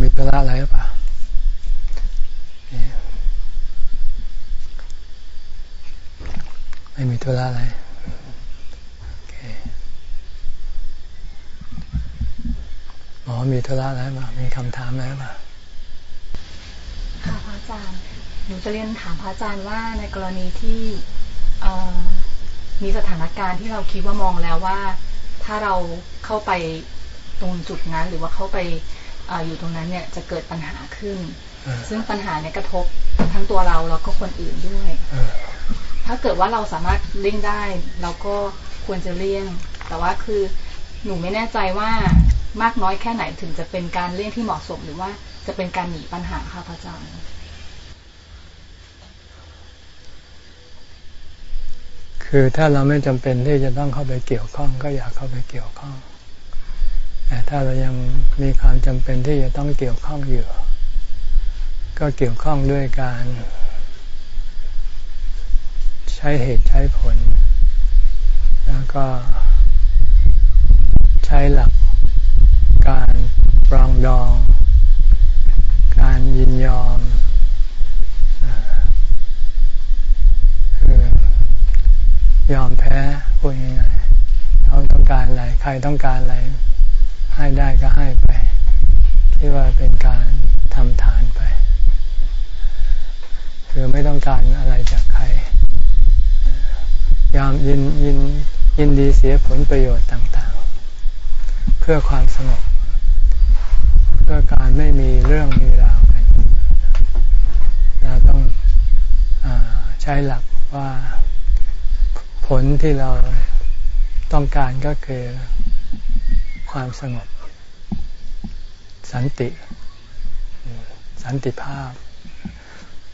มีธุระอะไรหรือเปล่าไม่มีธุระอะไรหมอมีธุระอะไรบ้างมีคำถามอะไรบ้างค่ะพระอาจารย์ หนูจะเรียนถามพระอาจารย์ว่าในกรณีที่มีสถานการณ์ที่เราคิดว่ามองแล้วว่า ถ้าเราเข้าไปตรงจุดนั้นหรือว่าเข้าไป ออยู่ตรงนั้นเนี่ยจะเกิดปัญหาขึ้น ซึ่งปัญหาเนี่ยกระทบทั้งตัวเราแล้วก็คนอื่นด้วย ถ้าเกิดว่าเราสามารถเลี่ยงได้ เราก็ควรจะเลี่ยง แต่ว่าคือหนูไม่แน่ใจว่ามากน้อยแค่ไหนถึงจะเป็นการเลี่ยงที่เหมาะสมหรือว่าจะเป็นการหนีปัญหาค่ะพระอาจารย์คือถ้าเราไม่จำเป็นที่จะต้องเข้าไปเกี่ยวข้อง ก็อยากเข้าไปเกี่ยวข้องแต่ ถ้าเรายังมีความจำเป็นที่จะต้องเกี่ยวข้องอยู่ ก็เกี่ยวข้องด้วยการ ใช้เหตุใช้ผล แล้วก็ใช้หลักการปรองดอง การยินยอมคือยอมแพ้พูดง่ายๆเขาต้องการอะไร ใครต้องการอะไร ให้ได้ก็ให้ไป ที่ว่าเป็นการทำทานไป คือไม่ต้องการอะไรจากใคร ยอมยินยินยินดีเสียผลประโยชน์ต่างๆ เพื่อความสงบเพื่อการไม่มีเรื่องมีราวกัน เราต้องอใช้หลักว่าผลที่เราต้องการก็คือ ความสงบ สันติ สันติภาพ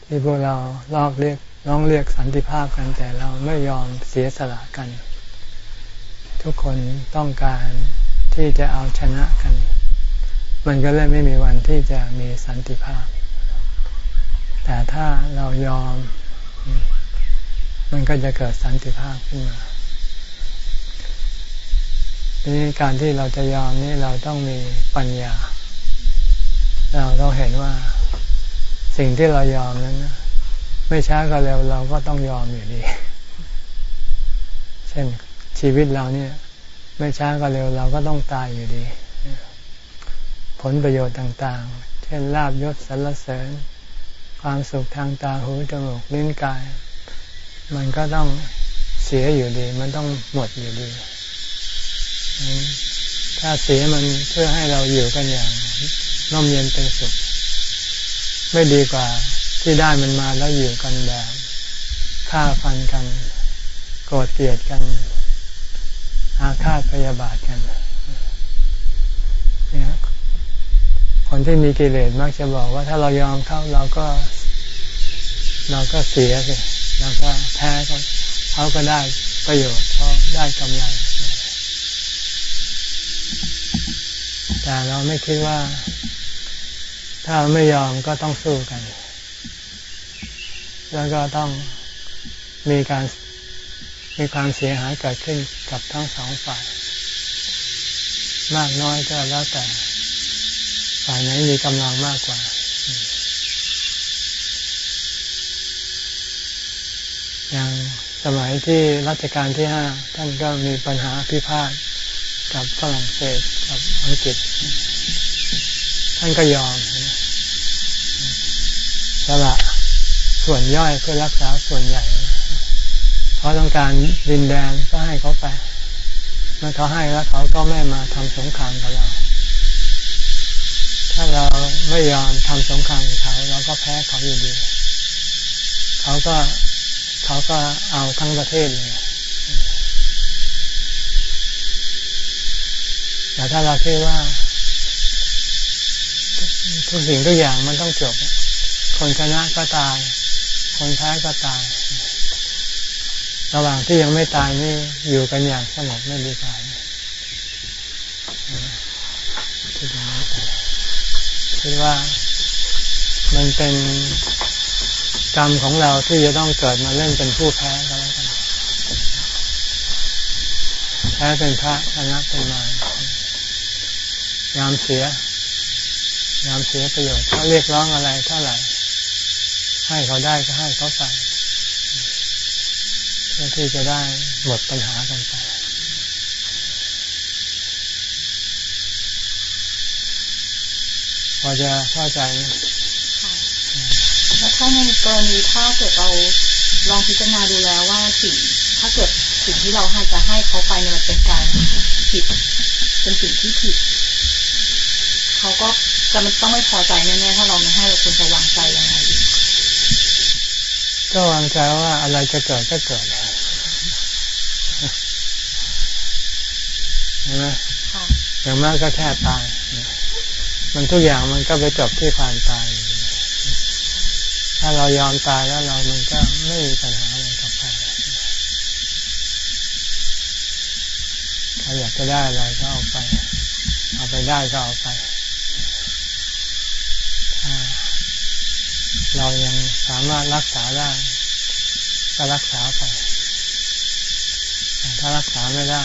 ที่พวกเราลอกเรียกน้องเรียกสันติภาพกัน แต่เราไม่ยอมเสียสละกัน ทุกคนต้องการที่จะเอาชนะกัน มันก็เลยไม่มีวันที่จะมีสันติภาพ แต่ถ้าเรายอม มันก็จะเกิดสันติภาพขึ้นมา นี้การที่เราจะยอมนี่เราต้องมีปัญญา เราต้องเห็นว่าสิ่งที่เรายอมนั้น ไม่ช้าก็เร็วเราก็ต้องยอมอยู่ดี เช่นชีวิตเราเนี่ย ไม่ช้าก็เร็วเราก็ต้องตายอยู่ดี ผลประโยชน์ต่างๆ เช่นลาบยศสรรเสริญ ความสุขทางตาหูจมูกลิ้นกาย มันก็ต้องเสียอยู่ดี มันต้องหมดอยู่ดี ถ้าเสียมันเพื่อให้เราอยู่กันอย่างน่มเย็นเป็นสุข ไม่ดีกว่าที่ได้มันมาแล้วอยู่กันแบบฆ่าฟันกันโกรธเกลียดกัน อาฆาตพยาบาทกันเนี่ยคนที่มีกิเลสมักจะบอกว่าถ้าเรายอมเขาเราก็ เราก็เสียสิแล้วก็แพ้เขาเขาก็ได้ประโยชน์เขาได้กำไร แต่เราไม่คิดว่า ถ้าไม่ยอมก็ต้องสู้กัน แล้วก็ต้องมีการมีความเสียหายเกิดขึ้นกับทั้งสองฝ่าย มากน้อยก็แล้วแต่ ฝ่ายไหนมีกำลังมากกว่า อย่างสมัยที่รัชกาลที่ห้าท่านก็มีปัญหาพิพาท กับฝรั่งเศสกับอังกฤษ ท่านก็ยอมสละส่วนย่อยเพื่อรักษาส่วนใหญ่เพราะต้องการดินแดนก็ให้เขาไปเมื่อเขาให้แล้วเขาก็ไม่มาทำสงครามกับเรา ถ้าเราไม่ยอมทำสงครามกับเขาเราก็แพ้เขาอยู่ดี เขาก็เขาก็เอาทั้งประเทศเลย แต่ถ้าเราคิดว่า ทุกสิ่งทุกอย่างมันต้องจบ คนชนะก็ตาย คนแพ้ก็ตาย ระหว่างที่ยังไม่ตายนี่อยู่กันอย่างสงบไม่ดีกว่าคิดว่ามันเป็นกรรมของเราที่จะต้องเกิดมาเล่นเป็นผู้แพ้ก็แล้วกันแพ้เป็นพระชนะเป็นมาร ยามเสีย ยอมเสียประโยชน์เขาเรียกร้องอะไรเท่าไหร่ ให้เขาได้ก็ให้เขาไปเพื่อที่จะได้หมดปัญหากันไปพอจะเข้าใจไหมแล้วถ้าในกรณีถ้าเกิดเราลองพิจารณาดูแล้วว่าสิ่งถ้าเกิดสิ่งที่เราให้จะให้เขาไปเนี่ยมันเป็นการผิดเป็นสิ่งที่ผิด เขาก็จะมันต้องไม่พอใจแน่ๆถ้าเราไม่ให้เราควรจะวางใจยังไงดีก็วางใจว่าอะไรจะเกิดก็เกิดใช่ไหมอย่างมากก็แค่ตาย มันทุกอย่างมันก็ไปจบที่ความตาย ถ้าเรายอมตายแล้วเรามันก็ไม่มีปัญหาอะไรกับใครใครอยากจะได้อะไรก็เอาไป เอาไปได้ก็เอาไป ถ้า เรายังสามารถรักษาได้ ก็รักษาไป ถ้ารักษาไม่ได้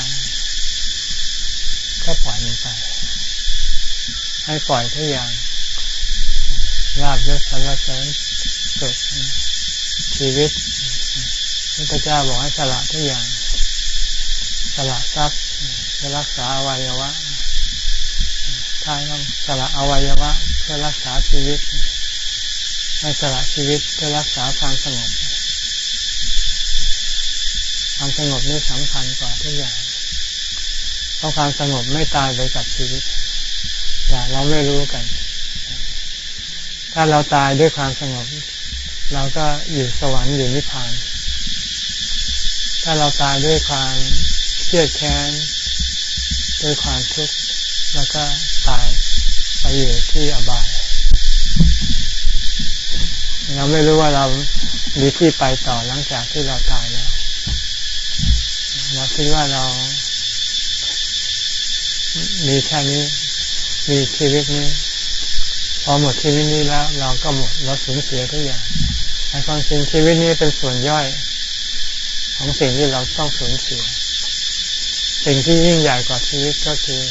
ก็ปล่อยมันไป ให้ปล่อยทุกอย่างลาบยศสรรเสริญสุขชีวิตพระเจ้าบอกให้สละทุกอย่าง สละทรัพย์จะรักษาอวัยวะถ้าต้องสละอวัยวะเพื่อรักษาชีวิต ให้สละชีวิตเพื่อรักษาความสงบความสงบนี่สำคัญกว่าทุกอย่างเพราะความสงบไม่ตายไปกับชีวิต แต่เราไม่รู้กัน ถ้าเราตายด้วยความสงบ เราก็อยู่สวรรค์อยู่นิพพาน ถ้าเราตายด้วยความเครียดแค้นด้วยความทุกข์แล้วก็ตายไปอยู่ที่อบาย เราไม่รู้ว่าเรามีที่ไปต่อหลังจากที่เราตายแล้วเราคิดว่าเรา มีแค่นี้ มีชีวิตนี้ พอหมดชีวิตนี้แล้ว เราก็หมดเราสูญเสียทุกอย่างไอ้ความจริงชีวิตนี้เป็นส่วนย่อย ของสิ่งที่เราต้องสูญเสีย สิ่งที่ยิ่งใหญ่กว่าชีวิตก็คือ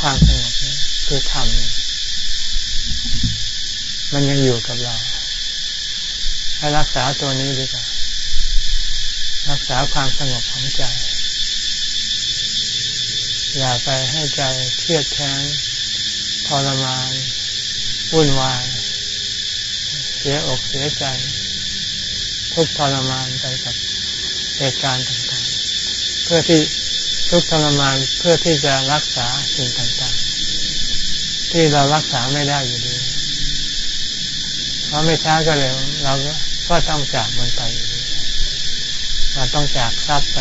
ความสงบคือธรรมมันยังอยู่กับเรา ให้รักษาตัวนี้ดีกว่ารักษาความสงบของใจ อย่าไปให้ใจเครียดแค้นทรมานวุ่นวาย เสียอกเสียใจ ทุกทรมานไปกับเหตุการณ์ต่างๆ เพื่อที่ทุกทรมานเพื่อที่จะรักษาสิ่งต่างๆ ที่เรารักษาไม่ได้อยู่ดีเพราะไม่ช้าก็เร็วเราก็็ต้องจากมันไปเราต้องจากทรัพย์ไป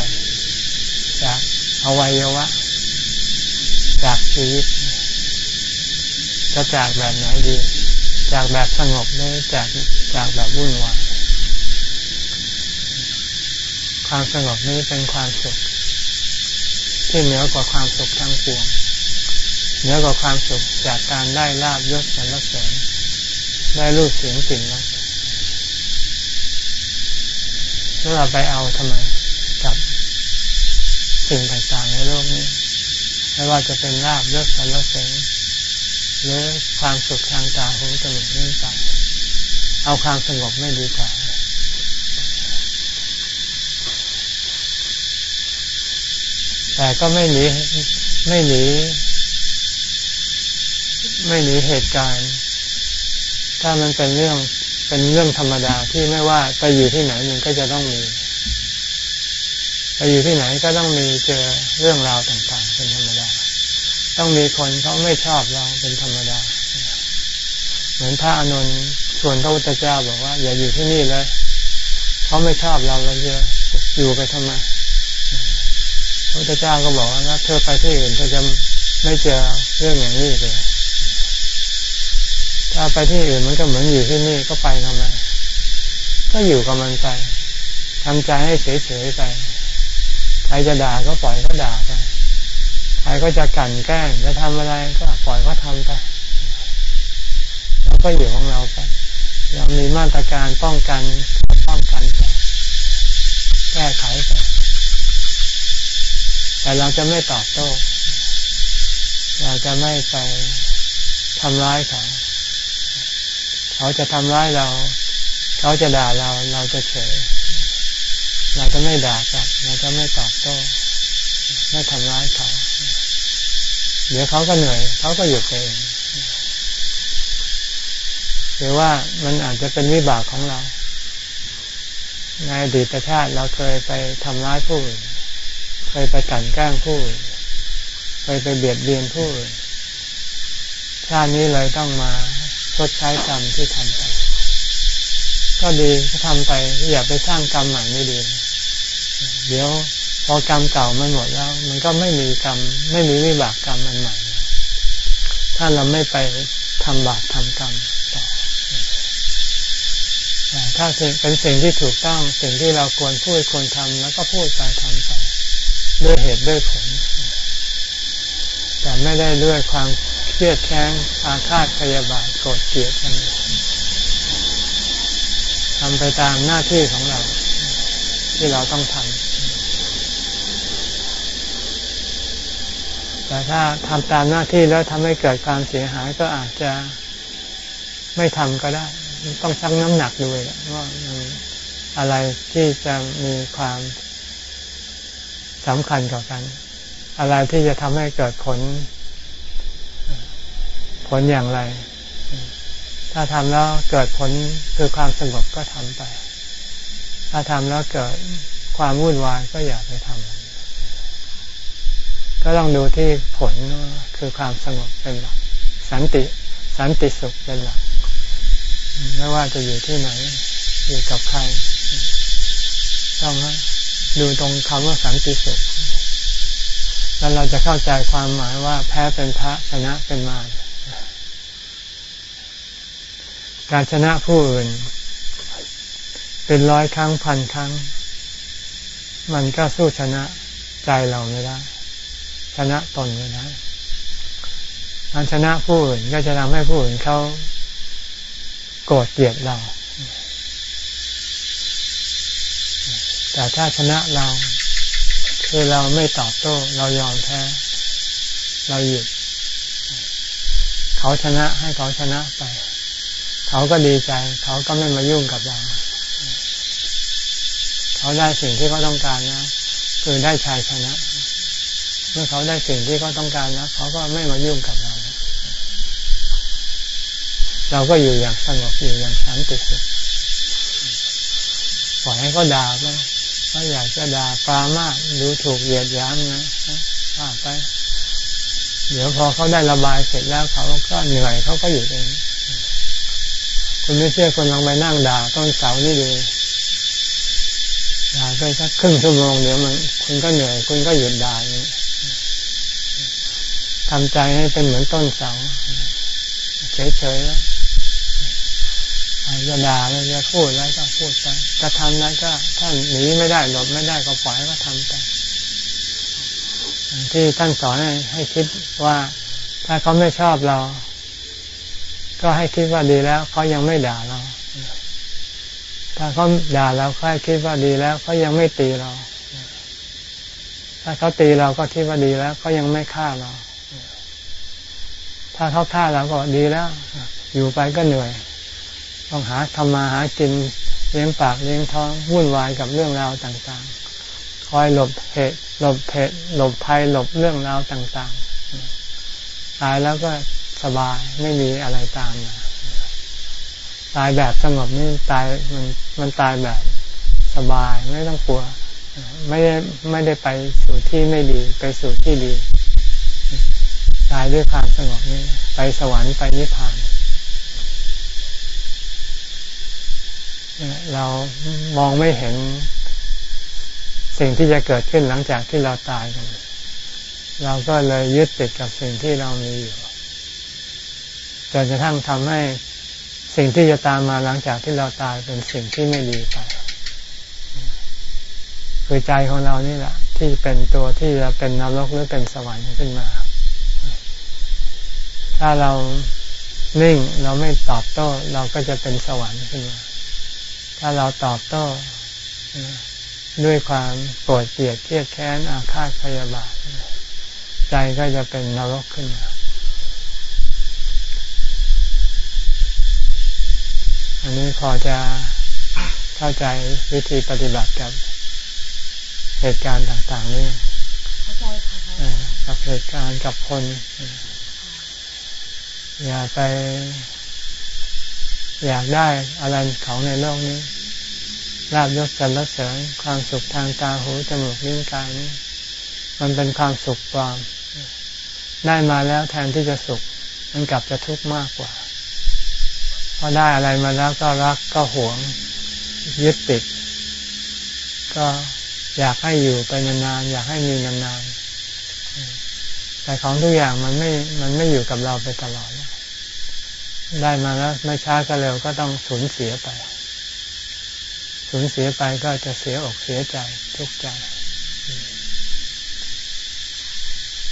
จากอวัยวะ จากชีวิต จะจากแบบไหนดี จากแบบสงบหรือจากจากแบบวุ่นวายความสงบนี้เป็นความสุข ที่เหนือกว่าความสุขทั้งปวงเหนือกว่าความสุขจากการได้ลาบยศสรรเสริญได้รูปเสียงกลิ่นรส แล้วเราไปเอาทำไมกับสิ่งต่างๆในโลกนี้ ไม่ว่าจะเป็นลาบยศสรรเสริญหรือความสุขทางตาหูจมูกนิ้วกายเอาความสงบไม่ดีกว่าแต่ก็ไม่หนีไม่หนีไม่หนีเหตุการณ์ ถ้ามันเป็นเรื่อง เป็นเรื่องธรรมดาที่ไม่ว่าไปอยู่ที่ไหนมันก็จะต้องมี ไปอยู่ที่ไหนก็ต้องมีเจอเรื่องราวต่างๆ เป็นธรรมดา ต้องมีคนเขาไม่ชอบเราเป็นธรรมดา เหมือนพระอนุนส่วนพระพุทธเจ้าบอกว่า อย่าอยู่ที่นี่เลยเขาไม่ชอบเราเราจะอยู่ไปทำไมพระพุทธเจ้าก็บอกว่าเธอไปที่อื่นเธอจะไม่เจอเรื่องอย่างนี้เลย ถ้าไปที่อื่นมันก็เหมือนอยู่ที่นี่ก็ไปทำไมก็อยู่กับมันไปทำใจให้เฉยๆไป ใครจะด่าก็ปล่อยก็ด่าไป ใครก็จะกั่นแกล้งจะทำอะไรก็ปล่อยก็ทำไปเราก็อยู่ของเราไปเรามีมาตรการป้องกันป้องกันไปแก้ไขไปแต่เราจะไม่ตอบโต้ เราจะไม่ไปทำร้ายเขา เขาจะทำร้ายเรา เขาจะด่าเรา เราจะเฉย เราจะไม่ด่ากลับ เราจะไม่ตอบโต้ ไม่ทำร้ายเขา เดี๋ยวเขาก็เหนื่อย เขาก็หยุดเองหรือว่ามันอาจจะเป็นวิบากของเรา ในอดีตชาติเราเคยไปทำร้ายผู้อื่นเคยไปกันแกล้งผู้อื่นเคยไปเบียดเบียนผู้อื่นชาตินี้เลยต้องมา ชดใช้กรรมที่ทำไป ก็ดีก็ทำไปอย่าไปสร้างกรรมใหม่ไม่ดี เดี๋ยวพอกรรมเก่ามันหมดแล้ว มันก็ไม่มีกรรม ไม่มีวิบากกรรมอันใหม่ ถ้าเราไม่ไปทำบาปทำกรรมต่อถ้าเป็นสิ่งที่ถูกต้องสิ่งที่เราควรพูดควรทำแล้วก็พูดไปทำไปด้วยเหตุด้วยผล แต่ไม่ได้ด้วยความ รียดแค้นอาฆาตพยาบาทโกรธเกลียดกันทำไปตามหน้าที่ของเรา ที่เราต้องทำแต่ถ้าทำตามหน้าที่แล้วทำให้เกิดความเสียหายก็อาจจะไม่ทำก็ได้ ต้องชั่งน้ำหนักดูว่าอะไรที่จะมีความสำคัญกว่ากัน อะไรที่จะทำให้เกิดผล ผลอย่างไร ถ้าทำแล้วเกิดผลคือความสงบก็ทำไป ถ้าทำแล้วเกิดความวุ่นวายก็อย่าไปทำก็ต้องดูที่ผลคือความสงบเป็นหลัก สันติ สันติสุขเป็นหลัก ไม่ว่าจะอยู่ที่ไหน อยู่กับใคร ต้องดูตรงคำว่าสันติสุขแล้วเราจะเข้าใจความหมายว่าแพ้เป็นพระชนะเป็นมาร การชนะผู้อื่น เป็นร้อยครั้งพันครั้ง มันก็สู้ชนะใจเราไม่ได้ ชนะตนไม่ได้การชนะผู้อื่นก็จะทำให้ผู้อื่นเขาโกรธเกลียดเรา แต่ถ้าชนะเรา คือเราไม่ตอบโต้ เรายอมแพ้ เราหยุด เขาชนะให้เขาชนะไป เขาก็ดีใจ เขาก็ไม่มายุ่งกับเรา เขาได้สิ่งที่เขาต้องการนะคือได้ชายชนะ เมื่อเขาได้สิ่งที่เขาต้องการนะเขาก็ไม่มายุ่งกับเรา เราก็อยู่อย่างสงบอยู่อย่างสันติสุขปล่อยให้เขาด่าไปเขาอยากจะด่าปลามากดูถูกเหยียดหย้ำนะว่าไป เดี๋ยวพอเขาได้ระบายเสร็จแล้วเขาก็เหนื่อยเขาก็หยุดเอง คุณไม่เชื่อคนลองไปนั่งด่าต้นเสานี่ดูด่าไปสักครึ่งชั่วโมงเดี๋ยวมัน คุณก็เหนื่อย คุณก็หยุดด่าอย่างนี้ทำใจให้เป็นเหมือนต้นเสาเฉยๆแล้วจะด่าอะไรจะพูดอะไรก็พูดไปจะทำอะไรก็ท่านหนีไม่ได้หลบไม่ได้ก็ปล่อยก็ทำไปที่ท่านสอนให้ให้คิดว่า ถ้าเขาไม่ชอบเรา ก็ให้คิดว่าดีแล้วเขายังไม่ด่าเรา ถ้าเขาด่าเราก็ให้คิดว่าดีแล้วเขายังไม่ตีเรา ถ้าเขาตีเราก็คิดว่าดีแล้วเขายังไม่ฆ่าเรา ถ้าเขาฆ่าเราก็ดีแล้ว อยู่ไปก็เหนื่อย ต้องหาทำมาหากินเลี้ยงปากเลี้ยงท้องวุ่นวายกับเรื่องราวต่างๆ คอยหลบเหตุหลบเหตุหลบภัยหลบเรื่องราวต่างๆ ตายแล้วก็ สบายไม่มีอะไรตามมาตายแบบสงบนี่ตายมันมันตายแบบสบายไม่ต้องกลัว ไม่ได้ไม่ได้ไปสู่ที่ไม่ดี ไปสู่ที่ดี ตายด้วยความสงบนี่ไปสวรรค์ไปนิพพานเรามองไม่เห็นสิ่งที่จะเกิดขึ้นหลังจากที่เราตายกัน เราก็เลยยึดติดกับสิ่งที่เรามีอยู่ จนกระทั่งทำให้สิ่งที่จะตามมาหลังจากที่เราตายเป็นสิ่งที่ไม่ดีไปคือใจของเรานี่แหละ ที่เป็นตัวที่จะเป็นนรกหรือเป็นสวรรค์ขึ้นมา ถ้าเรานิ่งเราไม่ตอบโต้ เราก็จะเป็นสวรรค์ขึ้นมา ถ้าเราตอบโต้ด้วยความโกรธเกลียดเครียดแค้นอาฆาตพยาบาทใจก็จะเป็นนรกขึ้นมา อันนี้พอจะเข้าใจวิธีปฏิบัติกับเหตุการณ์ต่างๆนี่เข้าใจค่ะกับเหตุการณ์กับคน อย่าไป อยากได้อะไรเขาในโลกนี้ลาบยศสรรเสริญความสุขทางตาหูจมูกลิ้นกายนี้มันเป็นความสุขปลอมได้มาแล้วแทนที่จะสุข มันกลับจะทุกข์มากกว่า พอได้อะไรมาแล้วก็รักก็หวงยึดติด ก็อยากให้อยู่ไปนานๆอยากให้มีนานๆแต่ของทุกอย่างมันไม่ มันไม่อยู่กับเราไปตลอด ได้มาแล้วไม่ช้าก็เร็วก็ต้องสูญเสียไป สูญเสียไปก็จะเสียอกเสียใจทุกข์ใจ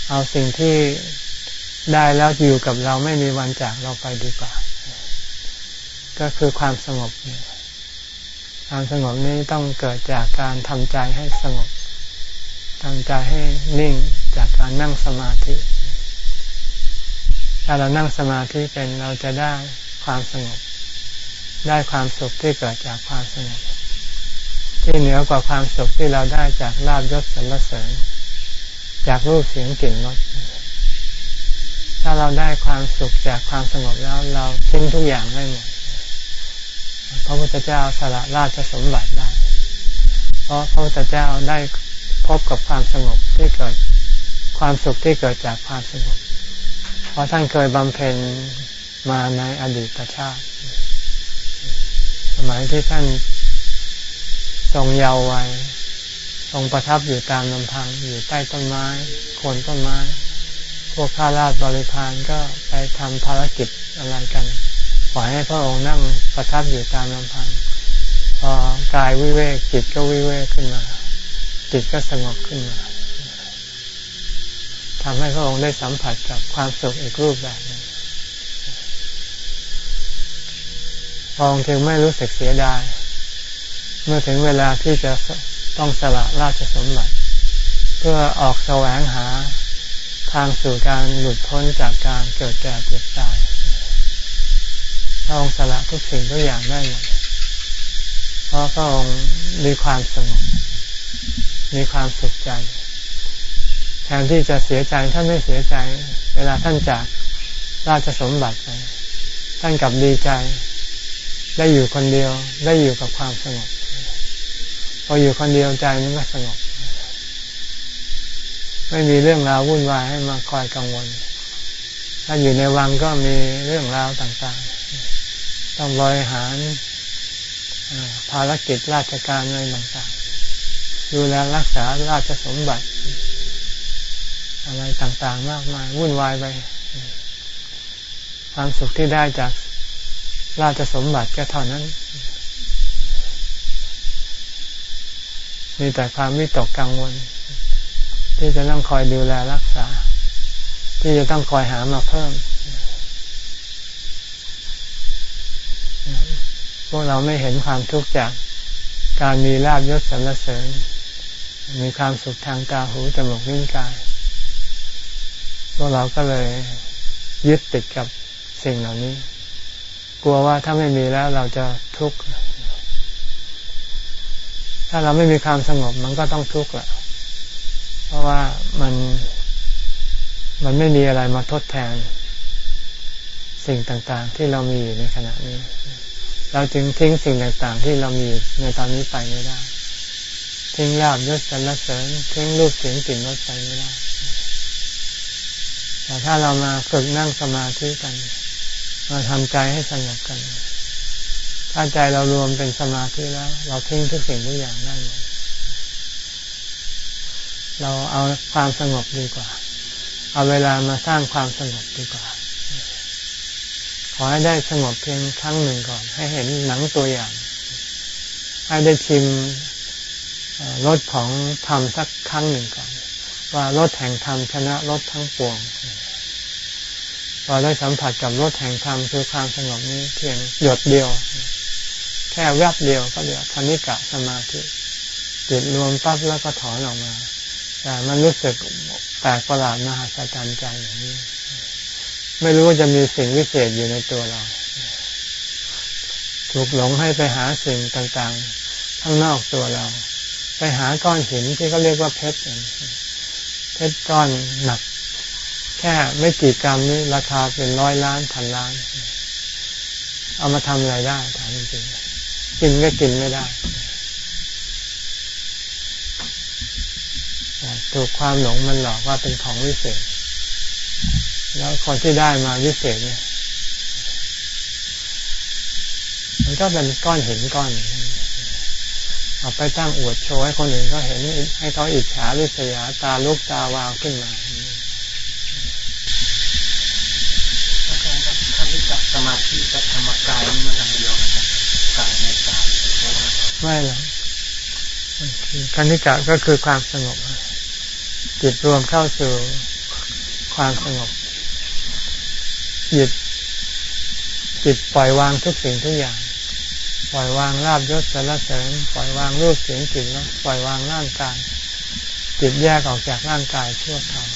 เอาสิ่งที่ได้แล้วอยู่กับเราไม่มีวันจากเราไปดีกว่า ก็คือความสงบ ความสงบนี้ต้องเกิดจากการทำใจให้สงบทำใจให้นิ่งจากการนั่งสมาธิ ถ้าเรานั่งสมาธิเป็นเราจะได้ความสงบ ได้ความสุขที่เกิดจากความสงบ ที่เหนือกว่าความสุขที่เราได้จากลาบยศสรรเสริญ จากรูปเสียงกลิ่นรสถ้าเราได้ความสุขจากความสงบแล้วเราทิ้งทุกอย่างได้หมด พระพุทธเจ้าสละราชสมบัติได้ เพราะพระพุทธเจ้าได้พบกับความสงบที่เกิดความสุขที่เกิดจากความสงบ เพราะท่านเคยบำเพ็ญมาในอดีตชาติ สมัยที่ท่านทรงเยาว์วัยทรงประทับอยู่ตามลำพังอยู่ใต้ต้นไม้โคนต้นไม้ พวกข้าราชบริพารก็ไปทำภารกิจอะไรกัน ปล่อยให้พระองค์นั่งประทับอยู่ตามลำพังพอกายวิเวกจิตก็วิเวกขึ้นมา จิตก็สงบขึ้นมาทำให้พระองค์ได้สัมผัสกับความสุขอีกรูปแบบหนึ่งพระองค์จึงไม่รู้สึกเสียดาย เมื่อถึงเวลาที่จะต้องสละราชสมบัติ เพื่อออกแสวงหาทางสู่การหลุดพ้นจากการเกิดแก่เจ็บตาย พระองค์สละทุกสิ่งทุกอย่างได้หมดเพราะพระองค์มีความสงบมีความสุขใจ แทนที่จะเสียใจท่านไม่เสียใจ เวลาท่านจากราชสมบัติไปท่านกลับดีใจ ได้อยู่คนเดียวได้อยู่กับความสงบพออยู่คนเดียวใจมันก็สงบ ไม่มีเรื่องราววุ่นวายให้มาคอยกังวลถ้าอยู่ในวังก็มีเรื่องราวต่าง ต้องบริหารภารกิจราชการอะไรต่างๆ ดูแลรักษาราชสมบัติ อะไรต่างๆ มากมาย วุ่นวายไป ความสุขที่ได้จากราชสมบัติก็เท่านั้น มีแต่ความวิตกกังวล ที่จะต้องคอยดูแลรักษา ที่จะต้องคอยหามาเพิ่ม พวกเราไม่เห็นความทุกข์จากการมีลาบยศสรรเสริญ มีความสุขทางตาหูจมูกลิ้นกาย พวกเราก็เลยยึดติดกับสิ่งเหล่านี้ กลัวว่าถ้าไม่มีแล้วเราจะทุกข์ถ้าเราไม่มีความสงบมันก็ต้องทุกข์แหละเพราะว่ามันมันไม่มีอะไรมาทดแทน สิ่งต่างๆ ที่เรามีอยู่ในขณะนี้ เราจึงทิ้งสิ่งต่างๆ ที่เรามีในตอนนี้ไปไม่ได้ ทิ้งลาบยศสรรเสริญทิ้งรูปเสียงกลิ่นรสไปไม่ได้ แต่ถ้าเรามาฝึกนั่งสมาธิกัน มาทำใจให้สงบกัน ถ้าใจเรารวมเป็นสมาธิแล้ว เราทิ้งทุกสิ่งทุกอย่างได้หมดเราเอาความสงบดีกว่า เอาเวลามาสร้างความสงบดีกว่า ขอให้ได้สงบเพียงครั้งหนึ่งก่อน ให้เห็นหนังตัวอย่าง ให้ได้ชิมรสของธรรมสักครั้งหนึ่งก่อน ว่ารสแห่งธรรมชนะรสทั้งปวงพอได้สัมผัสกับรสแห่งธรรมคือความสงบนี้เพียงหยดเดียว แค่แวบเดียวก็เดียวธนิกะสมาธิจิตรวมปั๊บแล้วก็ถอนออกมา แต่มันรู้สึกแปลกประหลาดมหัศจรรย์ใจอย่างนี้ ไม่รู้ว่าจะมีสิ่งวิเศษอยู่ในตัวเรา ถูกหลงให้ไปหาสิ่งต่างๆ ข้างนอกตัวเรา ไปหาก้อนหินที่เขาเรียกว่าเพชรเพชรก้อนหนัก แค่ไม่กี่กรัมนี่ราคาเป็นร้อยล้านพันล้าน เอามาทำอะไรได้ถามจริงๆกินก็กินไม่ได้ถูกความหลงมันหลอกว่าเป็นของวิเศษ แล้วคนที่ได้มาวิเศษเนี่ยมันก็เป็นก้อนหินก้อนเอาไปตั้งอวดโชว์ให้คนอื่นเขาเห็นให้เขาอิจฉาริษยาตาลุกตาวาวขึ้นมาถ้าที่จับสมาธิกับธรรมกายนี่มันอันเดียวกันกายในกายไม่หรอกคันิกะก็คือความสงบจิตรวมเข้าสู่ความสงบ หยุดจิตปล่อยวางทุกสิ่งทุกอย่าง ปล่อยวางราบยศสารเสริญปล่อยวางรูปเสียงกลิ่นรสปล่อยวางร่างกาย จิตแยกออกจากร่างกายชั่วคราว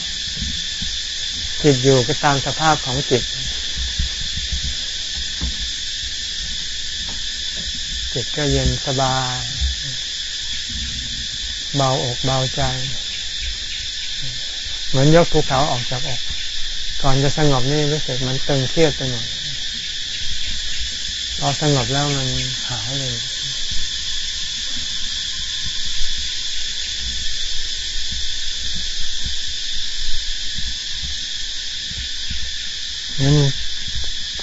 จิตอยู่ก็ตามสภาพของจิต จิตก็เย็นสบาย เบาอกเบาใจ เหมือนยกภูเขาออกจากอก ก่อนจะสงบนี่รู้สึกมันตึงเครียดไปหมดพอสงบแล้วมันหายเลยนั้น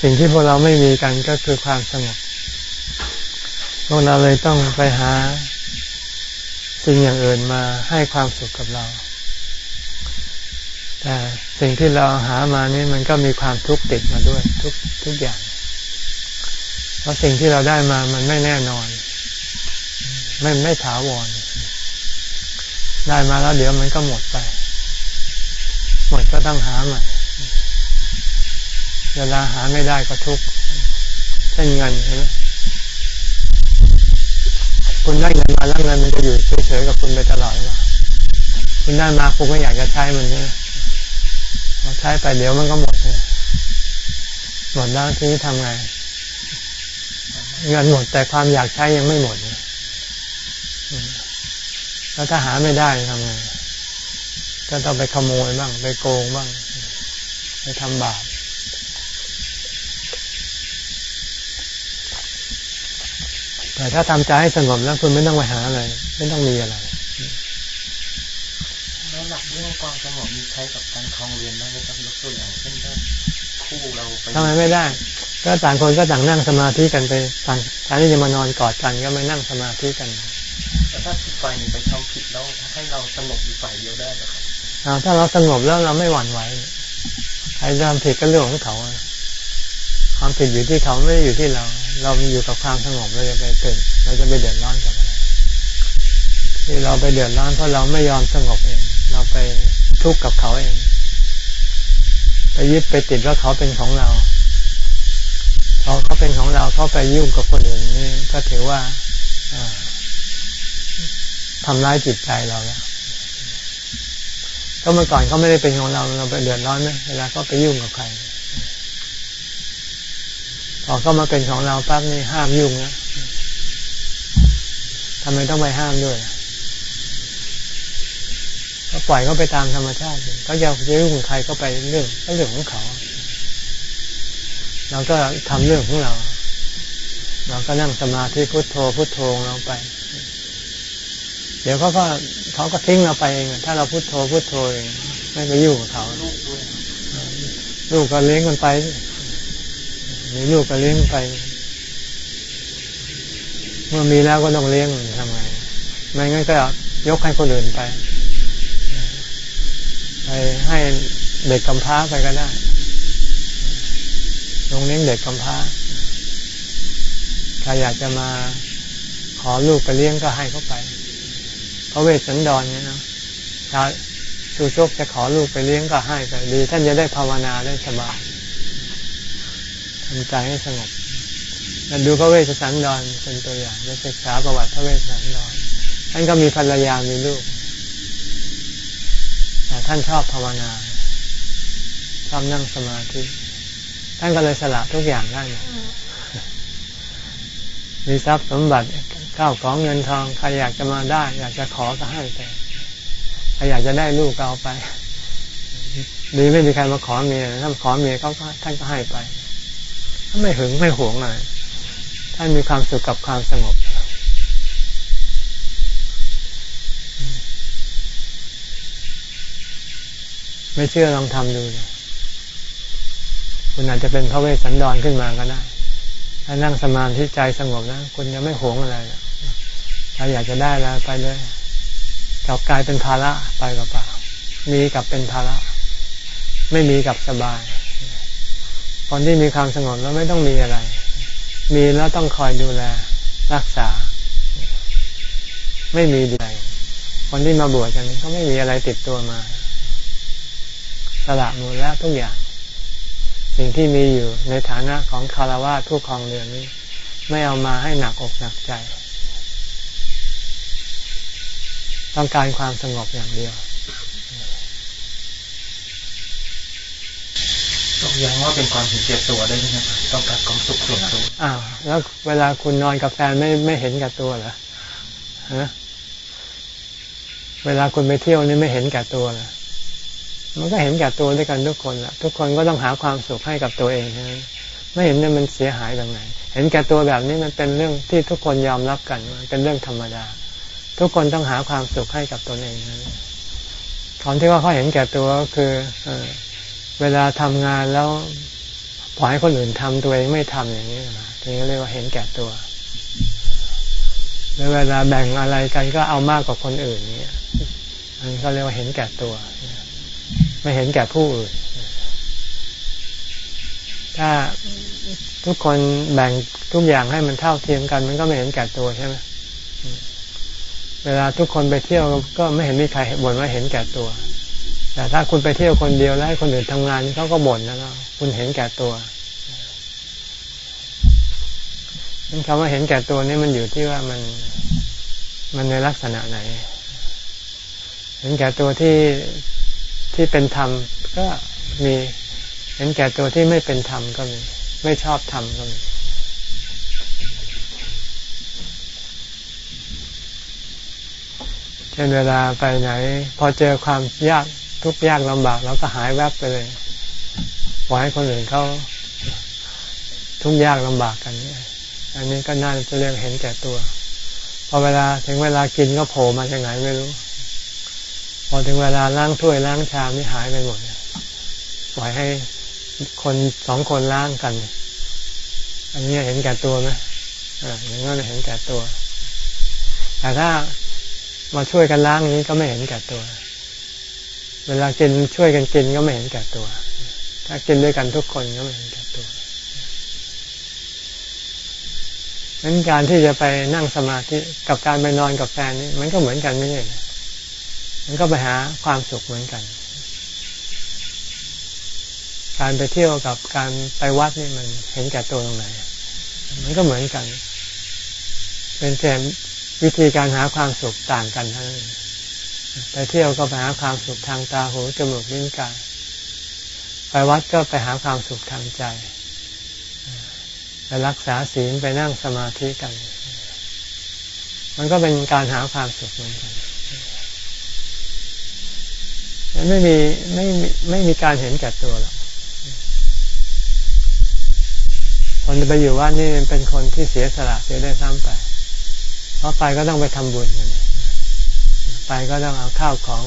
สิ่งที่พวกเราไม่มีกันก็คือความสงบ พวกเราเลยต้องไปหา สิ่งอย่างอื่นมาให้ความสุขกับเรา แต่ สิ่งที่เราหามานี่มันก็มีความทุกข์ติดมาด้วย ทุกทุกอย่าง เพราะสิ่งที่เราได้มามันไม่แน่นอน ไม่ไม่ถาวร ได้มาแล้วเดี๋ยวมันก็หมดไป หมดก็ต้องหาใหม่เวลาหาไม่ได้ก็ทุกข์เช่นเงินใช่ไหมคุณได้เงินมาแล้วเงินมันจะอยู่เฉยๆกับคุณไปตลอดหรือเปล่าคุณได้มาคุณก็อยากจะใช้มันใช่ไหม พอใช้ไปเดี๋ยวมันก็หมดเลยหมดแล้วทีนี้ทำไง เงินหมดแต่ความอยากใช้ยังไม่หมดแล้วถ้าหาไม่ได้ทำไงก็ต้องไปขโมยบ้าง ไปโกงบ้าง ไปทำบาปแต่ถ้าทำใจให้สงบแล้วคุณไม่ต้องไปหาอะไร ไม่ต้องมีอะไร เรื่องความสงบมีใช้กับการคลองเรียนได้ไหมครับยกตัวอย่างเช่นถ้าคู่เราไปทำไมไม่ได้ ก็ต่างคนก็ต่างนั่งสมาธิกันไปต่างแทนที่จะมานอนกอดกันก็ไม่นั่งสมาธิกันแล้วถ้าอีกฝ่ายหนึ่งไปทำผิดแล้วให้เราสงบอีกฝ่ายเดียวได้หรอครับถ้าเราสงบแล้วเราไม่หวั่นไหวใครทำผิดก็เรื่องของเขาความผิดอยู่ที่เขาไม่ได้อยู่ที่เรา เรามีอยู่กับความสงบเราจะไปเกิดเราจะไปเดือดร้อนกับอะไรที่เราไปเดือดร้อนเพราะเราไม่ยอมสงบเอง เราไปทุกข์กับเขาเอง ไปยึดไปติดว่าเขาเป็นของเราพอเขาเป็นของเราเขาไปยุ่งกับคนอื่นนี่ก็ถือว่าทำร้ายจิตใจเราแล้วก็เมื่อก่อนเขาไม่ได้เป็นของเราเราไปเดือดร้อนไหมเวลาเขาไปยุ่งกับใครพอเขามาเป็นของเราปั๊บนี่ห้ามยุ่งนะทำไมต้องไปห้ามด้วย ก็ปล่อยเขาไปตามธรรมชาติเขาจะยุ่งใครก็ไปเรื่องก็เรื่องของเขาเราก็ทำเรื่องของเรา เราก็นั่งสมาธิพุโทโธพุโทโธเราไป เดี๋ยวเขาก็เขาก็ทิ้งเราไปเองถ้าเราพุโทโธพุโทโธเองไม่ไปยุ่งกับเขาลูกก็เลี้ยงกันไปมีลูกก็เลี้ยงไป เมื่อมีแล้วก็ต้องเลี้ยงทำไงไม่งั้นก็ยกให้คนอื่นไป ไปให้เด็กกำพร้าไปก็ได้โรงเลี้ยงเด็กกำพร้าใครอยากจะมาขอลูกไปเลี้ยงก็ให้เขาไปเขาเวสสันดรเนี่ยนะชาวชูโชคจะขอลูกไปเลี้ยงก็ให้ไปดี ท่านจะได้ภาวนาได้สบายทำใจให้สงบแล้วดูพระเวสสันดรเป็นตัวอย่างจะศึกษาประวัติพระเวสสันดรท่านก็มีภรรยามีลูก ท่านชอบภาวนา ชอบนั่งสมาธิ ท่านก็เลยสละทุกอย่างได้หมดมีทรัพย์สมบัติข้าวของเงินทองใครอยากจะมาได้ อยากจะขอก็ให้ไปใครอยากจะได้ลูกก็เอาไปดีไม่มีใครมาขอเมียถ้าขอเมียเขาท่านก็ให้ไป ถ้าไม่หึงไม่หวงอะไรท่านมีความสุขกับความสงบ ไม่เชื่อลองทำดูนะคุณอาจจะเป็นพระเวสสันดรขึ้นมาก็ได้ถ้านั่งสมาธิใจสงบนะคุณจะไม่หวงอะไรถ้าอยากจะได้แล้วไปเลยกลับกลายเป็นภาระไปกับเปล่ามีกับเป็นภาระ ไม่มีกับสบายคนที่มีความสงบแล้วไม่ต้องมีอะไร มีแล้วต้องคอยดูแลรักษา ไม่มีอะไรคนที่มาบวชกันก็ไม่มีอะไรติดตัวมา สละหมดแล้วทุกอย่าง สิ่งที่มีอยู่ในฐานะของคารวะผู้ครองเรือนนี้ ไม่เอามาให้หนักอกหนักใจ ต้องการความสงบอย่างเดียวต้องยังว่าเป็นความเห็นแก่ตัวได้ไหมครับต้องการความสุขส่วนตัวอ้าวแล้วเวลาคุณนอนกับแฟนไม่ไม่เห็นแก่ตัวเหรอฮะเวลาคุณไปเที่ยวนี่ไม่เห็นแก่ตัวเหรอ มันก็เห็นแก่ตัวด้วยกันทุกคนแหละทุกคนก็ต้องหาความสุขให้กับตัวเองนะไม่เห็นเนี่ยมันเสียหายตรงไหน เห็นแก่ตัวแบบนี้มันเป็นเรื่องที่ทุกคนยอมรับกันเป็นเรื่องธรรมดา ทุกคนต้องหาความสุขให้กับตนเองนะตอนที่ว่าเขาเห็นแก่ตัวก็คือเอเวลาทำงานแล้วปล่อยให้คนอื่นทำตัวเองไม่ทำอย่างนี้ทีนี้เรียกว่าเห็นแก่ตัวแล้วเวลาแบ่งอะไรกันก็เอามากกว่าคนอื่นเนี่ยอันนี้ก็เรียกว่าเห็นแก่ตัว ไม่เห็นแก่ผู้อื่นถ้าทุกคนแบ่งทุกอย่างให้มันเท่าเทียมกัน มันก็ไม่เห็นแก่ตัวใช่ไหมเวลาทุกคนไปเที่ยวก็ไม่เห็นมีใครบ่นว่าเห็นแก่ตัว แต่ถ้าคุณไปเที่ยวคนเดียวแล้วให้คนอื่นทำงานเขาก็บ่นนะคุณเห็นแก่ตัวนั่นคำว่าเห็นแก่ตัวนี่มันอยู่ที่ว่ามันมันในลักษณะไหน เห็นแก่ตัวที่ ที่เป็นธรรมก็มีเห็นแก่ตัวที่ไม่เป็นธรรมก็มี ไม่ชอบธรรมก็มีเช่นเวลาไปไหน พอเจอความยากทุกยากลำบากเราก็หายแวบไปเลยปล่อยให้คนอื่นเขาทุกยากลำบากกันเนี่ยอันนี้ก็น่าจะเรียกเห็นแก่ตัว พอเวลาถึงเวลากินก็โผล่มาจากไหนไม่รู้ พอถึงเวลาล้างถ้วยล้างชามนี่หายไปหมดปล่อยให้คนสองคนล้างกัน อันนี้เห็นแก่ตัวไหมอ่าอย่างนั้นเห็นแก่ตัว แต่ถ้ามาช่วยกันล้างนี้ก็ไม่เห็นแก่ตัว เวลากินช่วยกันกินก็ไม่เห็นแก่ตัว ถ้ากินด้วยกันทุกคนก็ไม่เห็นแก่ตัวนั้นการที่จะไปนั่งสมาธิกับการไปนอนกับแฟนนี่มันก็เหมือนกันไม่ใช่ มันก็ไปหาความสุขเหมือนกัน การไปเที่ยวกับการไปวัดนี่มันเห็นแก่ตัวตรงไหน มันก็เหมือนกัน เป็นแต่วิธีการหาความสุขต่างกันเท่านั้นไปเที่ยวก็ไปหาความสุขทางตาหูจมูกลิ้นกาย ไปวัดก็ไปหาความสุขทางใจ ไปรักษาศีลไปนั่งสมาธิกัน มันก็เป็นการหาความสุขเหมือนกัน ไม่มีไม่ไม่มีการเห็นแก่ตัวหรอกคนไปอยู่ว่านี่เป็นคนที่เสียสละเสียได้ซ้ำไป เพราะไปก็ต้องไปทำบุญกันไปก็ต้องเอาข้าวของ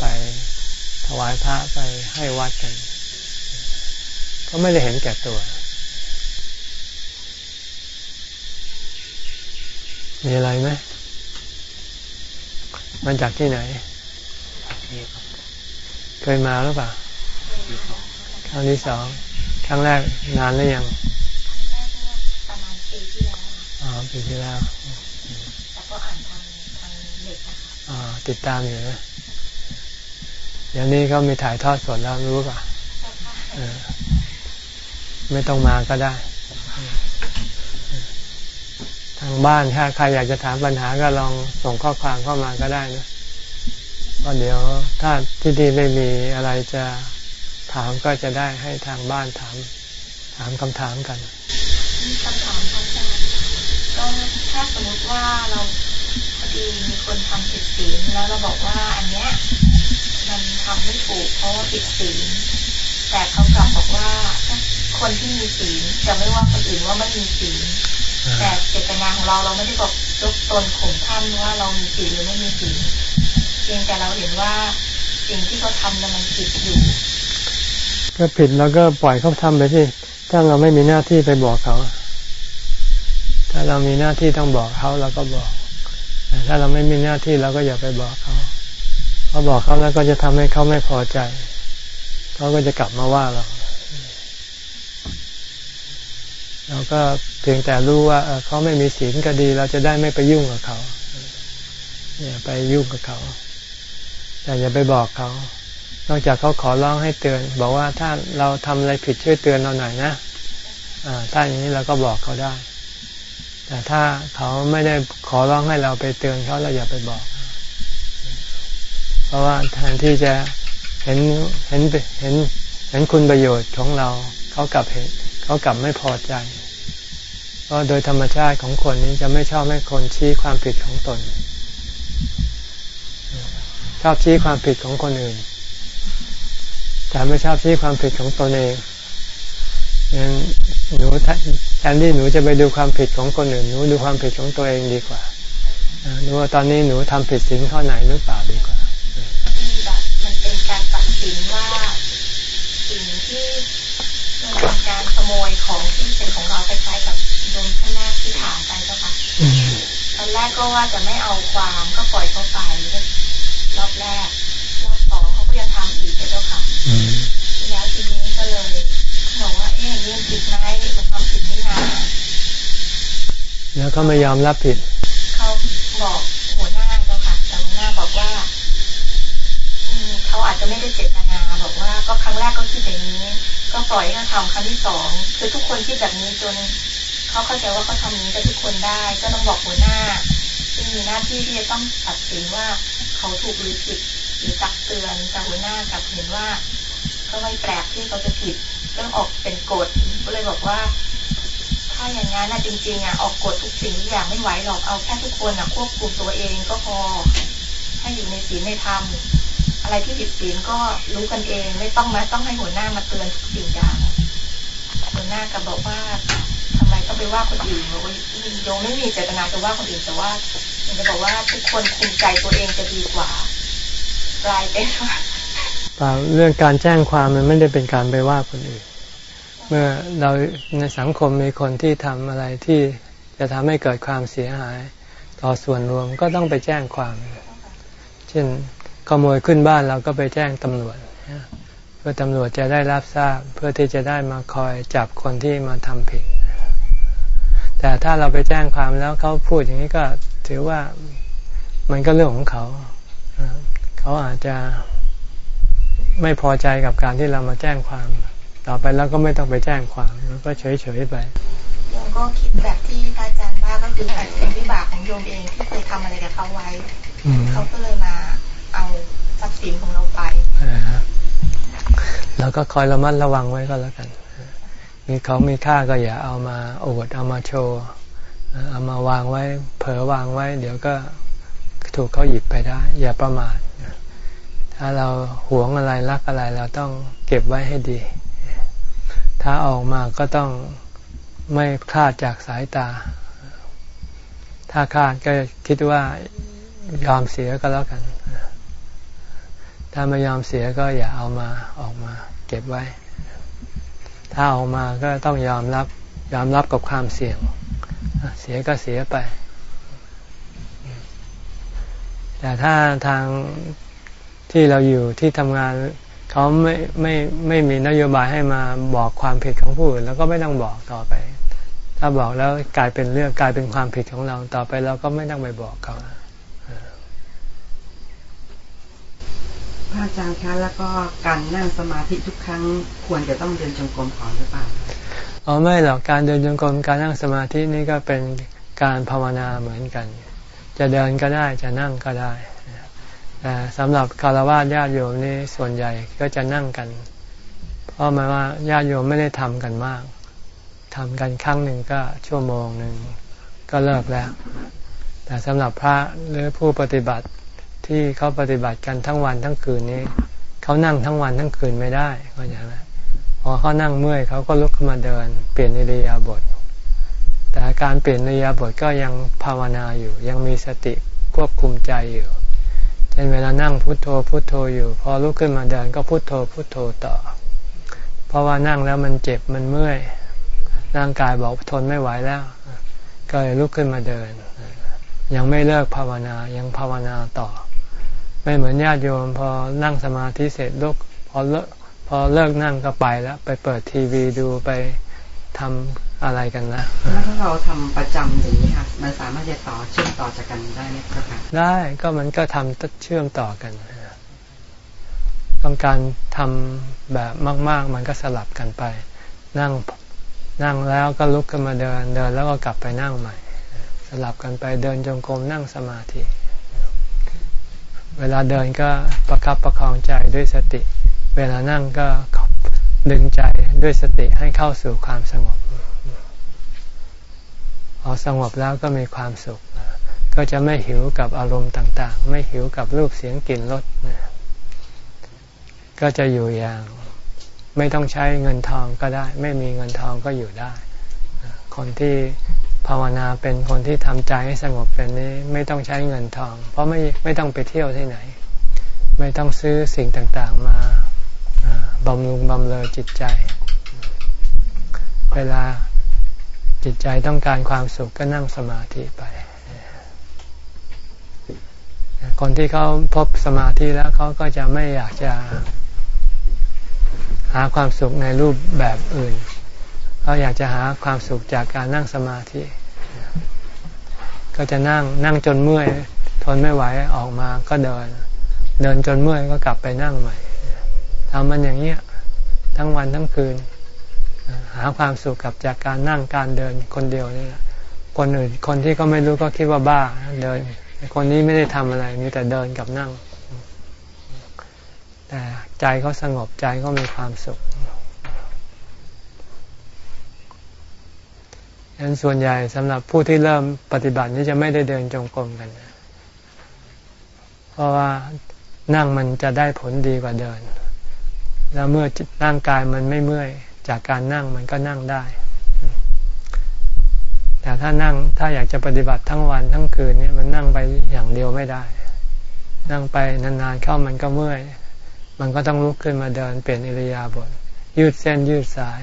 ไปถวายพระไปให้วัดกัน ก็ไม่ได้เห็นแก่ตัว มีอะไรไหมมันจากที่ไหน เคยมาหรือเปล่าครั้งที่สองครั้งแรกนานหรือยังครั้งแรกประมาณปีที่แล้วอ๋อปีที่แล้วติดตามอยู่นะอย่างนี้ก็มีถ่ายทอดสดแล้วรู้ป่ะไม่ต้องมาก็ได้ ทางบ้านถ้าใครอยากจะถามปัญหาก็ลองส่งข้อความเข้ามาก็ได้นะก็เดี๋ยวถ้า ที่ดีไม่มีอะไรจะถามก็จะได้ให้ทางบ้านถาม ถามคำถามกันคำถามอาจารย์ถ้าสมมติว่าเราพอดีมีคนทำผิดศีลแล้วเราบอกว่าอันเนี้ยมันทำไม่ถูกเพราะว่าผิดศีลแต่เขากลับบอกว่าคนที่มีศีลจะไม่ว่าคนอื่นว่าไม่มีศีลแต่เจตนาของเราเราไม่ได้บอกยกตนข่มท่านว่าเรามีศีลหรือไม่มีศีลเพียงแต่เราเห็นว่า สิ่งที่เขาทำมันผิดอยู่ ก็ผิดแล้วก็ปล่อยเขาทำไปที่ถ้าเราไม่มีหน้าที่ไปบอกเขา ถ้าเรามีหน้าที่ต้องบอกเขาเราก็บอกแต่ถ้าเราไม่มีหน้าที่เราก็อย่าไปบอกเขาพอบอกเขาแล้วก็จะทำให้เขาไม่พอใจ เขาก็จะกลับมาว่าเรา เราก็เพียงแต่รู้ว่าเขาไม่มีศีลก็ดี เราจะได้ไม่ไปยุ่งกับเขาอย่าไปยุ่งกับเขา แต่อย่าไปบอกเขา นอกจากเขาขอร้องให้เตือน บอกว่าถ้าเราทำอะไรผิดช่วยเตือนเราหน่อยนะถ้าอย่างนี้เราก็บอกเขาได้ แต่ถ้าเขาไม่ได้ขอร้องให้เราไปเตือนเขาเราอย่าไปบอก เพราะว่าแทนที่จะเห็นเห็นเห็นเห็นคุณประโยชน์ของเรา เขากลับเห็นเขากลับไม่พอใจเพราะโดยธรรมชาติของคนนี้จะไม่ชอบให้คนชี้ความผิดของตน ชอบชี้ความผิดของคนอื่น แต่ไม่ชอบชี้ความผิดของตนเองยังหนูแทนที่หนูจะไปดูความผิดของคนอื่น หนูดูความผิดของตัวเองดีกว่าหนูว่าตอนนี้หนูทำผิดสิ่งข้อไหนหรือเปล่าดีกว่าแบบมันเป็นการตัดสินว่าสิ่งที่มันเป็นการขโมยของที่เป็นของเราคล้ายๆกับโยมท่านแรกที่ถามไปเจ้าค่ะตอนแรกก็ว่าจะไม่เอาความก็ปล่อยเขาไป รอบแรกรอบสองเขาก็ยังทำอีกเจ้าค่ะแล้วทีนี้ก็เลยบอกว่าเอ๊ะนี่ผิดไหมมันทำผิดไม่นาแล้วก็ไม่ยอมรับผิด เขาบอกหัวหน้าเจ้าค่ะแต่หัวหน้าบอกว่าเขาอาจจะไม่ได้เจตนา บอกว่าก็ครั้งแรกก็คิดอย่างนี้ ก็ปล่อยให้เขาทำครั้งที่สองคือทุกคนคิดแบบนี้จนเขาเข้าใจว่าเขาทำนี้กับทุกคนได้ ก็ต้องบอกหัวหน้าที่มีหน้าที่ที่จะต้องตัดสินว่า เขาถูกหรือผิดหรือตักเตือนแต่หัวหน้ากับเห็นว่า ก็ไม่แปลกที่เขาจะผิดก็องออกเป็นกฎก็เลยบอกว่า ถ้าอย่างนั้นนะจริงๆอะออกกฎทุกสิ่งทุกอย่างไม่ไหวหรอกเอาแค่ทุกคนอะควบคุมตัวเองก็พอให้อยู่ในศีลในธรรมอะไรที่ผิดศีลก็รู้กันเอง ไม่ต้องมาต้องให้หัวหน้ามาเตือนทุกสิ่งอย่างหัวหน้าก็บอกว่าทำไมต้องไปว่าคนอื่นบอกว่าโยมไม่มีเจตนาจะว่าคนอื่นแต่ว่า จะบอกว่าทุกคนคุมใจตัวเองจะดีกว่ากลายเป็นว่าเปล่าเรื่องการแจ้งความมันไม่ได้เป็นการไปว่าคนอื่น เมื่อเราในสังคมมีคนที่ทำอะไรที่จะทำให้เกิดความเสียหาย ต่อส่วนรวมก็ต้องไปแจ้งความ เช่นขโมยขึ้นบ้านเราก็ไปแจ้งตำรวจเพื่อตำรวจจะได้รับทราบเพื่อที่จะได้มาคอยจับคนที่มาทำผิด แต่ถ้าเราไปแจ้งความแล้วเขาพูดอย่างนี้ก็ ถือว่ามันก็เรื่องของเขา เขาอาจจะไม่พอใจกับการที่เรามาแจ้งความ ต่อไปแล้วก็ไม่ต้องไปแจ้งความแล้วก็เฉยๆไปโยมก็คิดแบบที่พระอาจารย์ว่าก็คืออาจจะเป็นวิบากของโยมเองที่เคยทำอะไรกับเขาไว้เขาก็เลยมาเอาทรัพย์สินของเราไปแล้วก็คอยระมัดระวังไว้ก็แล้วกัน มีของมีค่าก็อย่าเอามาโอวดเอามาโชว์ เอามาวางไว้ เผลอวางไว้ เดี๋ยวก็ถูกเขาหยิบไปได้ อย่าประมาทถ้าเราหวงอะไรรักอะไร เราต้องเก็บไว้ให้ดี ถ้าออกมาก็ต้องไม่คลาดจากสายตา ถ้าคลาดก็คิดว่ายอมเสียก็แล้วกัน ถ้าไม่ยอมเสียก็อย่าเอามาออกมา เก็บไว้ ถ้าออกมาก็ต้องยอมรับยอมรับกับความเสี่ยง เสียก็เสียไป แต่ถ้าทางที่เราอยู่ที่ทำงานเขาไม่ไม่ไม่มีนโยบายให้มาบอกความผิดของผู้อื่นแล้วก็ไม่ต้องบอกต่อไป ถ้าบอกแล้วกลายเป็นเรื่องกลายเป็นความผิดของเราต่อไปเราก็ไม่ต้องไปบอกเขาพระอาจารย์คะแล้วก็การนั่งสมาธิทุกครั้งควรจะต้องเดินจงกรมก่อนหรือเปล่า อ๋อไม่หรอกการเดินจงกรมการนั่งสมาธินี่ก็เป็นการภาวนาเหมือนกัน จะเดินก็ได้จะนั่งก็ได้แต่สำหรับคารวะญาติโยมนี่ส่วนใหญ่ก็จะนั่งกัน เพราะหมายว่าญาติโยมไม่ได้ทำกันมากทำกันครั้งหนึ่งก็ชั่วโมงหนึ่งก็เลิกแล้ว แต่สำหรับพระหรือผู้ปฏิบัติที่เขาปฏิบัติกันทั้งวันทั้งคืนนี้ เขานั่งทั้งวันทั้งคืนไม่ได้ก็อย่างนั้น พอเขานั่งเมื่อยเขาก็ลุกขึ้นมาเดิน เปลี่ยนอิริยาบถแต่การเปลี่ยนอิริยาบถก็ยังภาวนาอยู่ ยังมีสติควบคุมใจอยู่เช่นเวลานั่งพุโทโธพุโทโธอยู่ พอลุกขึ้นมาเดินก็พุโทโธพุโทโธต่อ เพราะว่านั่งแล้วมันเจ็บมันเมื่อยร่างกายบอกทนไม่ไหวแล้ว ก็เลยลุกขึ้นมาเดิน ยังไม่เลิกภาวนายังภาวนาต่อ ไม่เหมือนญาติโยมพอนั่งสมาธิเสร็จลุกพอเลิก พอเลิกนั่งก็ไปแล้ว ไปเปิดทีวีดูไปทำอะไรกันนะแล้วถ้าเราทำประจำอย่างนี้ค่ะมันสามารถจะต่อเชื่อมต่อจากกันได้ไหมครับได้ก็มันก็ทำเชื่อมต่อกันต้องการทำแบบมาก ๆ มันก็สลับกันไป นั่งนั่งแล้วก็ลุกขึ้นมาเดินเดินแล้วก็กลับไปนั่งใหม่ สลับกันไปเดินจงกรมนั่งสมาธิ เวลาเดินก็ประคับประคองใจด้วยสติเวลานั่งก็ดึงใจด้วยสติให้เข้าสู่ความสงบ พอสงบแล้วก็มีความสุข ก็จะไม่หิวกับอารมณ์ต่าง ๆ ไม่หิวกับรูปเสียงกลิ่นรสก็จะอยู่อย่าง ไม่ต้องใช้เงินทองก็ได้ ไม่มีเงินทองก็อยู่ได้ คนที่ภาวนาเป็นคนที่ทำใจให้สงบเป็นนี้ไม่ต้องใช้เงินทอง เพราะไม่ไม่ต้องไปเที่ยวที่ไหน ไม่ต้องซื้อสิ่งต่างๆมา บำรุงบำเรอจิตใจ เวลาจิตใจต้องการความสุขก็นั่งสมาธิไป คนที่เขาพบสมาธิแล้วเขาก็จะไม่อยากจะ หาความสุขในรูปแบบอื่นเขาอยากจะหาความสุขจากการนั่งสมาธิ ก็จะนั่งนั่งจนเมื่อย ทนไม่ไหวออกมาก็เดิน เดินจนเมื่อยก็กลับไปนั่งใหม่ ทำมันอย่างเนี้ยทั้งวันทั้งคืน หาความสุขกับจากการนั่งการเดินคนเดียวนี่แหละคนอื่นคนที่ก็ไม่รู้ก็คิดว่าบ้าเดิน คนนี้ไม่ได้ทำอะไรมีแต่เดินกับนั่ง แต่ใจเขาสงบใจก็มีความสุขฉะนั้นส่วนใหญ่สำหรับผู้ที่เริ่มปฏิบัตินี้จะไม่ได้เดินจงกรมกัน เพราะว่านั่งมันจะได้ผลดีกว่าเดิน แล้วเมื่อร่างกายมันไม่เมื่อยจากการนั่งมันก็นั่งได้ แต่ถ้านั่งถ้าอยากจะปฏิบัติทั้งวันทั้งคืนเนี่ยมันนั่งไปอย่างเดียวไม่ได้ นั่งไปนานๆเข้ามันก็เมื่อย มันก็ต้องลุกขึ้นมาเดินเปลี่ยนอิริยาบถยืดเส้นยืดสาย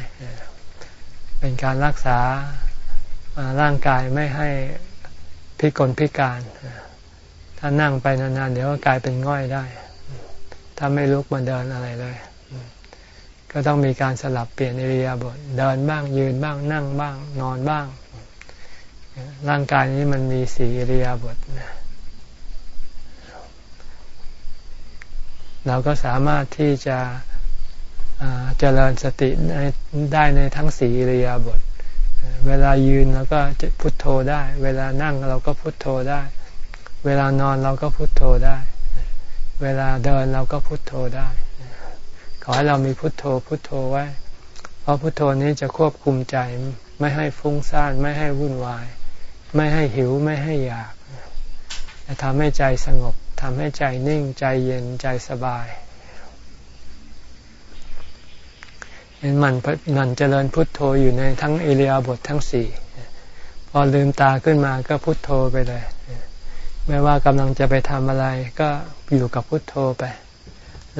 เป็นการรักษาร่างกายไม่ให้พิกลพิการ ถ้านั่งไปนานๆเดี๋ยวก็กลายเป็นง่อยได้ ถ้าไม่ลุกมาเดินอะไรเลย ก็ต้องมีการสลับเปลี่ยนอิริยาบถเดินบ้างยืนบ้างนั่งบ้างนอนบ้าง ร่างกายนี้มันมีสีอิริยาบถเราก็สามารถที่จะเจริญสติได้ในทั้งสี่เรียบทเวลายืนเราก็พุทโธได้ เวลานั่งเราก็พุทโธได้ เวลานอนเราก็พุทโธได้ เวลาเดินเราก็พุทโธได้ อให้เรามีพุทโธพุทโธไว้ เพราะพุทโธนี้จะควบคุมใจไม่ให้ฟุ้งซ่านไม่ให้วุ่นวาย ไม่ให้หิวไม่ให้อยากจะทำให้ใจสงบทำให้ใจนิ่งใจเย็นใจสบายเห็นมันมันเจริญพุทโธอยู่ในทั้งอิเลียบททั้งสี่พอลืมตาขึ้นมาก็พุทโธไปเลย ไม่ว่ากำลังจะไปทำอะไรก็อยู่กับพุทโธไป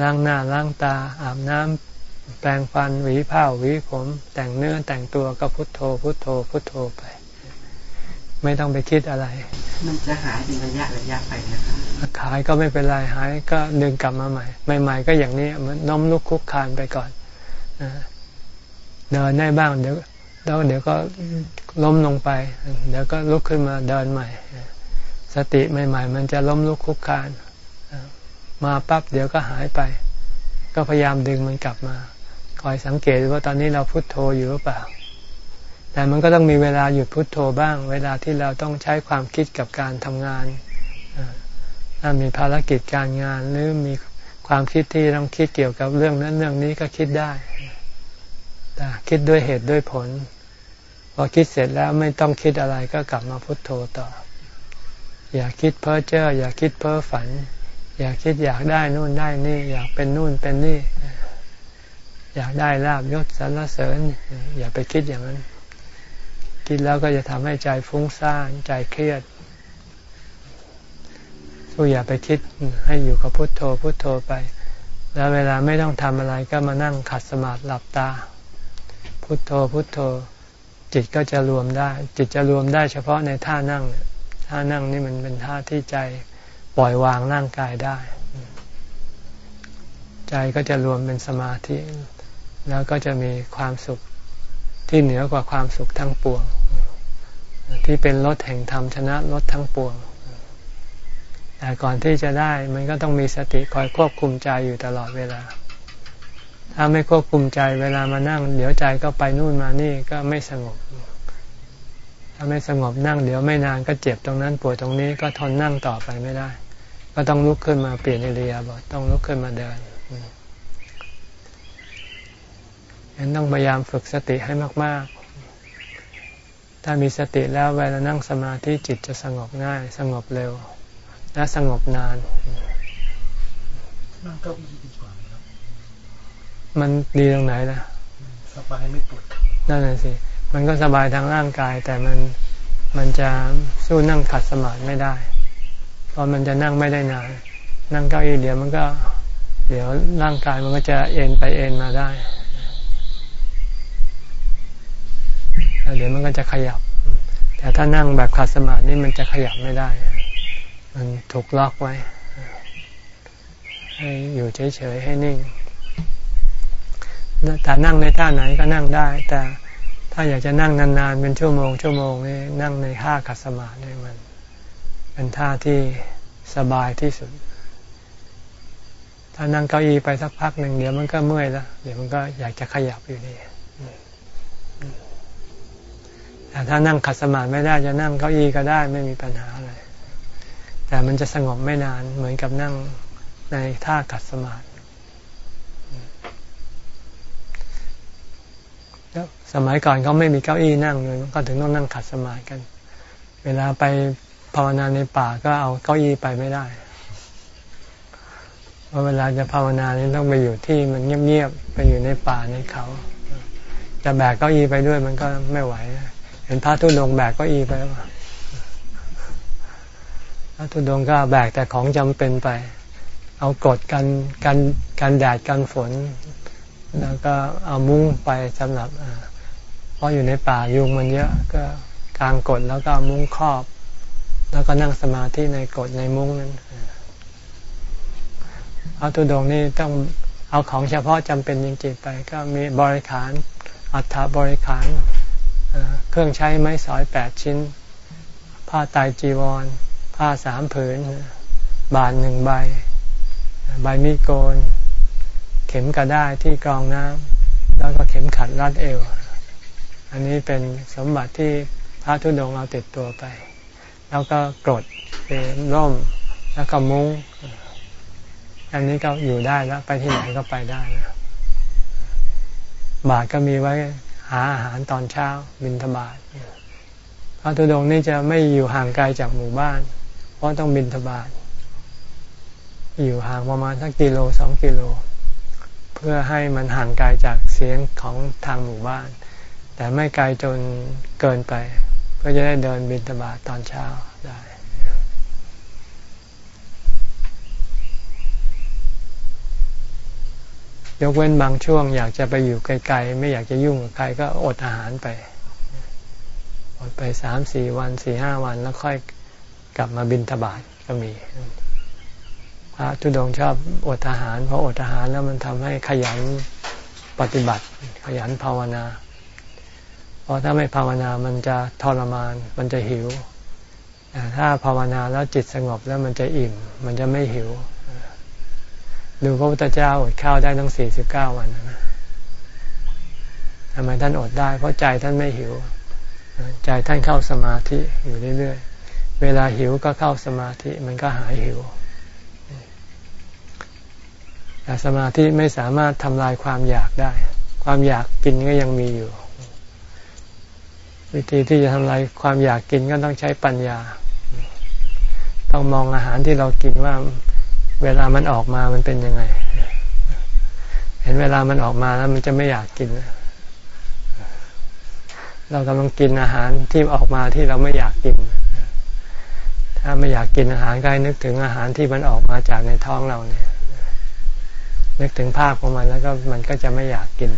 ล้างหน้าล้างตา อาบน้ำแปรงฟันหวีผ้าหวีผม แต่งเนื้อแต่งตัวก็พุทโธ พุทโธ พุทโธไป ไม่ต้องไปคิดอะไร มันจะหายเป็นระยะระยะไปนะครับหายก็ไม่เป็นไรหายก็ดึงกลับมาใหม่ใหม่ ๆ ก็อย่างนี้มันน้อมลุกคุกคานไปก่อนเดินได้บ้างเดี๋ยวแล้วเดี๋ยวก็ล้มลงไป เดี๋ยวก็ลุกขึ้นมาเดินใหม่ สติใหม่ ๆ มันจะล้มลุกคุกคาน มาปั๊บเดี๋ยวก็หายไป ก็พยายามดึงมันกลับมา คอยสังเกตว่าตอนนี้เราพุโทโธอยู่หรือเปล่า แต่มันก็ต้องมีเวลาหยุดพุดโทโธบ้าง เวลาที่เราต้องใช้ความคิดกับการทำงานถ้ามีภารกิจการงานหรือมีความคิดที่ต้องคิดเกี่ยวกับเรื่องนั้นเรื่องนี้ก็คิดได้ แต่คิดด้วยเหตุด้วยผล พอคิดเสร็จแล้วไม่ต้องคิดอะไรก็กลับมาพุโทโธต่อ อย่าคิดเพ้อเจ้ออย่าคิดเพ้อฝัน อย่าคิดอยากได้นู่นได้นี่ อยากเป็นนู่นเป็นนี่ อยากได้ลาบยศสรรเสริญ อย่าไปคิดอย่างนั้น คิดแล้วก็จะทำให้ใจฟุ้งซ่านใจเครียดสู้อย่าไปคิดให้อยู่กับพุโทโธพุโทโธไป แล้วเวลาไม่ต้องทำอะไรก็มานั่งขัดสมาธิหลับตา พุโทโธพุโทโธ จิตก็จะรวมได้ จิตจะรวมได้เฉพาะในท่านั่งท่านั่งนี่มันเป็นท่าที่ใจ ปล่อยวางร่างกายได้ ใจก็จะรวมเป็นสมาธิ แล้วก็จะมีความสุขที่เหนือกว่าความสุขทั้งปวง ที่เป็นรถแห่งธรรมชนะรถทั้งปวงแต่ก่อนที่จะได้มันก็ต้องมีสติคอยควบคุมใจอยู่ตลอดเวลา ถ้าไม่ควบคุมใจเวลามานั่ง เดี๋ยวใจก็ไปนู่นมานี่ก็ไม่สงบ ถ้าไม่สงบนั่ง เดี๋ยวไม่นานก็เจ็บตรงนั้นปวดตรงนี้ก็ทนนั่งต่อไปไม่ได้ ก็ต้องลุกขึ้นมาเปลี่ยนอิริยาบถต้องลุกขึ้นมาเดินยันต้องพยายามฝึกสติให้มาก ๆ ถ้ามีสติแล้วเวลานั่งสมาธิจิตจะสงบง่าย สงบเร็ว และสงบนานนั่งเก้าอี้ดีกว่ามันดีตรงไหนล่ะ สบายไม่ปวดนั่นแหละสิ มันก็สบายทางร่างกาย แต่มันมันจะสู้นั่งขัดสมาธิไม่ได้เพ ราะมันจะนั่งไม่ได้นาน นั่งเก้าอี้เดี๋ยวมันก็ เดี๋ยวร่างกายมันก็จะเอ็นไปเอ็นมาได้เดี๋ยวมันก็จะขยับ แต่ถ้านั่งแบบขัดสมาธินี่มันจะขยับไม่ได้ มันถูกล็อกไว้ ให้อยู่เฉยๆให้นิ่ง แต่นั่งในท่าไหนก็นั่งได้ แต่ถ้าอยากจะนั่งนานๆเป็นชั่วโมงชั่วโมงนี่นั่งในท่าขัดสมาธิมัน เป็นท่าที่สบายที่สุด ถ้านั่งเก้าอี้ไปสักพักหนึ่งเดี๋ยวมันก็เมื่อยแล้วเดี๋ยวมันก็อยากจะขยับอยู่ดีแต่ถ้านั่งขัดสมาธิไม่ได้จะนั่งเก้าอี้ก็ได้ไม่มีปัญหาอะไร แต่มันจะสงบไม่นานเหมือนกับนั่งในท่าขัดสมาธิสมัยก่อนเขาไม่มีเก้าอี้นั่งเลยก็ถึงต้องนั่งขัดสมาธิกัน เวลาไป ภาวนาในป่าก็เอาเก้าอี้ไปไม่ได้ เพราะเวลาจะภาวนานี่ต้องไปอยู่ที่มันเงียบๆไปอยู่ในป่าในเขา จะแบกเก้าอี้ไปด้วยมันก็ไม่ไหว เห็นพระทุดงแบกเก้าอี้ไปหรือเปล่าพระทุดงก็แบกแต่ของจำเป็นไป เอากดกันกันกันแดดกันฝน แล้วก็เอามุ้งไปสำหรับเพราะอยู่ในป่ายุงมันเยอะก็กางกดแล้วก็มุ้งครอบ แล้วก็นั่งสมาธิในกดในมุ้งนั้นเอาตุดงนี่ต้องเอาของเฉพาะจำเป็นจริงๆไป ก็มีบริขารอัฐบริขารเครื่องใช้ไม้สอยแปดชิ้น ผ้าไตาจีวร ผ้าสามผืน บานหนึ่งใบ ใบมีดโกน เข็มกระด้ที่กรองน้ำแล้วก็เข็มขัดรัดเอว อันนี้เป็นสมบัติที่พระธุดงเอาติดตัวไป แล้วก็กรดเป็นร่มแล้วก็มุ้งอันนี้ก็อยู่ได้แล้ว ไปที่ไหนก็ไปได้นะบาทก็มีไว้หาอาหารตอนเช้าบินทบาทพระธุดงนี่จะไม่อยู่ห่างไกลจากหมู่บ้าน เพราะต้องบินทบาทอยู่ห่างประมาณสักกิโลสองกิโล เพื่อให้มันห่างไกลจากเสียงของทางหมู่บ้าน แต่ไม่ไกลจนเกินไป เพื่อจะได้เดินบินตบาตตอนเช้าได้ยกเว้นบางช่วงอยากจะไปอยู่ไกลๆ ไม่อยากจะยุ่งกับใครก็อดอาหารไป อดไปสามสี่วันสี่ห้าวันแล้วค่อยกลับมาบินทบาทก็มีพระทุดงชอบอดอาหารเพราะอดอาหารแล้วมันทำให้ขยันปฏิบัติ ขยันภาวนา เพราะถ้าไม่ภาวนามันจะทรมาน มันจะหิวแต่ถ้าภาวนาแล้วจิตสงบแล้วมันจะอิ่ม มันจะไม่หิว ดูพระพุทธเจ้าอดข้าวได้ตั้งสี่สิบเก้าวันนะทำไมท่านอดได้ เพราะใจท่านไม่หิว ใจท่านเข้าสมาธิอยู่เรื่อยๆ เวลาหิวก็เข้าสมาธิ มันก็หายหิวแต่สมาธิไม่สามารถทำลายความอยากได้ ความอยากกินก็ยังมีอยู่ วิธีที่จะทำลายความอยากกินก็ต้องใช้ปัญญา ต้องมองอาหารที่เรากินว่าเวลามันออกมามันเป็นยังไง เห็นเวลามันออกมาแล้วมันจะไม่อยากกิน เรากำลังกินอาหารที่ออกมาที่เราไม่อยากกิน ถ้าไม่อยากกินอาหารก็ให้นึกถึงอาหารที่มันออกมาจากในท้องเราเนี่ย นึกถึงภาพของมันแล้วก็มันก็จะไม่อยากกิน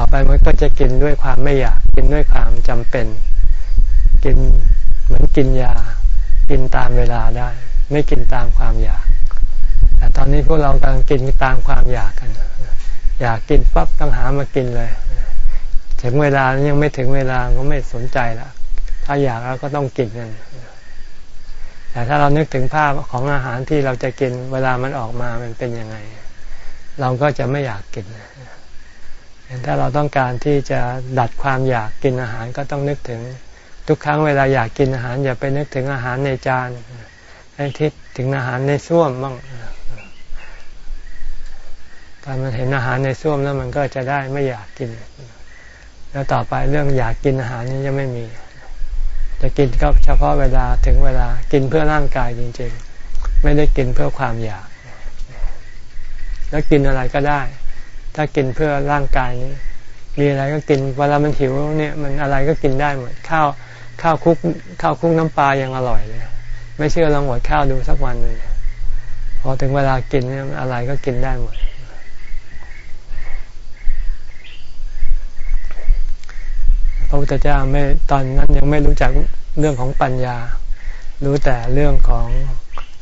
ต่อไปมันก็จะกินด้วยความไม่อยากกินด้วยความจำเป็น กินเหมือนกินยา กินตามเวลาได้ ไม่กินตามความอยาก แต่ตอนนี้พวกเรากำลังกินตามความอยากกัน อยากกินปั๊บต้องหามากินเลยถึงเวลายังไม่ถึงเวลาก็ไม่สนใจละถ้าอยากแล้วก็ต้องกินกันแต่ถ้าเรานึกถึงภาพของอาหารที่เราจะกินเวลามันออกมามันเป็นยังไง เราก็จะไม่อยากกิน ถ้าเราต้องการที่จะดัดความอยากกินอาหารก็ต้องนึกถึง ทุกครั้งเวลาอยากกินอาหาร อย่าไปนึกถึงอาหารในจานให้ทิศถึงอาหารในส้วมบ้างการมันเห็นอาหารในส้วมแล้วมันก็จะได้ไม่อยากกิน แล้วต่อไปเรื่องอยากกินอาหารนี้จะไม่มี จะกินก็เฉพาะเวลาถึงเวลากินเพื่อร่างกายจริง ๆ ไม่ได้กินเพื่อความอยาก แล้วกินอะไรก็ได้ ถ้ากินเพื่อร่างกายนี้ มีอะไรก็กินเวลามันหิวเนี่ยมันอะไรก็กินได้หมดข้าวข้าวคุกข้าวคุกน้ำปลายังอร่อยเลยไม่เชื่อลองหมดข้าวดูสักวันหนึ่งพอถึงเวลากินเนี่ยอะไรก็กินได้หมด พระพุทธเจ้าไม่ตอนนั้นยังไม่รู้จักเรื่องของปัญญา รู้แต่เรื่องของ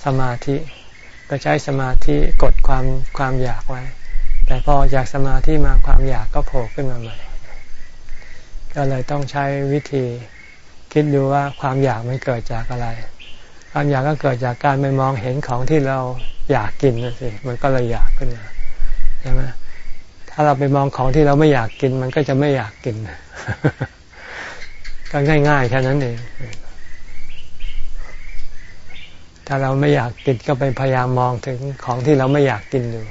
สมาธิ ก็ใช้สมาธิกดความความอยากไว้ แต่พอจากสมาธิมาความอยากก็โผล่ขึ้นมาใหม่ ก็เลยต้องใช้วิธีคิดดูว่าความอยากมันเกิดจากอะไร ความอยากก็เกิดจากการไปมองเห็นของที่เราอยากกินนั่นสิมันก็เลยอยากขึ้นมาใช่ไหมถ้าเราไปมองของที่เราไม่อยากกิน มันก็จะไม่อยากกินก็ง่ายๆแค่นั้นเองถ้าเราไม่อยากกินก็ไปพยายามมองถึงของที่เราไม่อยากกินดู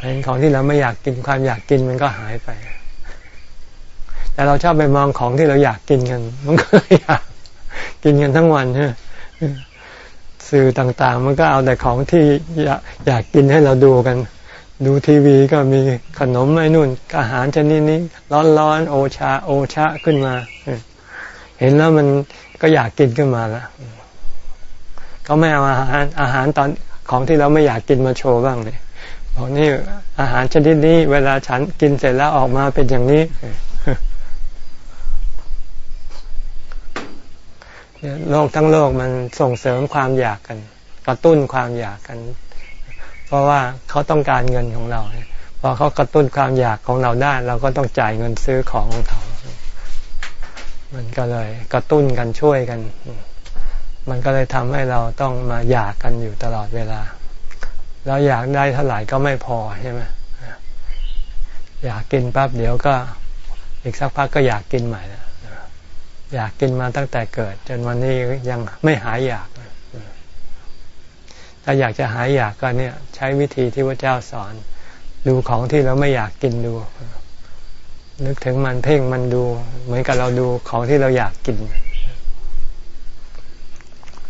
เห็นของที่เราไม่อยากกินความอยากกินมันก็หายไป แต่เราชอบไปมองของที่เราอยากกินกัน มันก็อยากกินกันทั้งวันใช่สื่อต่างๆ มันก็เอาแต่ของที่อยากอยากกินให้เราดูกัน ดูทีวีก็มีขนมไอ้นู่น อาหารชนิดนี้ ร้อนๆโอชา โอชาขึ้นมา เห็นแล้วมันก็อยากกินขึ้นมาล้วเขาไม่เอาอาหารอาหารตอนของที่เราไม่อยากกินมาโชว์บ้างเลย บอกนี่อาหารชนิดนี้ เวลาฉันกินเสร็จแล้วออกมาเป็นอย่างนี้โลกทั้งโลกมันส่งเสริมความอยากกัน กระตุ้นความอยากกัน เพราะว่าเขาต้องการเงินของเราพอเขากระตุ้นความอยากของเราได้ เราก็ต้องจ่ายเงินซื้อของของเขามันก็เลยกระตุ้นกันช่วยกัน มันก็เลยทำให้เราต้องมาอยากกันอยู่ตลอดเวลา เราอยากได้เท่าไหร่ก็ไม่พอใช่ไหมอยากกินปั๊บเดี๋ยวก็ อีกสักพักก็อยากกินใหม่แล้วอยากกินมาตั้งแต่เกิด จนวันนี้ยังไม่หายอยากถ้าอยากจะหายอยากก็เนี่ย ใช้วิธีที่พระเจ้าสอน ดูของที่เราไม่อยากกินดู นึกถึงมันเพ่งมันดู เหมือนกับเราดูของที่เราอยากกิน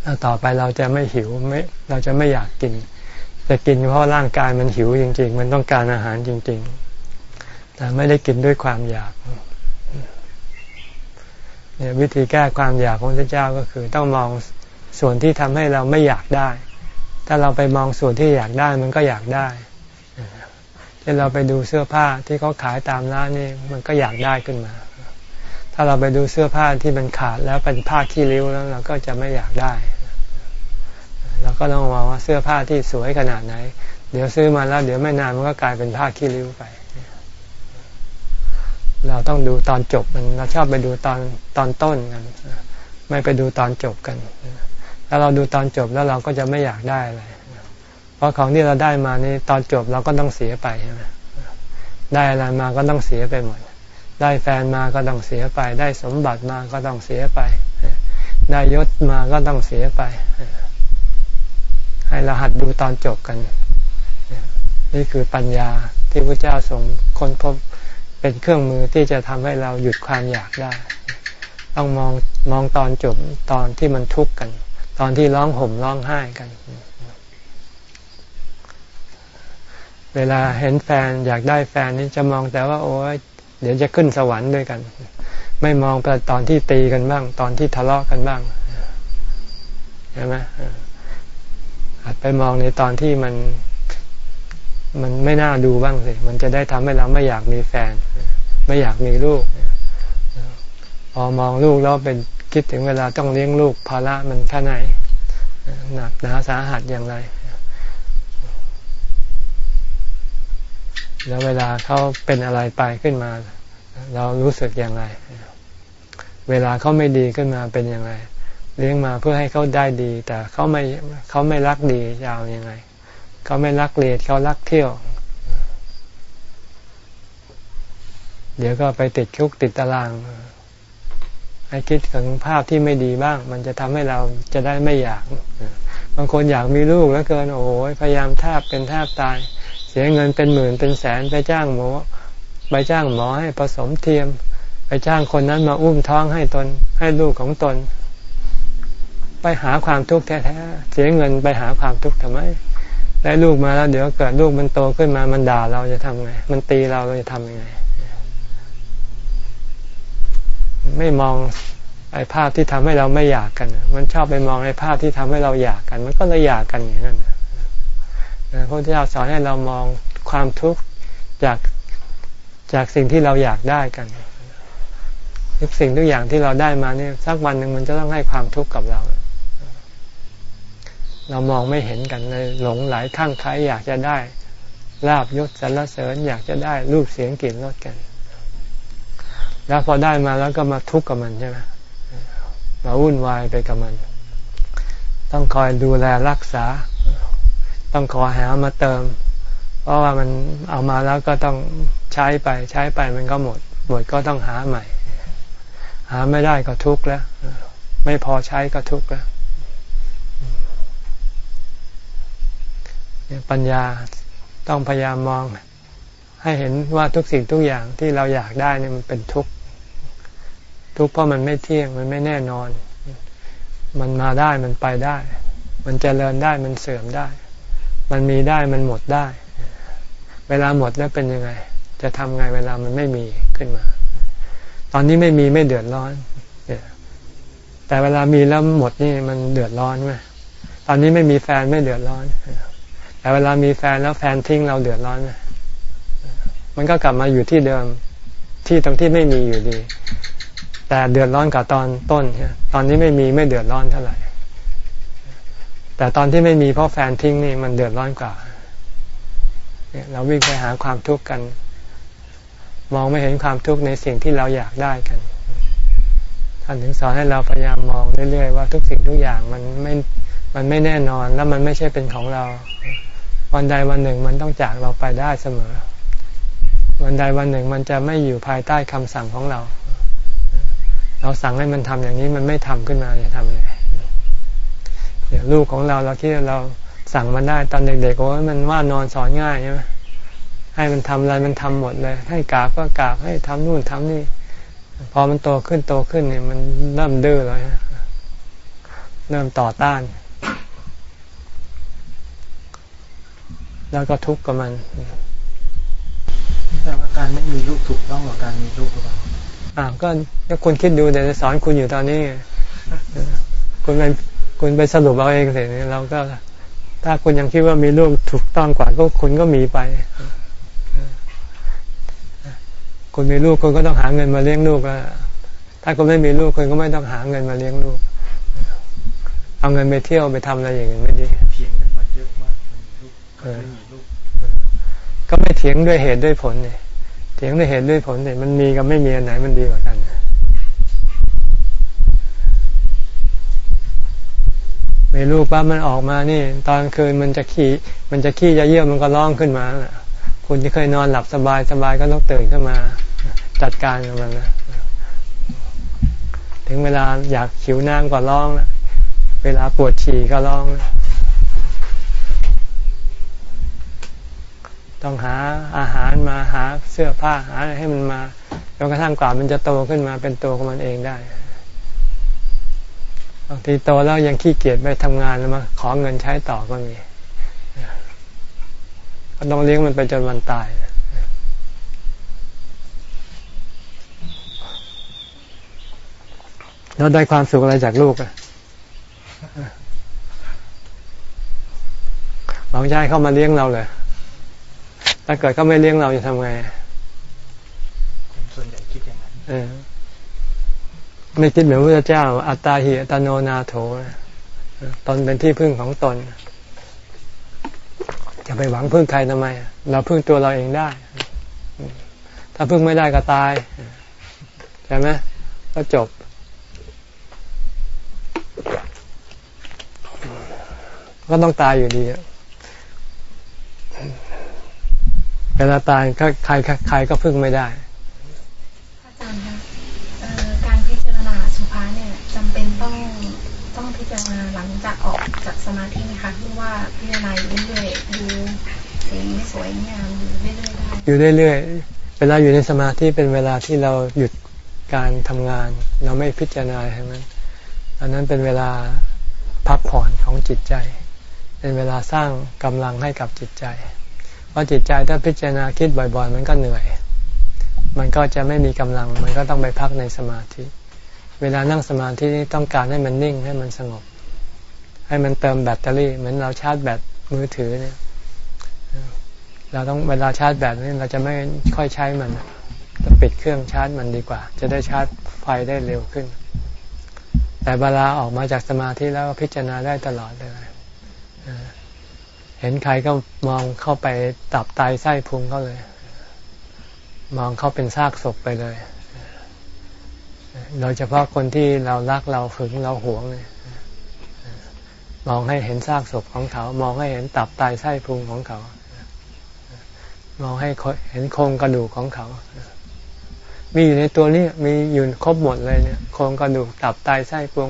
แล้วต่อไปเราจะไม่หิวไม่เราจะไม่อยากกิน จะกินเพราะร่างกายมันหิวจริง ๆ มันต้องการอาหารจริง ๆ แต่ไม่ได้กินด้วยความอยากเนี่ยวิธีแก้ความอยากของพระเจ้าก็คือ ต้องมองส่วนที่ทำให้เราไม่อยากได้ ถ้าเราไปมองส่วนที่อยากได้มันก็อยากได้เช่นเราไปดูเสื้อผ้าที่เขาขายตามร้านนี่มันก็อยากได้ขึ้นมา ถ้าเราไปดูเสื้อผ้าที่มันขาดแล้วเป็นผ้าขี้ริ้วแล้วเราก็จะไม่อยากได้ เราก็ต้องมองว่าเสื้อผ้าที่สวยขนาดไหน เดี๋ยวซื้อมาแล้วเดี๋ยวไม่นานมันก็กลายเป็นผ้าขี้ริ้วไป เราต้องดูตอนจบมันเราชอบไปดูตอนตอนต้นกันไม่ไปดูตอนจบกันถ้าเราดูตอนจบแล้วเราก็จะไม่อยากได้อะไรเพราะของที่เราได้มานี่ตอนจบเราก็ต้องเสียไปใช่ไหมได้อะไรมาก็ต้องเสียไปหมด ได้แฟนมาก็ต้องเสียไป ได้สมบัติมาก็ต้องเสียไป ได้ยศมาก็ต้องเสียไป ให้เราหัดดูตอนจบกัน นี่คือปัญญาที่พระเจ้าทรงค้นพบเป็นเครื่องมือที่จะทำให้เราหยุดความอยากได้ ต้องมองมองตอนจบตอนที่มันทุกข์กัน ตอนที่ร้องห่มร้องไห้กัน เวลาเห็นแฟนอยากได้แฟนนี่จะมองแต่ว่า โอ้ยเดี๋ยวจะขึ้นสวรรค์ด้วยกัน ไม่มองไปตอนที่ตีกันบ้าง ตอนที่ทะเลาะกันบ้างใช่ไหม ไปมองในตอนที่มันมันไม่น่าดูบ้างสิ มันจะได้ทำให้เราไม่อยากมีแฟน ไม่อยากมีลูก พอมองลูกแล้วเป็นคิดถึงเวลาต้องเลี้ยงลูกภาระมันแค่ไหนหนักหนาสาหัสอย่างไร แล้วเวลาเขาเป็นอะไรไปขึ้นมา เรารู้สึกอย่างไร เวลาเขาไม่ดีขึ้นมาเป็นอย่างไร เลี้ยงมาเพื่อให้เขาได้ดี แต่เขาไม่เขาไม่รักดียาวยังไงเขาไม่รักเรียนเขารักเที่ยว เดี๋ยวก็ไปติดคุกติดตารางให้คิดถึงภาพที่ไม่ดีบ้าง มันจะทำให้เราจะได้ไม่อยาก บางคนอยากมีลูกแล้วเกิน โอ้ยพยายามแทบเป็นแทบตาย เสียเงินเป็นหมื่นเป็นแสนไปจ้างหมอไปจ้างหมอให้ผสมเทียม ไปจ้างคนนั้นมาอุ้มท้องให้ตนให้ลูกของตน ไปหาความทุกข์แท้ๆเสียเงินไปหาความทุกข์ทำไมได้ลูกมาแล้วเดี๋ยวเกิดลูกมันโตขึ้นมามันด่าเราจะทำไง มันตีเราเราจะทำยังไง ไม่มองไอ้ภาพที่ทำให้เราไม่อยากกัน มันชอบไปมองไอ้ภาพที่ทำให้เราอยากกัน มันก็เลยอยากกันอย่างนั้นพระพุทธเจ้าสอนให้เรามองความทุกข์จากจากสิ่งที่เราอยากได้กันทุกสิ่งทุกอย่างที่เราได้มาเนี่ยสักวันหนึ่งมันจะต้องให้ความทุกข์กับเรา เรามองไม่เห็นกันเลยหลงไหลข้างใครอยากจะได้ลาบยศสรรเสริญอยากจะได้รูปเสียงกลิ่นรสกัน แล้วพอได้มาแล้วก็มาทุกข์กับมันใช่ไหมมาวุ่นวายไปกับมัน ต้องคอยดูแลรักษา ต้องขอหามาเติม เพราะว่ามันเอามาแล้วก็ต้องใช้ไป ใช้ไปมันก็หมด หมดก็ต้องหาใหม่ หาไม่ได้ก็ทุกข์แล้ว ไม่พอใช้ก็ทุกข์แล้ว ปัญญาต้องพยายามมอง ให้เห็นว่าทุกสิ่งทุกอย่างที่เราอยากได้เนี่ยมันเป็นทุกข์ทุกข์เพราะมันไม่เที่ยงมันไม่แน่นอน มันมาได้มันไปได้ มันเจริญได้มันเสื่อมได้ มันมีได้มันหมดได้ เวลาหมดแล้วเป็นยังไง จะทำไงเวลามันไม่มีขึ้นมา ตอนนี้ไม่มีไม่เดือดร้อนแต่เวลามีแล้วหมดนี่มันเดือดร้อนไหมตอนนี้ไม่มีแฟนไม่เดือดร้อน แต่เวลามีแฟนแล้วแฟนทิ้งเราเดือดร้อนมมันก็กลับมาอยู่ที่เดิมที่ตรงที่ไม่มีอยู่ดี แต่เดือดร้อนกับตอนต้นตอนนี้ไม่มีไม่เดือดร้อนเท่าไหร่ แต่ตอนที่ไม่มีเพราะแฟนทิ้งนี่มันเดือดร้อนกว่าเราวิ่งไปหาความทุกข์กัน มองไม่เห็นความทุกข์ในสิ่งที่เราอยากได้กันท่านถึงสอนให้เราพยายามมองเรื่อยๆว่าทุกสิ่งทุกอย่างมันไม่มันไม่แน่นอนแล้วมันไม่ใช่เป็นของเรา วันใดวันหนึ่งมันต้องจากเราไปได้เสมอ วันใดวันหนึ่งมันจะไม่อยู่ภายใต้คำสั่งของเรา เราสั่งให้มันทำอย่างนี้มันไม่ทำขึ้นมาจะทำยังไงเดี๋ยวลูกของเราเราคิดเราสั่งมันได้ตอนเด็กๆโอ้ยมันว่านอนสอนง่ายใช่ไหมให้มันทำอะไรมันทำหมดเลย ให้กราบก็กราบให้ทำนู่นทำนี่ พอมันโตขึ้นโตขึ้นเนี่ยมันเริ่มดื้อเลยเริ่มต่อต้าน แล้วก็ทุกข์กับมันแต่ว่าการไม่มีลูกถูกต้องกว่าการมีลูกหรือเปล่าอ่าก็ถ้าคุณคิดดูเดี๋ยวจะสอนคุณอยู่ตอนนี้คุณไปคุณไปสรุปเอาเองเสร็จเราก็ ถ้าคุณยังคิดว่ามีลูกถูกต้องกว่าก็คุณก็มีไปคุณมีลูกคุณก็ต้องหาเงินมาเลี้ยงลูกถ้าคุณไม่มีลูกคุณก็ไม่ต้องหาเงินมาเลี้ยงลูก เอาเงินไปเที่ยวไปทำอะไรอย่างนี้ไม่ดีเพียงกัน ก็ไม่เถียงด้วยเหตุด้วยผลเนี่ยเถียงด้วยเหตุด้วยผลเนี่ยมันมีกับไม่มีอันไหนมันดีกว่ากันมีลูกปั๊บมันออกมานี่ ตอนคืนมันจะขี่มันจะขี้จะเยี่ยวมันก็ร้องขึ้นมาคุณที่เคยนอนหลับสบายสบายก็ต้องตื่นขึ้นมา จัดการกับมันนะถึงเวลาอยากขิวน้ำก็ร้องเวลาปวดฉี่ก็ร้อง ต้องหาอาหารมาหาเสื้อผ้าหาอะไรให้มันมาจนกระทั่งกว่ามันจะโตขึ้นมาเป็นตัวของมันเองได้บางทีโตแล้วยังขี้เกียจไปทำงานแล้วมาขอเงินใช้ต่อก็มีก็ต้องเลี้ยงมันไปจนวันตายแล้วได้ความสุขอะไรจากลูกอะหวังใจเข้ามาเลี้ยงเราเลย ถ้าเกิดเขาไม่เลี้ยงเราจะทำไงส่วนใหญ่คิดอย่างนั้นเออไม่คิดเหมือนพระเจ้า อัตตาหิอัตโนนาโถตนเป็นที่พึ่งของตน จะไปหวังพึ่งใครทำไม เราพึ่งตัวเราเองได้ ถ้าพึ่งไม่ได้ก็ตายใช่ไหมก็จบก็ต้องตายอยู่ดี เวลาตายใครใครก็พึ่งไม่ได้อาจารย์คะการพิจารณาสุภาเนี่ยจำเป็นต้องต้องพิจารณาหลังจากออกจากสมาธิไหมคะหรือว่าพิจารณาอยู่เรื่อยๆดูสีสวยงามอยู่เรื่อยๆได้อยู่เรื่อยๆเวลาอยู่ในสมาธิเป็นเวลาที่เราหยุดการทำงาน เราไม่พิจารณาใช่ไหมอันนั้นเป็นเวลาพักผ่อนของจิตใจ เป็นเวลาสร้างกำลังให้กับจิตใจ เพราะจิตใจถ้าพิจารณาคิดบ่อย ๆ มันก็เหนื่อย มันก็จะไม่มีกำลัง มันก็ต้องไปพักในสมาธิ เวลานั่งสมาธินี่ต้องการให้มันนิ่งให้มันสงบ ให้มันเติมแบตเตอรี่ เหมือนเราชาร์จแบตมือถือเนี่ย เราต้องเวลาชาร์จแบตนี่เราจะไม่ค่อยใช้มันจะปิดเครื่องชาร์จมันดีกว่า จะได้ชาร์จไฟได้เร็วขึ้น แต่เวลาออกมาจากสมาธิแล้วพิจารณาได้ตลอดเลย เห็นใครก็มองเข้าไปตับไตไส้พุงเขาเลย มองเขาเป็นซากศพไปเลย โดยเฉพาะคนที่เรารักเราฝึงเราหวงเนี่ยมองให้เห็นซากศพของเขา มองให้เห็นตับไตไส้พุงของเขา มองให้เห็นโครงกระดูกของเขา มีอยู่ในตัวนี้มีอยู่ครบหมดเลยเนี่ย โครงกระดูกตับไตไส้พุง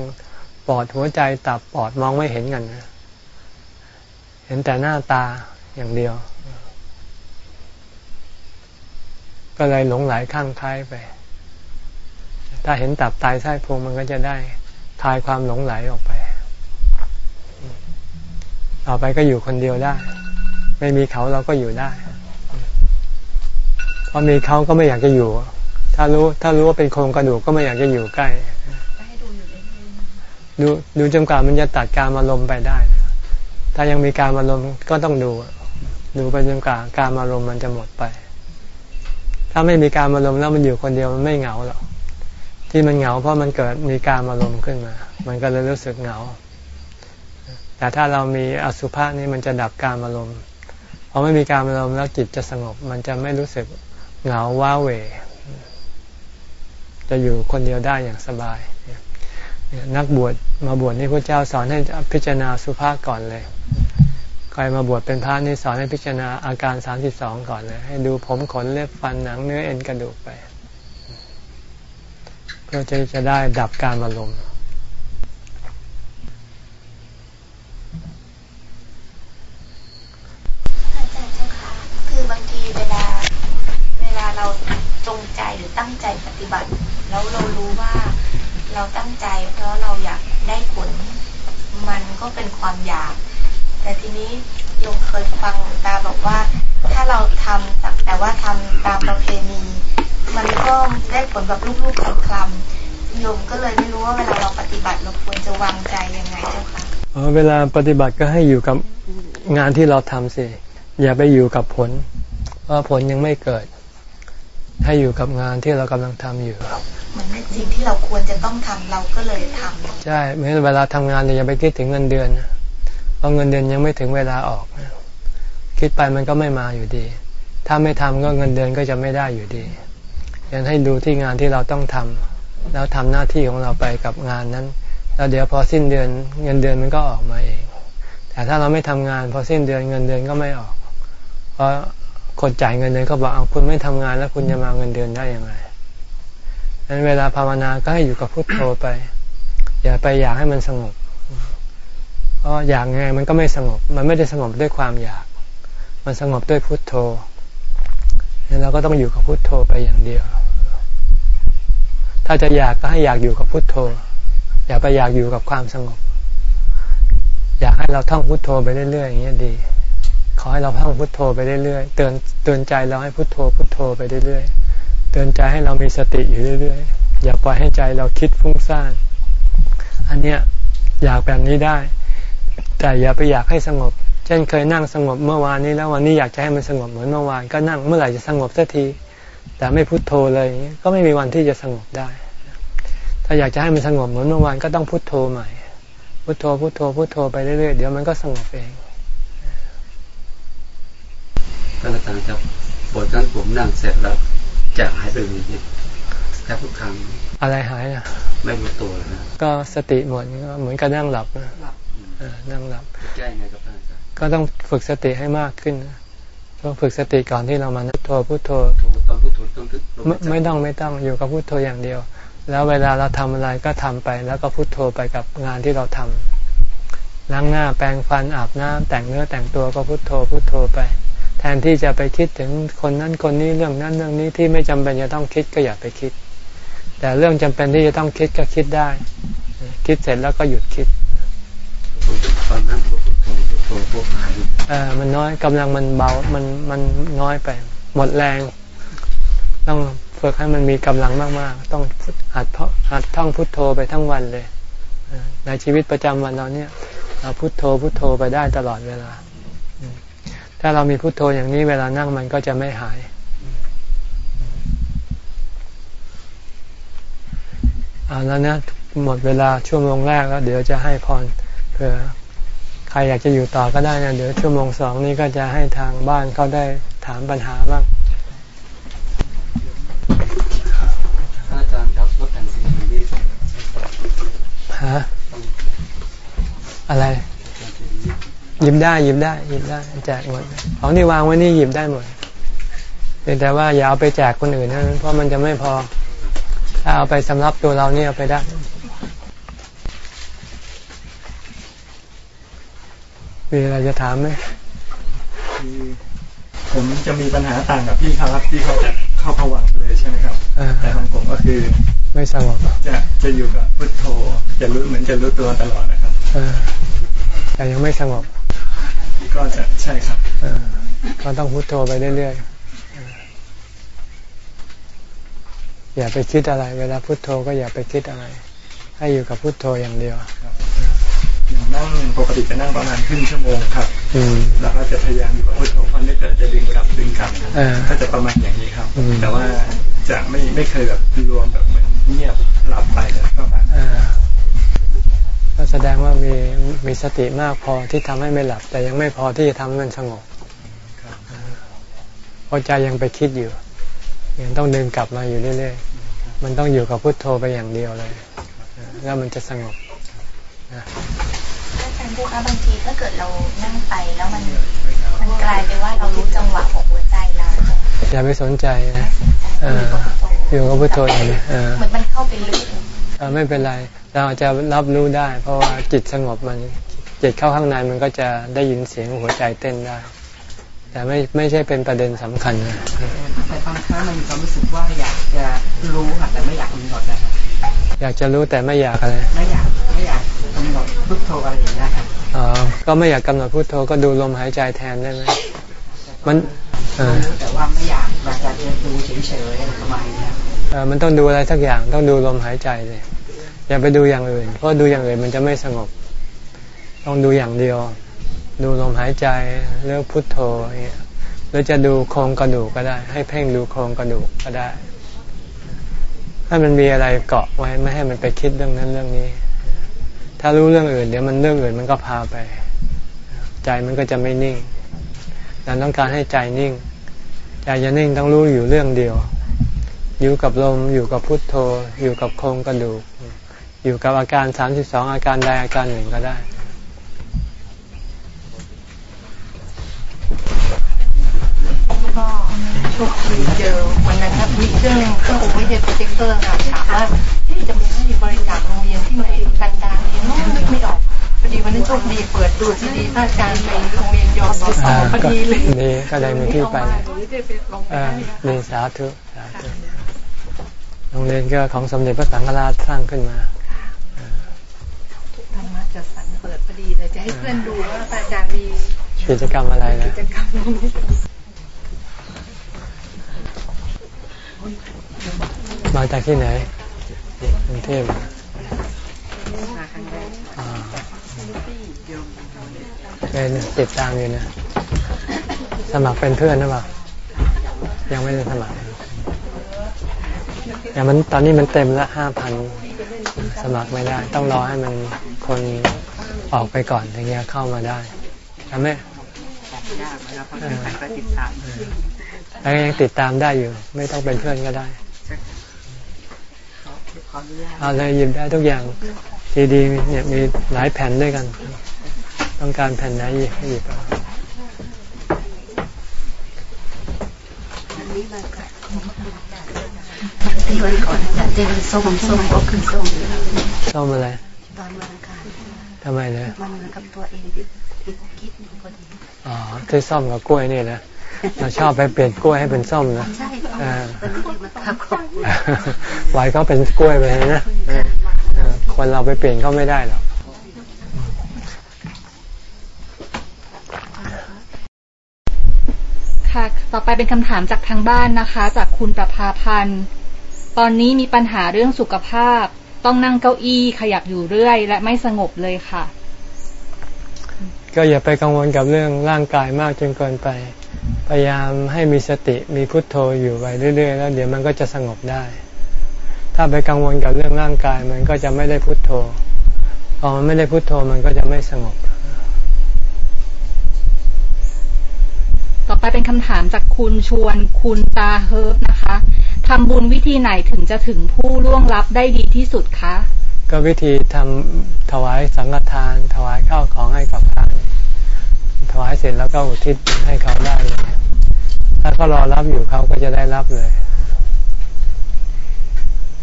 ปอดหัวใจตับปอดมองไม่เห็นกันเห็นแต่หน้าตาอย่างเดียว ก็เลยหลงไหลข้างคล้ายไป ถ้าเห็นตับไตไส้พุงมันก็จะได้คลายความหลงไหลออกไป ต่อไปก็อยู่คนเดียวได้ ไม่มีเขาเราก็อยู่ได้พอมีเขาก็ไม่อยากจะอยู่ ถ้ารู้ถ้ารู้ว่าเป็นโครงกระดูกก็ไม่อยากจะอยู่ใกล้ ดูดูจนกว่ามันจะตัดการอารมณ์ไปได้ ถ้ายังมีการอารมณ์ก็ต้องดู ดูไปจนกว่าการอารมณ์มันจะหมดไป ถ้าไม่มีการอารมณ์แล้วมันอยู่คนเดียวมันไม่เหงาหรอกที่มันเหงาเพราะมันเกิดมีการอารมณ์ขึ้นมา มันก็เลยรู้สึกเหงา แต่ถ้าเรามีอสุภะนี่มันจะดับการอารมณ์พอไม่มีการอารมณ์แล้วจิตจะสงบ มันจะไม่รู้สึกเหงาว้าเหวจะอยู่คนเดียวได้อย่างสบาย นักบวชมาบวชนี่พระเจ้าสอนให้พิจารณาสุภาพก่อนเลย ใครมาบวชเป็นพระนี่สอนให้พิจารณาอาการสามสิบสองก่อนเลยให้ดูผมขนเล็บฟันหนังเนื้อเอ็นกระดูกไป เพื่อจะจะได้ดับการอารมณ์าจารย์เจ้าคะคือบางทีเวลาเวลาเราจงใจหรือตั้งใจปฏิบัติ แล้วเรารู้ว่าเราตั้งใจเพราะเราอยากได้ผล มันก็เป็นความอยาก ทีนี้โยมเคยฟังตาบอกว่า ถ้าเราทำแต่ว่าทำตามประเพณี มันก็ได้ผลแบบลูกๆคลำๆโยมก็เลยไม่รู้ว่าเวลาเราปฏิบัติเราควรจะวางใจยังไงเจ้าคะเวลาปฏิบัติก็ให้อยู่กับงานที่เราทำสิ อย่าไปอยู่กับผลเพราะผลยังไม่เกิด ให้อยู่กับงานที่เรากำลังทำอยู่เหมือนสิ่งที่เราควรจะต้องทำเราก็เลยทำใช่เมื่อเวลาทำงานเราอย่าไปคิดถึงเงินเดือน เพราะเงินเดือนยังไม่ถึงเวลาออก คิดไปมันก็ไม่มาอยู่ดี ถ้าไม่ทำก็เงินเดือนก็จะไม่ได้อยู่ดียังให้ดูที่งานที่เราต้องทำแล้วทำหน้าที่ของเราไปกับงานนั้น แล้วเดี๋ยวพอสิ้นเดือนเงินเดือนมันก็ออกมาเอง แต่ถ้าเราไม่ทำงาน พอสิ้นเดือนเงินเดือนก็ไม่ออก เพราะคนจ่ายเงินเดือนเขาบอกเอาคุณไม่ทำงานแล้วคุณจะมาเงินเดือนได้ย่างไงนั้นเวลาภาวนาก็ให้อยู่กับพุทโธไป อย่าไปอยากให้มันสงบ เพราะอยากไงมันก็ไม่สงบ มันไม่ได้สงบด้วยความอยาก มันสงบด้วยพุทโธเราก็ต้องอยู่กับพุทโธไปอย่างเดียว ถ้าจะอยากก็ให้อยากอยู่กับพุทโธ อย่าไปอยากอยู่กับความสงบ อยากให้เราท่องพุทโธไปเรื่อยๆอย่างนี้ดี ขอให้เราท่องพุทโธไปเรื่อยๆ เตือนเตือนใจเราให้พุทโธพุทโธไปเรื่อยๆ เตือนใจให้เรามีสติอยู่เรื่อยๆ อย่าปล่อยให้ใจเราคิดฟุ้งซ่าน อันเนี้ยอยากแบบนี้ได้ แต่อย่าไปอยากให้สงบ เช่นเคยนั่งสงบเมื่อวานนี้แล้ววันนี้อยากจะให้มันสงบเหมือนเมื่อวานก็นั่งเมื่อไหร่จะสงบสักที แต่ไม่พุโทโธเลยก็ไม่มีวันที่จะสงบได้ ถ้าอยากจะให้มันสงบเหมือนเมื่อวานก็ต้องพุโทโธใหม่ พุโทโธพุโทโธพุโทโธไปเรื่อยๆเดี๋ยวมันก็สงบเองท่านอาจารย์ครับบทนั้นผมนั่งเสร็จแล้วจะหายไปเลยเนี่ยแทบทุกครั้ง อะไรหายอะ ไม่รู้ตัวนะก็สติหมดก็เหมือนกับนั่งหลับนะ นั่งหลับแก้ยังไงครับท่านอาจารย์ก็ต้องฝึกสติให้มากขึ้นนะต้องฝึกสติก่อนที่เรามาพุทโธพุทโธถูกตอนพุทโธต้องทึกลไม่หายใจไม่ต้องไม่ต้องอยู่กับพุทโธอย่างเดียว แล้วเวลาเราทำอะไรก็ทำไป แล้วก็พุทโธไปกับงานที่เราทำล้างหน้าแปรงฟันอาบน้ำแต่งเนื้อแต่งตัวก็พุทโธพุทโธไป แทนที่จะไปคิดถึงคนนั้นคนนี้เรื่องนั้นเรื่องนี้ที่ไม่จำเป็นจะต้องคิดก็อย่าไปคิด แต่เรื่องจำเป็นที่จะต้องคิดก็คิดได้ คิดเสร็จแล้วก็หยุดคิด ตอนนั้นพุทโธพุทโธพุทหายเออมันน้อยกำลังมันเบา มันมันน้อยไป หมดแรง ต้องฝึกให้มันมีกำลังมากๆ ต้องหัดเพาะหัดท่องพุทโธไปทั้งวันเลยในชีวิตประจำวันเราเนี่ยเราพุทโธพุทโธไปได้ตลอดเวลา ถ้าเรามีพุทโธอย่างนี้เวลานั่งมันก็จะไม่หาย เอาแล้วนะหมดเวลาชั่วโมงแรกแล้ว เดี๋ยวจะให้พร ผื่อใครอยากจะอยู่ต่อก็ได้นะเดี๋ยวชั่วโมงสองนี้ก็จะให้ทางบ้านเขาได้ถามปัญหาบ้างท่านอาจารย์ครับรถแต่งสิ่งนี้ฮะอะไร หยิบได้หยิบได้หยิบได้แจกหมดของที่วางไว้นี่หยิบได้หมดเพียงแต่ว่าอย่าเอาไปแจกคนอื่นนะเพราะมันจะไม่พอ ถ้าเอาไปสำหรับตัวเราเนี่ยเอาไปได้ มีอะไรจะถามไหมคือผมจะมีปัญหาต่างกับพี่เขาครับที่เขาจะเข้าผวังค์เลยใช่ไหมครับอ่าแต่ของผมก็คือไม่สงบจะจะอยู่กับพุทโธจะรู้เหมือนจะรู้ตัวตลอดนะครับเออแต่ยังไม่สงบ ก็จะใช่ครับเออก็ต้องพุโทโธไปเรื่อยๆเอออย่าไปคิดอะไร เวลาพุโทโธก็อย่าไปคิดอะไร ให้อยู่กับพุโทโธอย่างเดียว อย่างนั่งปกติจะนั่งประมาณครึ่งชั่วโมงครับอืมแล้วก็จะพยายามอยู่กับพุทโธพอนึกก็จะดึงกลับดึงกลับเออก็จะประมาณอย่างนี้ครับอืมแต่ว่าจะไม่ไม่เคยแบบรวมแบบเหมือนเงียบหลับไปเลยประมาณเออก็แสดงว่ามีมีสติมากพอที่ทำให้ไม่หลับ แต่ยังไม่พอที่จะทำให้มันสงบเออเพราะใจยังไปคิดอยู่ยังต้องเดินกลับมาอยู่เรื่อยๆมันต้องอยู่กับพุทโธไปอย่างเดียวเลยเออแล้วมันจะสงบอาจารย์ผู้คะบางทีถ้าเกิดเรานั่งไปแล้วมันมันกลายเป็นว่าเรารู้จังหวะของหัวใจเราอย่าไปสนใจไม่นะสนใจเอออยู่กับพุทโธอย่างนี้เออเหมือนมันเข้าไปลึกเออไม่เป็นไร เราจะรับรู้ได้ เพราะว่าจิตสงบมันจิตเข้าข้างในมันก็จะได้ยินเสียงหัวใจเต้นได้ แต่ไม่ไม่ใช่เป็นประเด็นสำคัญนะแต่บางครั้งมันมีความรู้สึกว่าอยากจะรู้ค่ะแต่ไม่อยากกำหนดนะครับ อยากจะรู้แต่ไม่อยากอะไร ไม่อยากไม่อยากกำหนดพุทโธอะไรอย่างเงี้ยครับอ๋อก็ไม่อยากกำหนดพุทโธก็ดูลมหายใจแทนได้ไหมมันเออรู้แต่ว่าไม่อยากอยากจะดูเฉยๆอะไรประมาณนี้ครับเออมันต้องดูอะไรสักอย่างต้องดูลมหายใจเลยอย่าไปดูอย่างอื่น เพราะดูอย่างอื่นมันจะไม่สงบ ต้องดูอย่างเดียว ดูลมหายใจเรื่องพุทโธอย่างเงี้ยหรือจะดูโครงกระดูกก็ได้ ให้เพ่งดูโครงกระดูกก็ได้ ให้มันมีอะไรเกาะไว้ไม่ให้มันไปคิดเรื่องนั้นเรื่องนี้ ถ้ารู้เรื่องอื่นเดี๋ยวมันเรื่องอื่นมันก็พาไป ใจมันก็จะไม่นิ่งเราต้องการให้ใจนิ่ง ใจจะนิ่งต้องรู้อยู่เรื่องเดียว อยู่กับลมอยู่กับพุทโธ อยู่กับโครงกระดูก อยู่กับอาการสามสิบสองอาการใดอาการหนึ่งก็ได้ โชคดีเจอวันนั้นครับมีเครื่องเครื่ององค์ video projector ค่ะถามว่าเอ๊ะจะมีให้บริจาคโรงเรียนที่ไหนกันดารเรียนโน้นนึกไม่ออกพอดีวันนี้โชคดีเปิดดูซีดีพระอาจารย์ในโรงเรียนยอมสออ่าพอดีเลยดีก็ได้มีที่ไปเอามาหนูได้ไปลงไปอ่าได้ดีสาธุสาธุโรงเรียนก็ของสมเด็จพระสังฆราชสร้างขึ้นมาธรรมะจะสันเปิดพอดีเลยจะให้เพื่อนดูว่าพระอาจารย์มีกิจกรรมอะไรนะกิจกรรมตรงนี้ มาจากที่ไหนกรุงเทพมาครั้งแรกอ่าโยมเป็นติดตามอยู่นะ สมัครเป็นเพื่อนหรือเปล่า ยังไม่ได้สมัครแต่มันตอนนี้มันเต็มละห้าพันสมัครไม่ได้ ต้องรอให้มันคนออกไปก่อนถึงจะเข้ามาได้ใช่ไหมยากนะครับเพราะที่ใครก็ติดตามแล้วยังติดตามได้อยู่ ไม่ต้องเป็นเพื่อนก็ได้ข ออนุญาตเอาเลยหยิบได้ทุกอย่างซีดีเนี่ยมีหลายแผ่นด้วยกัน ต้องการแผ่นไหนหยิบให้หยิบเอาที่วันก่อนจะเจอส้มส้มก็คือส้มส้มอะไรตอนวันอังคารทำไมเนี่ยมันเหมือนกับตัวเองติดติดคิดอยู่พอดีอ๋อที่ส้มกับกล้วยนี่นะ เราชอบไปเปลี่ยนกล้วยให้เป็นส้มนะใช่อ่าเป็นที่มาตาคบไว้เขาเป็นกล้วยไปนะเออเออคนเราไปเปลี่ยนเขาไม่ได้หรอกค่ะ ต่อไปเป็นคำถามจากทางบ้านนะคะ จากคุณประภาพันธ์ ตอนนี้มีปัญหาเรื่องสุขภาพ ต้องนั่งเก้าอี้ขยับอยู่เรื่อย และไม่สงบเลยค่ะ ก็อย่าไปกังวลกับเรื่องร่างกายมากจนเกินไป พยายามให้มีสติมีพุทโธอยู่ไปเรื่อย ๆ แล้วเดี๋ยวมันก็จะสงบได้ ถ้าไปกังวลกับเรื่องร่างกายมันก็จะไม่ได้พุทโธพอมันไม่ได้พุทโธมันก็จะไม่สงบ ต่อไปเป็นคำถามจากคุณชวนคุณตาเฮิร์บนะคะทำบุญวิธีไหนถึงจะถึงผู้ล่วงลับได้ดีที่สุดคะ ก็วิธีทำถวายสังฆทาน ถวายข้าวของให้กับพระถวายเสร็จแล้วก็อุทิศให้เขาได้เลย ถ้าเขารอรับอยู่เขาก็จะได้รับเลย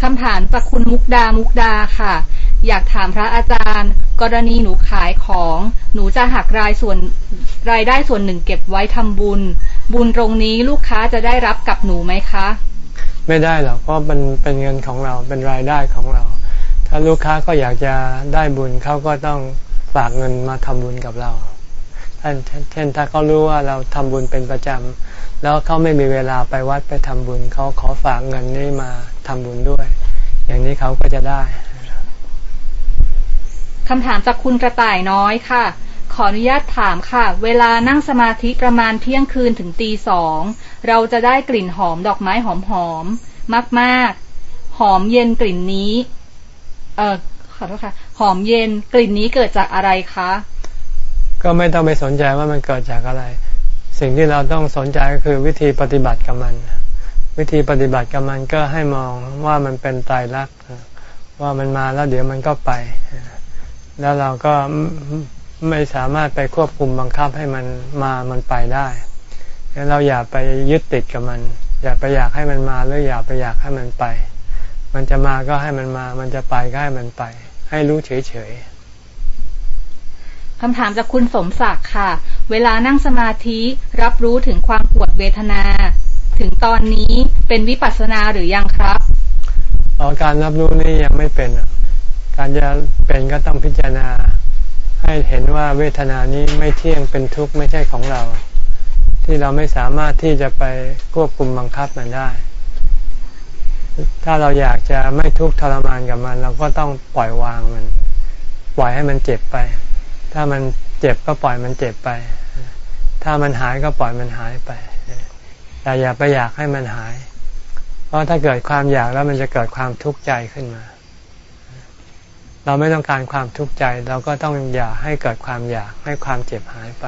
คำถามจากคุณมุกดา มุกดาค่ะ อยากถามพระอาจารย์ กรณีหนูขายของ หนูจะหักรายส่วนรายได้ส่วนหนึ่งเก็บไว้ทำบุญ บุญตรงนี้ลูกค้าจะได้รับกับหนูไหมคะ ไม่ได้หรอกเพราะมันเป็นเงินของเราเป็นรายได้ของเรา ถ้าลูกค้าก็อยากจะได้บุญเขาก็ต้องฝากเงินมาทำบุญกับเรา ท่านเช่นถ้าเขารู้ว่าเราทำบุญเป็นประจำแล้วเขาไม่มีเวลาไปวัดไปทำบุญ เขาขอฝากเงินนี้มาทำบุญด้วย อย่างนี้เขาก็จะได้คำถามจากคุณกระต่ายน้อยค่ะ ขออนุญาตถามค่ะ เวลานั่งสมาธิประมาณเที่ยงคืนถึงตีสองเราจะได้กลิ่นหอมดอกไม้หอมหอมๆมากๆ หอมเย็นกลิ่นนี้ เออขอโทษค่ะ หอมเย็นกลิ่นนี้เกิดจากอะไรคะ ก็ไม่ต้องไปสนใจว่ามันเกิดจากอะไร สิ่งที่เราต้องสนใจก็คือวิธีปฏิบัติกับมัน วิธีปฏิบัติกับมันก็ให้มองว่ามันเป็นตายรักว่ามันมาแล้วเดี๋ยวมันก็ไป แล้วเราก็ไม่สามารถไปควบคุมบังคับให้มันมามันไปได้งั้นเราอย่าไปยึดติดกับมัน อย่าไปอยากให้มันมาหรืออย่าไปอยากให้มันไป มันจะมาก็ให้มันมา มันจะไปก็ให้มันไป ให้รู้เฉยๆ คำถามจากคุณสมศักดิ์ค่ะ เวลานั่งสมาธิรับรู้ถึงความปวดเวทนา ถึงตอนนี้เป็นวิปัสสนาหรือยังครับออการรับรู้นี่ยังไม่เป็นการจะเป็นก็ต้องพิจารณา ให้เห็นว่าเวทนานี้ไม่เที่ยงเป็นทุกข์ไม่ใช่ของเรา ที่เราไม่สามารถที่จะไปควบคุมบังคับมันได้ ถ้าเราอยากจะไม่ทุกข์ทรมานกับมัน เราก็ต้องปล่อยวางมัน ปล่อยให้มันเจ็บไป ถ้ามันเจ็บก็ปล่อยมันเจ็บไป ถ้ามันหายก็ปล่อยมันหายไป แต่อย่าไปอยากให้มันหาย เพราะถ้าเกิดความอยากแล้วมันจะเกิดความทุกข์ใจขึ้นมา เราไม่ต้องการความทุกข์ใจ เราก็ต้องอย่าให้เกิดความอยากให้ความเจ็บหายไป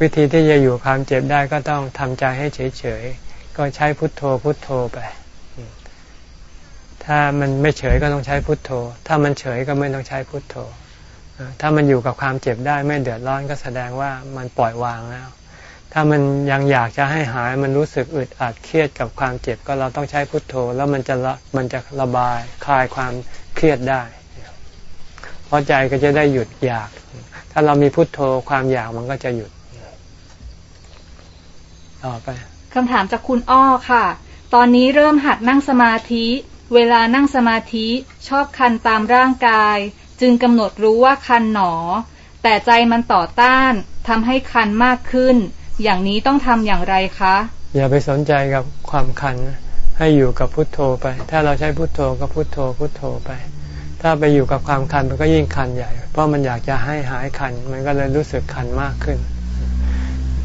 วิธีที่จะอยู่ความเจ็บได้ก็ต้องทำใจให้เฉยๆ ก็ใช้พุทโธพุทโธไปถ้ามันไม่เฉยก็ต้องใช้พุทโธ ถ้ามันเฉยก็ไม่ต้องใช้พุทโธ ถ้ามันอยู่กับความเจ็บได้ไม่เดือดร้อนก็แสดงว่ามันปล่อยวางแล้ว ถ้ามันยังอยากจะให้หายมันรู้สึกอึดอัดเครียดกับความเจ็บก็เราต้องใช้พุทโธ แล้วมันจะละมันจะระบายคลายความเครียดได้พราะใจก็จะได้หยุดอยาก ถ้าเรามีพุทโธความอยากมันก็จะหยุดต่อไปคำถามจากคุณอ้อค่ะ ตอนนี้เริ่มหัดนั่งสมาธิ เวลานั่งสมาธิชอบคันตามร่างกาย จึงกำหนดรู้ว่าคันหนอ แต่ใจมันต่อต้านทำให้คันมากขึ้น อย่างนี้ต้องทำอย่างไรคะ อย่าไปสนใจกับความคัน ให้อยู่กับพุทโธไป ถ้าเราใช้พุทโธก็พุทโธพุทโธไป ถ้าไปอยู่กับความคันมันก็ยิ่งคันใหญ่ เพราะมันอยากจะให้หายคัน มันก็เลยรู้สึกคันมากขึ้น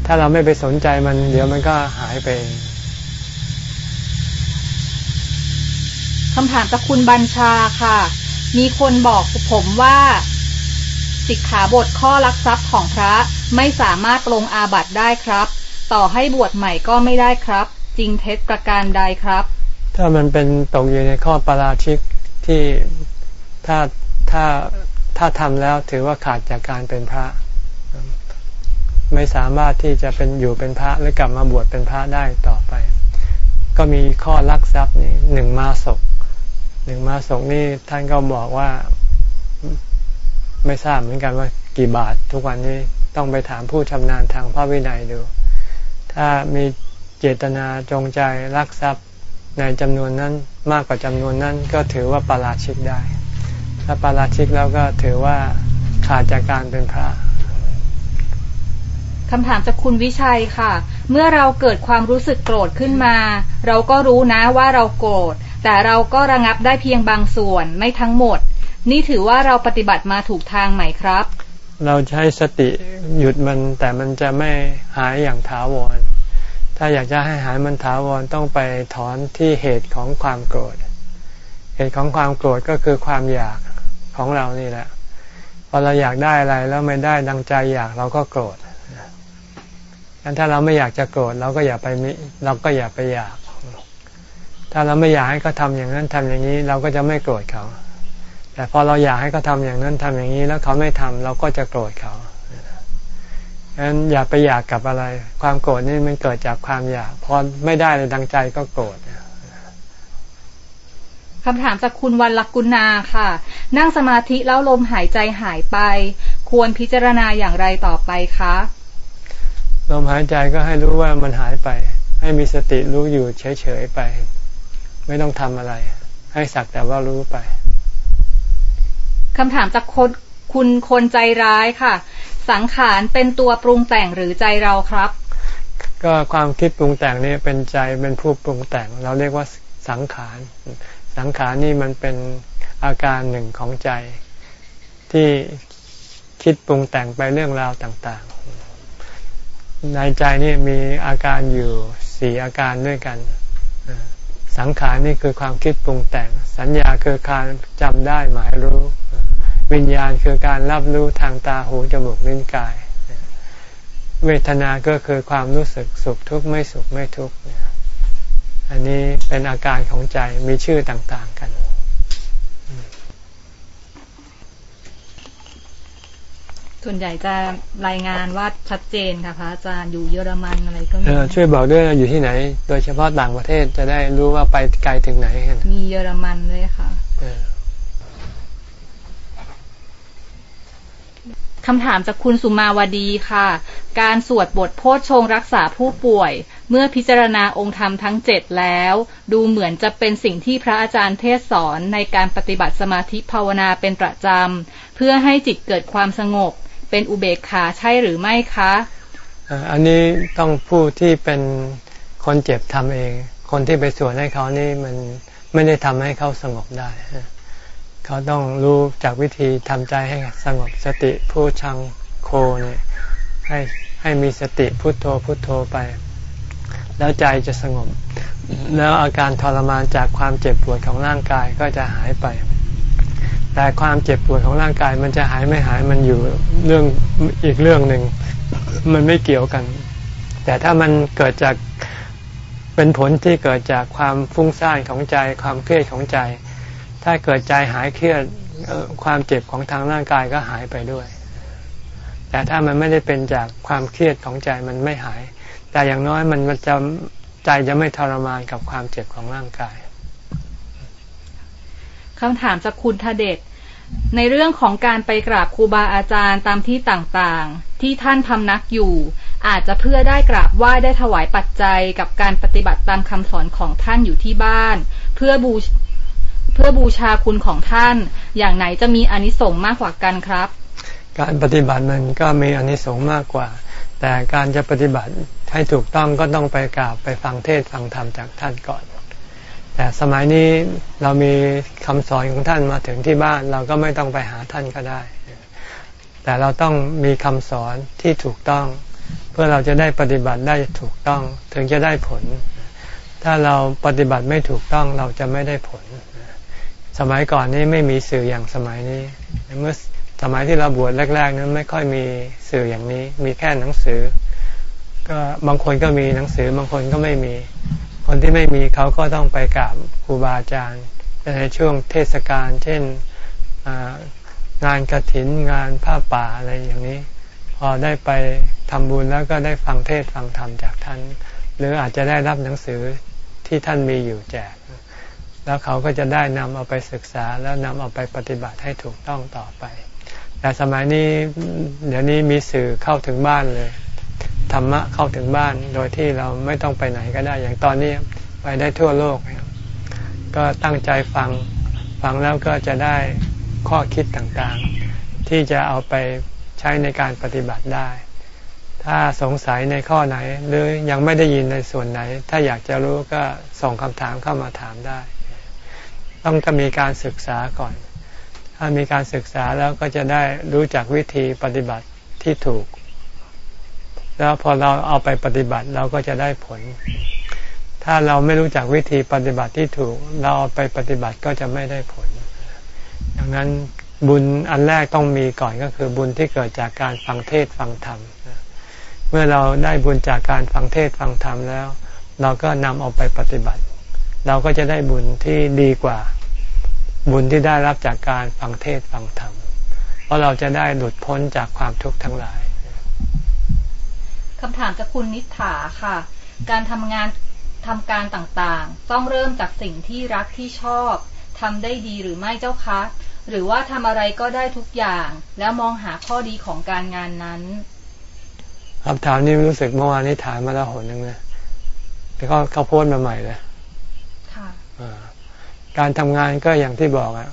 ถ้าเราไม่ไปสนใจมันเดี๋ยวมันก็หายไปคำถามจากคุณบัญชาค่ะ มีคนบอกผมว่าสิกขาบทข้อลักทรัพย์ของพระไม่สามารถลงอาบัติได้ครับ ต่อให้บวชใหม่ก็ไม่ได้ครับ จริงเท็จประการใดครับ ถ้ามันเป็นตกอยู่ในข้อปราชิกที่ถ้าถ้าถ้าทำแล้วถือว่าขาดจากการเป็นพระ ไม่สามารถที่จะเป็นอยู่เป็นพระหรือกลับมาบวชเป็นพระได้ต่อไป ก็มีข้อลักทรัพย์นี่หนึ่งมาศก หนึ่งมาศกนี่ท่านก็บอกว่าไม่ทราบเหมือนกันว่ากี่บาททุกวันนี้ต้องไปถามผู้ชำนาญทางพระวินัยดู ถ้ามีเจตนาจงใจลักทรัพย์ในจำนวนนั้นมากกว่าจำนวนนั้นก็ถือว่าปาราชิกได้ ถ้าปาราชิกแล้วก็ถือว่าขาดจากการเป็นพระคำถามจากคุณวิชัยค่ะ เมื่อเราเกิดความรู้สึกโกรธขึ้นมา เราก็รู้นะว่าเราโกรธ แต่เราก็ระงับได้เพียงบางส่วนไม่ทั้งหมด นี่ถือว่าเราปฏิบัติมาถูกทางไหมครับ เราใช้สติหยุดมันแต่มันจะไม่หายอย่างถาวร ถ้าอยากจะให้หายมันถาวรต้องไปถอนที่เหตุของความโกรธ เหตุของความโกรธก็คือความอยากของเรานี่แหละพอเราอยากได้อะไรแล้วไม่ได้ดังใจอยากเราก็โกรธงั้นถ้าเราไม่อยากจะโกรธเราก็อย่าไปมิเราก็อย่าไปอยาก ถ้าเราไม่อยากให้เขาทาอย่างนั้นทำอย่างนี้ เราก็จะไม่โกรธเขา แต่พอเราอยากให้เขาทาอย่างนั้นทำอย่างนี้ แล้วเขาไม่ทำเราก็จะโกรธเขางั้นอย่าไปอยากกับอะไร ความโกรธนี่มันเกิดจากความอยาก พอไม่ได้เลยดังใจก็โกรธคำถามจากคุณวันลักกุณาค่ะ นั่งสมาธิแล้วลมหายใจหายไป ควรพิจารณาอย่างไรต่อไปคะลมหายใจก็ให้รู้ว่ามันหายไป ให้มีสติรู้อยู่เฉยๆไป ไม่ต้องทำอะไร ให้สักแต่ว่ารู้ไปคำถามจากคนคุณคนใจร้ายค่ะ สังขารเป็นตัวปรุงแต่งหรือใจเราครับ ก็ความคิดปรุงแต่งนี่เป็นใจเป็นผู้ปรุงแต่ง เราเรียกว่าสังขารสังขารนี่มันเป็นอาการหนึ่งของใจที่คิดปรุงแต่งไปเรื่องราวต่างในใจนี่มีอาการอยู่สี่อาการด้วยกัน สังขารนี่คือความคิดปรุงแต่ง สัญญาคือการจำได้หมายรู้ วิญญาณคือการรับรู้ทางตาหูจมูกลิ้นกาย เวทนาก็คือความรู้สึกสุขทุกข์ไม่สุขไม่ทุกข์อันนี้เป็นอาการของใจมีชื่อต่างๆกัน ส่วนใหญ่จะรายงานว่าชัดเจนค่ะพระอาจารย์อยู่เยอรมันอะไรก็มีช่วยบอกด้วยอยู่ที่ไหน โดยเฉพาะต่างประเทศจะได้รู้ว่าไปไกลถึงไหน มีเยอรมันเลยค่ะคำถามจากคุณสุมาวดีค่ะ การสวดบทโพชฌงรักษาผู้ป่วย เมื่อพิจารณาองค์ธรรมทั้งเจ็ดแล้ว ดูเหมือนจะเป็นสิ่งที่พระอาจารย์เทศสอนในการปฏิบัติสมาธิภาวนาเป็นประจำ เพื่อให้จิตเกิดความสงบ เป็นอุเบกขาใช่หรือไม่คะ อันนี้ต้องผู้ที่เป็นคนเจ็บทำเอง คนที่ไปสวดให้เขานี่มันไม่ได้ทำให้เขาสงบได้เขาต้องรู้จากวิธีทำใจให้สงบสติผู้ชังโคเนี่ยให้ให้มีสติพุโทโธพุโทโธไป แล้วใจจะสงบ แล้วอาการทรมานจากความเจ็บปวดของร่างกายก็จะหายไป แต่ความเจ็บปวดของร่างกายมันจะหายไม่หายมันอยู่เรื่องอีกเรื่องหนึ่ง มันไม่เกี่ยวกัน แต่ถ้ามันเกิดจากเป็นผลที่เกิดจากความฟุ้งซ่านของใจ ความเครียดของใจ ถ้าเกิดใจหายเครียดความเจ็บของทางร่างกายก็หายไปด้วย แต่ถ้ามันไม่ได้เป็นจากความเครียดของใจมันไม่หาย แต่อย่างน้อยมันจะใจจะไม่ทรมานกับความเจ็บของร่างกาย คำถามจากคุณทเดชในเรื่องของการไปกราบครูบาอาจารย์ตามที่ต่างๆ ที่ท่านพำนักอยู่ อาจจะเพื่อได้กราบไหว้ได้ถวายปัจจัยกับการปฏิบัติตามคำสอนของท่านอยู่ที่บ้าน เพื่อบูเพื่อบูชาคุณของท่าน อย่างไหนจะมีอนิสงส์มากกว่ากันครับ การปฏิบัติมันก็มีอนิสงส์มากกว่า แต่การจะปฏิบัติให้ถูกต้องก็ต้องไปกราบไปฟังเทศฟังธรรมจากท่านก่อน แต่สมัยนี้เรามีคำสอนของท่านมาถึงที่บ้านเราก็ไม่ต้องไปหาท่านก็ได้ แต่เราต้องมีคำสอนที่ถูกต้อง เพื่อเราจะได้ปฏิบัติได้ถูกต้องถึงจะได้ผล ถ้าเราปฏิบัติไม่ถูกต้องเราจะไม่ได้ผล สมัยก่อนนี้ไม่มีสื่ออย่างสมัยนี้ เมื่อสมัยที่เราบวชแรก ๆ นั้นไม่ค่อยมีสื่ออย่างนี้ มีแค่หนังสือ ก็บางคนก็มีหนังสือบางคนก็ไม่มี คนที่ไม่มีเขาก็ต้องไปกราบครูบาอาจารย์ในช่วงเทศกาลเช่นงานกระถินงานผ้าป่าอะไรอย่างนี้ พอได้ไปทำบุญแล้วก็ได้ฟังเทศฟังธรรมจากท่าน หรืออาจจะได้รับหนังสือที่ท่านมีอยู่แจก แล้วเขาก็จะได้นำเอาไปศึกษาแล้วนำเอาไปปฏิบัติให้ถูกต้องต่อไป แต่สมัยนี้เดี๋ยวนี้มีสื่อเข้าถึงบ้านเลย ธรรมะเข้าถึงบ้านโดยที่เราไม่ต้องไปไหนก็ได้ อย่างตอนนี้ไปได้ทั่วโลก ก็ตั้งใจฟังฟังแล้วก็จะได้ข้อคิดต่างๆ ที่จะเอาไปใช้ในการปฏิบัติได้ ถ้าสงสัยในข้อไหน หรือยังไม่ได้ยินในส่วนไหน ถ้าอยากจะรู้ก็ส่งคำถามเข้ามาถามได้ ต้องก็มีการศึกษาก่อน ถ้ามีการศึกษาแล้วก็จะได้รู้จักวิธีปฏิบัติที่ถูก แล้วพอเราเอาไปปฏิบัติเราก็จะได้ผล ถ้าเราไม่รู้จักวิธีปฏิบัติที่ถูก เราเอาไปปฏิบัติก็จะไม่ได้ผล ดังนั้นบุญอันแรกต้องมีก่อนก็คือบุญที่เกิดจากการฟังเทศฟังธรรม เมื่อเราได้บุญจากการฟังเทศฟังธรรมแล้ว เราก็นำเอาไปปฏิบัติ เราก็จะได้บุญที่ดีกว่า บุญที่ได้รับจากการฟังเทศฟังธรรม เพราะเราจะได้หลุดพ้นจากความทุกข์ทั้งหลาย คำถามจากคุณนิฐาค่ะ การทำงานทำการต่างๆ ต้องเริ่มจากสิ่งที่รักที่ชอบทำได้ดีหรือไม่เจ้าคะ หรือว่าทำอะไรก็ได้ทุกอย่าง แล้วมองหาข้อดีของการงานนั้นคำถามนี้รู้สึกเมื่อวานนี้ถามมาแล้วหนนึงนะแต่เขาเขาโพสมาใหม่เลยค่ะการทำงานก็อย่างที่บอกอะ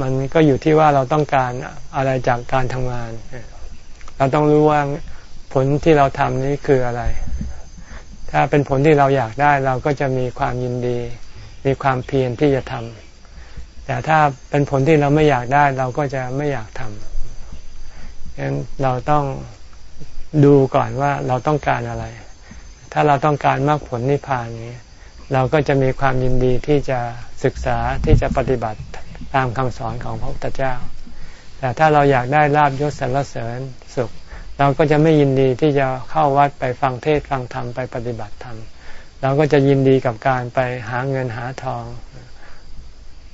มันก็อยู่ที่ว่าเราต้องการอะไรจากการทำงาน เราต้องรู้ว่า ผลที่เราทำนี้คืออะไร ถ้าเป็นผลที่เราอยากได้เราก็จะมีความยินดี มีความเพียรที่จะทำแต่ถ้าเป็นผลที่เราไม่อยากได้เราก็จะไม่อยากทำฉะนั้นเราต้องดูก่อนว่าเราต้องการอะไร ถ้าเราต้องการมากผลนิพพานนี้ เราก็จะมีความยินดีที่จะศึกษาที่จะปฏิบัติตามคำสอนของพระพุทธเจ้า แต่ถ้าเราอยากได้ลาบยศสรรเสริญสุข เราก็จะไม่ยินดีที่จะเข้าวัดไปฟังเทศฟังธรรมไปปฏิบัติธรรมเราก็จะยินดีกับการไปหาเงินหาทอง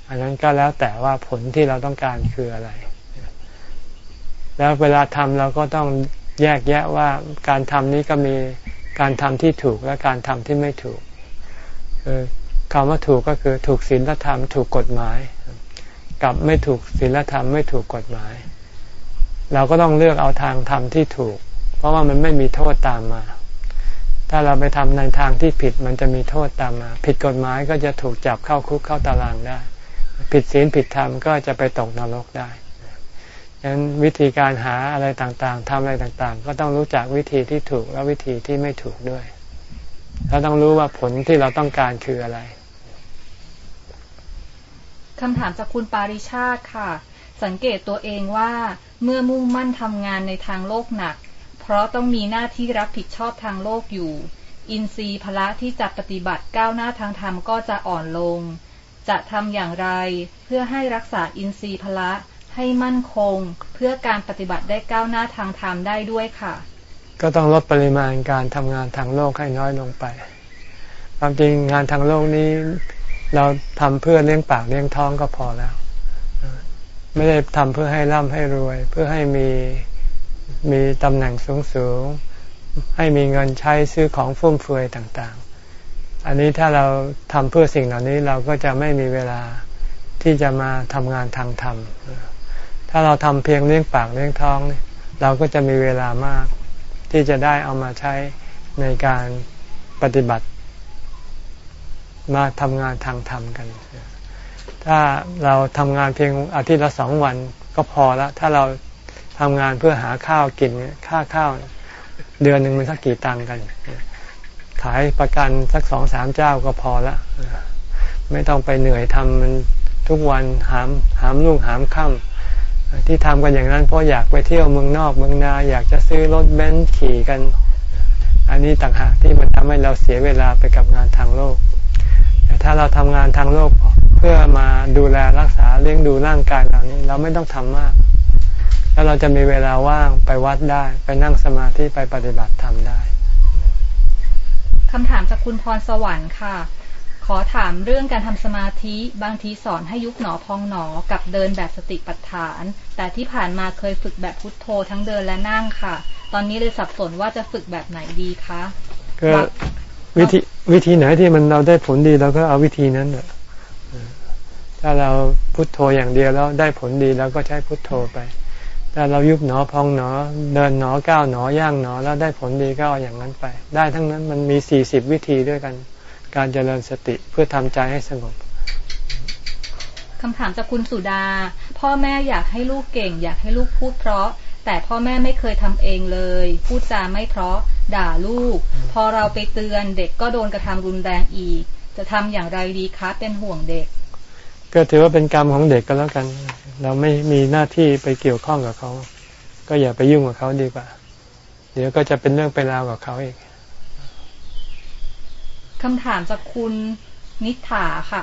อันนั้นก็แล้วแต่ว่าผลที่เราต้องการคืออะไร แล้วเวลาทำเราก็ต้องแยกแยะว่าการทำนี้ก็มีการทำที่ถูกและการทำที่ไม่ถูกคือคำว่าถูกก็คือถูกศีลธรรม ถูกกฎหมาย กับไม่ถูกศีลธรรมไม่ถูกกฎหมาย เราก็ต้องเลือกเอาทางทำที่ถูก เพราะว่ามันไม่มีโทษตามมา ถ้าเราไปทำในทางที่ผิดมันจะมีโทษตามมา ผิดกฎหมายก็จะถูกจับเข้าคุกเข้าตารางได้ ผิดศีลผิดธรรมก็จะไปตกนรกได้ดังนั้นวิธีการหาอะไรต่างๆทำอะไรต่างๆ ก็ต้องรู้จักวิธีที่ถูกและวิธีที่ไม่ถูกด้วย เราต้องรู้ว่าผลที่เราต้องการคืออะไรคำถามจากคุณปาริชาติค่ะ สังเกตตัวเองว่า เมื่อมุ่งมั่นทำงานในทางโลกหนัก เพราะต้องมีหน้าที่รับผิดชอบทางโลกอยู่ อินทรีย์พละที่จะปฏิบัติก้าวหน้าทางธรรมก็จะอ่อนลง จะทำอย่างไร เพื่อให้รักษาอินทรีย์พละให้มั่นคง เพื่อการปฏิบัติได้ก้าวหน้าทางธรรมได้ด้วยค่ะ ก็ต้องลดปริมาณการทำงานทางโลกให้น้อยลงไปความจริงงานทางโลกนี้ เราทำเพื่อเลี้ยงปากเลี้ยงท้องก็พอแล้ว ไม่ได้ทำเพื่อให้ร่ำให้รวย เพื่อให้มีมีตำแหน่งสูงสูงให้มีเงินใช้ซื้อของฟุ่มเฟือยต่างๆ อันนี้ถ้าเราทำเพื่อสิ่งเหล่านี้เราก็จะไม่มีเวลาที่จะมาทำงานทางธรรม ถ้าเราทำเพียงเลี้ยงปากเลี้ยงท้อง เราก็จะมีเวลามาก ที่จะได้เอามาใช้ในการปฏิบัติ มาทำงานทางธรรมกัน ถ้าเราทำงานเพียงอาทิตย์ละสองวันก็พอล้วถ้าเราทำงานเพื่อหาข้าวกินค่าข้าว เดือนหนึ่งมันสักกี่ตังค์กัน ขายประกันสักสองสามเจ้าก็พอละไม่ต้องไปเหนื่อยทำมันทุกวันหามหามลูกหามค่ำที่ทำกันอย่างนั้นเพราะอยากไปเที่ยวเมืองนอกเมืองนา อยากจะซื้อรถเบนซ์ขี่กัน อันนี้ต่างหากที่มันทำให้เราเสียเวลาไปกับงานทางโลก แต่ถ้าเราทำงานทางโลกเพื่อมาดูแลรักษาเลี้ยงดูร่างกายเรานี้ เราไม่ต้องทำมาก แล้วเราจะมีเวลาว่างไปวัดได้ ไปนั่งสมาธิไปปฏิบัติธรรมได้คำถามจากคุณพรสวรรค์ค่ะ ขอถามเรื่องการทำสมาธิบางทีสอนให้ยุบหนอพองหนอกับเดินแบบสติปัฏฐาน แต่ที่ผ่านมาเคยฝึกแบบพุทโธทั้งเดินและนั่งค่ะ ตอนนี้เลยสับสนว่าจะฝึกแบบไหนดีคะก็ วิธีวิธีไหนที่มันเราได้ผลดีเราก็เอาวิธีนั้นถ้าเราพุทโธอย่างเดียวแล้วได้ผลดีเราก็ใช้พุทโธไปถ้าเรายุบหนอพองหนอ เดินหนอก้าวหนอย่างหนอ แล้วได้ผลดีก็เอาอย่างนั้นไป ได้ทั้งนั้นมันมีสี่สิบวิธีด้วยกัน การเจริญสติเพื่อทำใจให้สงบคำถามจากคุณสุดา พ่อแม่อยากให้ลูกเก่ง อยากให้ลูกพูดเพราะ แต่พ่อแม่ไม่เคยทำเองเลย พูดจาไม่เพราะ ด่าลูก พอเราไปเตือนเด็กก็โดนกระทำรุนแรงอีก จะทำอย่างไรดีคะเป็นห่วงเด็ก ก็ถือว่าเป็นกรรมของเด็กก็แล้วกัน เราไม่มีหน้าที่ไปเกี่ยวข้องกับเขา ก็อย่าไปยุ่งกับเขาดีกว่า เดี๋ยวก็จะเป็นเรื่องเป็นราวกับเขาอีกคำถามจากคุณนิถาค่ะ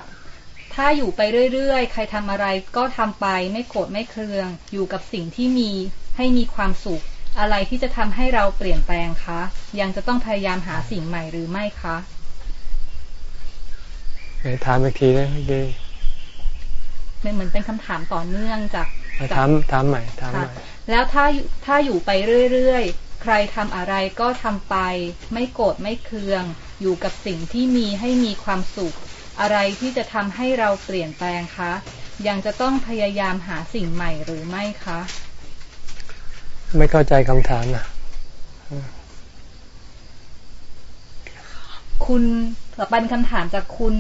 ถ้าอยู่ไปเรื่อยๆ ใครทำอะไรก็ทำไปไม่โกรธไม่เคือง อยู่กับสิ่งที่มีให้มีความสุข อะไรที่จะทำให้เราเปลี่ยนแปลงคะ ยังจะต้องพยายามหาสิ่งใหม่หรือไม่คะไหนถามอีกทีนะเมื่อกี้เหมือนเป็นคำถามต่อเนื่องจากถามถามใหม่ถามใหม่แล้วถ้าถ้าอยู่ไปเรื่อยๆ ใครทำอะไรก็ทำไป ไม่โกรธไม่เคือง อยู่กับสิ่งที่มีให้มีความสุข อะไรที่จะทำให้เราเปลี่ยนแปลงคะ ยังจะต้องพยายามหาสิ่งใหม่หรือไม่คะ ไม่เข้าใจคำถามนะคุณต่อไปคำถามจากคุณ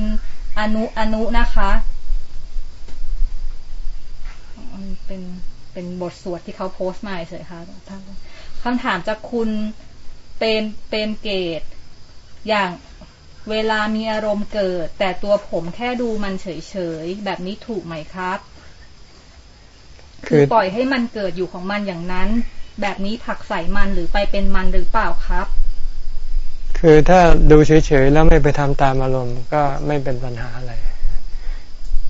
อนุอนุนะคะเป็นเป็นบทสวดที่เขาโพสต์มาเฉยค่ะคำถามจากคุณเป็นเป็นเกต อย่างเวลามีอารมณ์เกิด แต่ตัวผมแค่ดูมันเฉยๆ แบบนี้ถูกไหมครับ คือปล่อยให้มันเกิดอยู่ของมันอย่างนั้น แบบนี้ผักใส่มันหรือไปเป็นมันหรือเปล่าครับ คือถ้าดูเฉยๆแล้วไม่ไปทำตามอารมณ์ก็ไม่เป็นปัญหาอะไร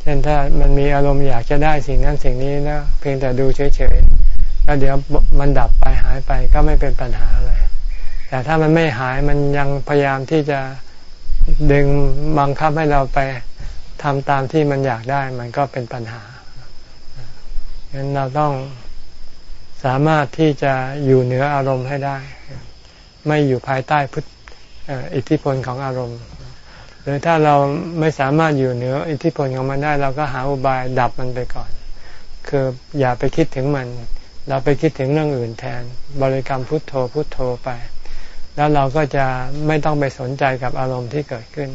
เช่นถ้ามันมีอารมณ์อยากจะได้สิ่งนั้นสิ่งนี้แล้วเพียงแต่ดูเฉยๆแล้วเดี๋ยวมันดับไปหายไปก็ไม่เป็นปัญหาอะไร แต่ถ้ามันไม่หายมันยังพยายามที่จะดึงบังคับให้เราไปทำตามที่มันอยากได้มันก็เป็นปัญหาฉะนั้นเราต้อง สามารถที่จะอยู่เหนืออารมณ์ให้ได้ ไม่อยู่ภายใต้พุทอิทธิพลของอารมณ์ หรือถ้าเราไม่สามารถอยู่เหนืออิทธิพลของมันได้ เราก็หาอุบายดับมันไปก่อน คืออย่าไปคิดถึงมัน เราไปคิดถึงเรื่องอื่นแทน บริกรรมพุทโธพุทโธไป แล้วเราก็จะไม่ต้องไปสนใจกับอารมณ์ที่เกิดขึ้น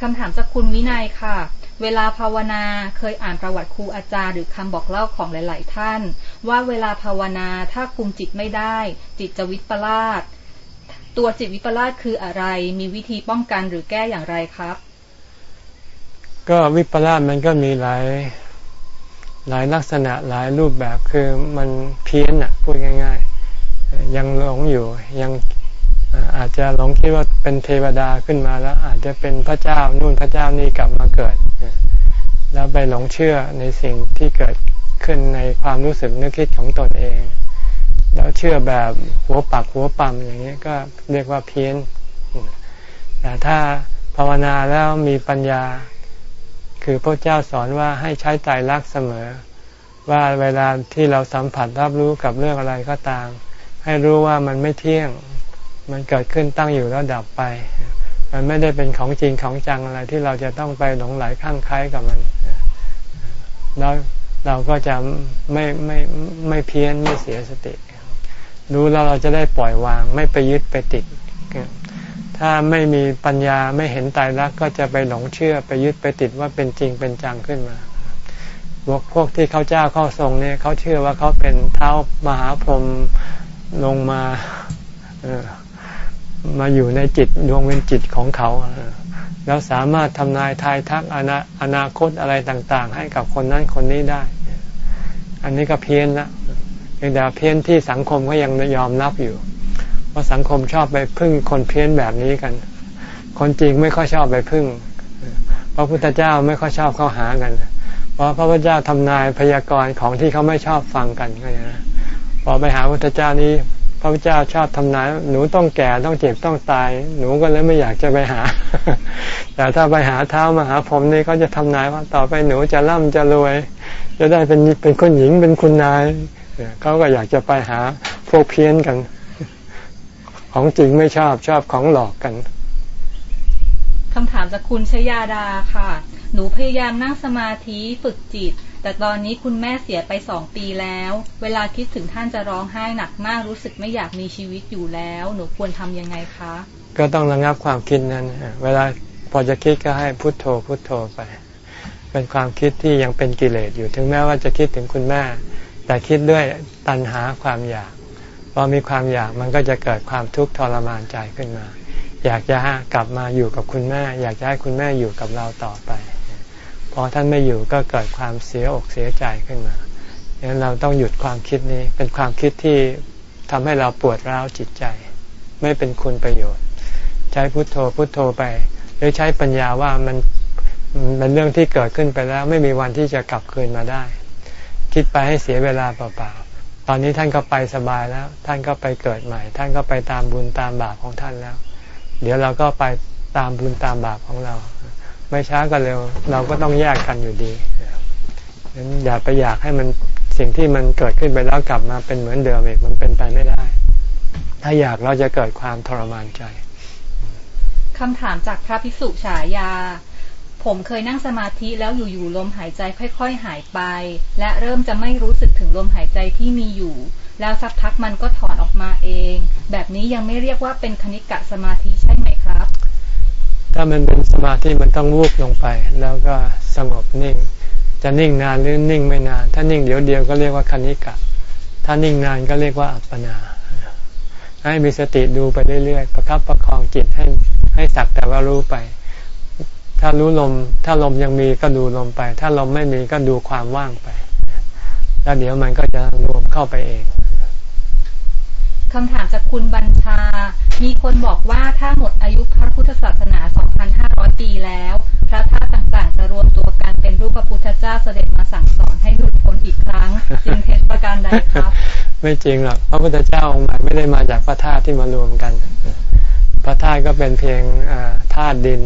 คำถามจากคุณวินัยค่ะ เวลาภาวนาเคยอ่านประวัติครูอาจารย์หรือคำบอกเล่าของหลาย ๆ ท่าน ว่าเวลาภาวนาถ้าคุมจิตไม่ได้ จิตจะวิปลาสตัวจิตวิปลาสคืออะไร มีวิธีป้องกันหรือแก้อย่างไรครับ ก็วิปลาสมันก็มีหลายหลายลักษณะหลายรูปแบบคือมันเพี้ยนอะพูดง่าย ๆ ยังหลงอยู่ยัง อาจจะหลงคิดว่าเป็นเทวดาขึ้นมาแล้ว อาจจะเป็นพระเจ้านู่นพระเจ้านี่กลับมาเกิด แล้วไปหลงเชื่อในสิ่งที่เกิดขึ้นในความรู้สึกนึกคิดของตนเอง แล้วเชื่อแบบหัวปักหัวปั๊มอย่างนี้ก็เรียกว่าเพี้ยน แต่ถ้าภาวนาแล้วมีปัญญา คือพระเจ้าสอนว่าให้ใช้ใจรักเสมอ ว่าเวลาที่เราสัมผัสรับรู้กับเรื่องอะไรก็ตาม ให้รู้ว่ามันไม่เที่ยง มันเกิดขึ้นตั้งอยู่แล้วดับไป มันไม่ได้เป็นของจริงของจังอะไรที่เราจะต้องไปหลงไหลข้างคล้ายกับมัน แล้วเราก็จะไม่ไม่ไม่เพี้ยนไม่เสียสติ รู้แล้วเราจะได้ปล่อยวาง ไม่ไปยึดไปติด ถ้าไม่มีปัญญาไม่เห็นตายรักก็จะไปหลงเชื่อไปยึดไปติดว่าเป็นจริงเป็นจังขึ้นมาพวกพวกที่เขาเจ้าเข้าทรงเนี่ยเขาเชื่อว่าเขาเป็นเท้ามหาพรหมลงมา เออ มาอยู่ในจิตดวงเป็นจิตของเขาแล้วสามารถทำนายทายทักอนาอนาคตอะไรต่าง ๆ ให้กับคนนั้นคนนี้ได้ อันนี้ก็เพี้ยนละเพียงแต่เพี้ยนที่สังคมก็ยังยอมรับอยู่ เพราะสังคมชอบไปพึ่งคนเพี้ยนแบบนี้กัน คนจริงไม่ค่อยชอบไปพึ่งพระพุทธเจ้าไม่ค่อยชอบเข้าหากัน เพราะพระพุทธเจ้าทำนายพยากรณ์ของที่เขาไม่ชอบฟังกันก็อย่างนี้พอไปหาพระพุทธเจ้านี้ พระพุทธเจ้าชอบทำนายหนูต้องแก่ต้องเจ็บต้องตาย หนูก็เลยไม่อยากจะไปหา แต่ถ้าไปหาเท้ามาหาผมนี่เขาจะทำนายว่าต่อไปหนูจะร่ำจะรวย จะได้เป็นเป็นคนหญิงเป็นคุณนายเขาก็อยากจะไปหาพวกเพี้ยนกัน ของจริงไม่ชอบชอบของหลอกกันคำถามจากคุณชยาดาค่ะ หนูพยายามนั่งสมาธิฝึกจิต แต่ตอนนี้คุณแม่เสียไปสองปีแล้ว เวลาคิดถึงท่านจะร้องไห้หนักมากรู้สึกไม่อยากมีชีวิตอยู่แล้ว หนูควรทํำยังไงคะ ก็ต้องระงับความคิดนั้น เวลาพอจะคิดก็ให้พุโทโธพุโทโธไป เป็นความคิดที่ยังเป็นกิเลสอยู่ ถึงแม้ว่าจะคิดถึงคุณแม่ แต่คิดด้วยตัณหาความอยาก พอมีความอยากมันก็จะเกิดความทุกข์ทรมานใจขึ้นมา อยากจะกลับมาอยู่กับคุณแม่ อยากจะให้คุณแม่อยู่กับเราต่อไป พอท่านไม่อยู่ก็เกิดความเสียอกเสียใจขึ้นมาดังนั้นเราต้องหยุดความคิดนี้เป็นความคิดที่ทำให้เราปวดร้าวจิตใจ ไม่เป็นคุณประโยชน์ ใช้พุทโธพุทโธไป หรือใช้ปัญญาว่ามันเป็นเรื่องที่เกิดขึ้นไปแล้ว ไม่มีวันที่จะกลับคืนมาได้ คิดไปให้เสียเวลาเปล่าๆตอนนี้ท่านก็ไปสบายแล้ว ท่านก็ไปเกิดใหม่ ท่านก็ไปตามบุญตามบาปของท่านแล้ว เดี๋ยวเราก็ไปตามบุญตามบาปของเรา ไม่ช้าก็เร็ว เราก็ต้องแยกกันอยู่ดีนั้นอย่าไปอยากให้มันสิ่งที่มันเกิดขึ้นไปแล้วกลับมาเป็นเหมือนเดิมอีกมันเป็นไปไม่ได้ ถ้าอยากเราจะเกิดความทรมานใจคำถามจากพระภิกษุฉายา ผมเคยนั่งสมาธิแล้วอยู่ๆลมหายใจค่อยๆหายไป และเริ่มจะไม่รู้สึกถึงลมหายใจที่มีอยู่ แล้วสักพักมันก็ถอนออกมาเอง แบบนี้ยังไม่เรียกว่าเป็นคณิกะสมาธิใช่ไหมครับ ถ้ามันเป็นสมาธิมันต้องวูบลงไป แล้วก็สงบนิ่ง จะนิ่งนานหรือนิ่งไม่นาน ถ้านิ่งเดี๋ยวเดียวก็เรียกว่าคณิกะ ถ้านิ่งนานก็เรียกว่าอัปปนา ให้มีสติดูไปเรื่อยๆ ประคับประคองจิตให้ให้สักแต่ว่ารู้ไป ถ้ารู้ลม ถ้าลมยังมีก็ดูลมไป ถ้าลมไม่มีก็ดูความว่างไป แล้วเดี๋ยวมันก็จะรวมเข้าไปเอง คำถามจากคุณบัญชา มีคนบอกว่าถ้าหมดอายุพระพุทธศาสนา 2,500 ปีแล้ว พระธาตุต่างๆ จะรวมตัวกันเป็นรูปพระพุทธเจ้าเสด็จมาสั่งสอนให้หลุดพ้นอีกครั้งจริงเท็จประการใดครับ ไม่จริงหรอกพระพุทธเจ้าองค์ใหม่ไม่ได้มาจากพระธาตุที่มารวมกัน พระธาตุก็เป็นเพียงธาตุดิน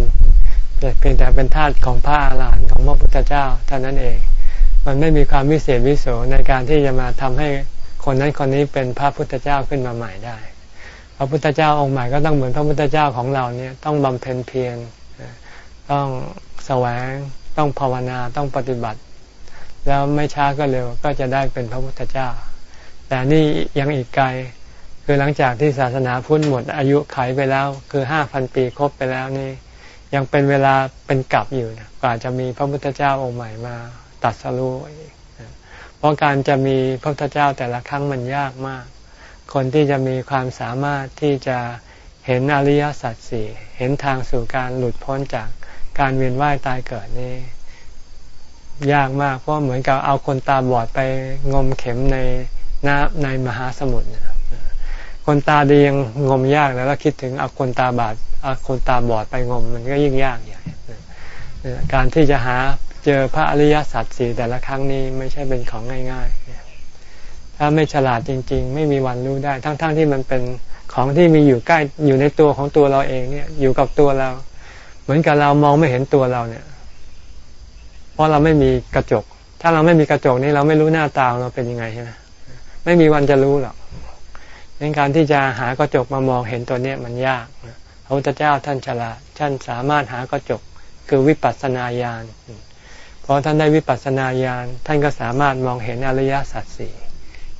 เพียงแต่เป็นธาตุของพระอาหารหันต์ของพระพุทธเจ้าเท่านั้นเอง มันไม่มีความวิเศษวิโสในการที่จะมาทำให้ คนนั้นคนนี้เป็นพระพุทธเจ้าขึ้นมาใหม่ได้ พระพุทธเจ้าองค์ใหม่ก็ต้องเหมือนพระพุทธเจ้าของเราเนี่ยต้องบำเพ็ญเพียรต้องแสวงต้องภาวนาต้องปฏิบัติ แล้วไม่ช้าก็เร็วก็จะได้เป็นพระพุทธเจ้า แต่นี่ยังอีกไกลคือหลังจากที่ศาสนาพุทธหมดอายุไขไปแล้ว คือห้าพันปีครบไปแล้วนี่ ยังเป็นเวลาเป็นกลับอยู่กว่าจะมีพระพุทธเจ้าองค์ใหม่มาตัดสรู้ เพราะการจะมีพระพุทธเจ้าแต่ละครั้งมันยากมาก คนที่จะมีความสามารถที่จะเห็นอริยสัจสี่เห็นทางสู่การหลุดพ้นจากการเวียนว่ายตายเกิดนี่ยากมากเพราะเหมือนกับเอาคนตาบอดไปงมเข็มในน้ำในมหาสมุทรคนตาดียังงมยากแล้วคิดถึงเอาคนตาบอดเอาคนตาบอดไปงมมันก็ยิ่งยากใหญ่การที่จะหา เจอพระอริยสัจสี่แต่ละครั้งนี้ไม่ใช่เป็นของง่ายๆถ้าไม่ฉลาดจริง ๆ ไม่มีวันรู้ได้ ทั้งๆทที่มันเป็นของที่มีอยู่ใกล้อยู่ในตัวของตัวเราเองเนี่ย อยู่กับตัวเรา เหมือนกับเรามองไม่เห็นตัวเราเนี่ย เพราะเราไม่มีกระจก ถ้าเราไม่มีกระจกนี่เราไม่รู้หน้าตาเราเป็นยังไงใช่ไหมไม่มีวันจะรู้หรอกในการที่จะหากระจกมามองเห็นตัวเนี้ยมันยากพระพุทธเจ้าท่านฉลาดท่านสามารถหากระจกคือวิปัสสนาญาณ พเพราะท่านได้วิปัสสนาญาณท่านก็สามารถมองเห็นอริยสัจสี่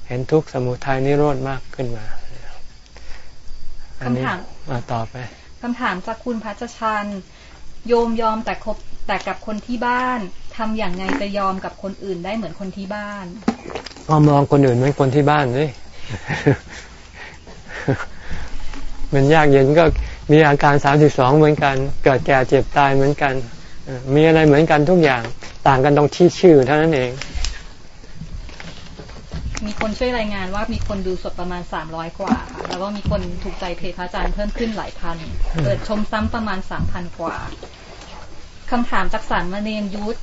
เห็นทุกข์สมุทัยนิโรธมากขึ้นมาคำถามมาต่อไปคำถามจากคุณพัชชัน โยมยอมแต่คบแต่กับคนที่บ้านทำอย่างไงจะยอมกับคนอื่นได้เหมือนคนที่บ้านก็มองคนอื่นเหมือนคนที่บ้านเลยมันยากเย็นก็มีอาการสามสิบสองเหมือนกัน เกิดแก่เจ็บตายเหมือนกัน มีอะไรเหมือนกันทุกอย่าง ต่างกันตรงที่ชื่อเท่านั้นเอง มีคนช่วยรายงานว่ามีคนดูสดประมาณสามร้อยกว่าค่ะแล้วก็มีคนถูกใจเพจพระอาจารย์เพิ่มขึ้นหลายพัน เปิดชมซ้ำประมาณสามพันกว่าคำถามจากสารมเนนยุทธ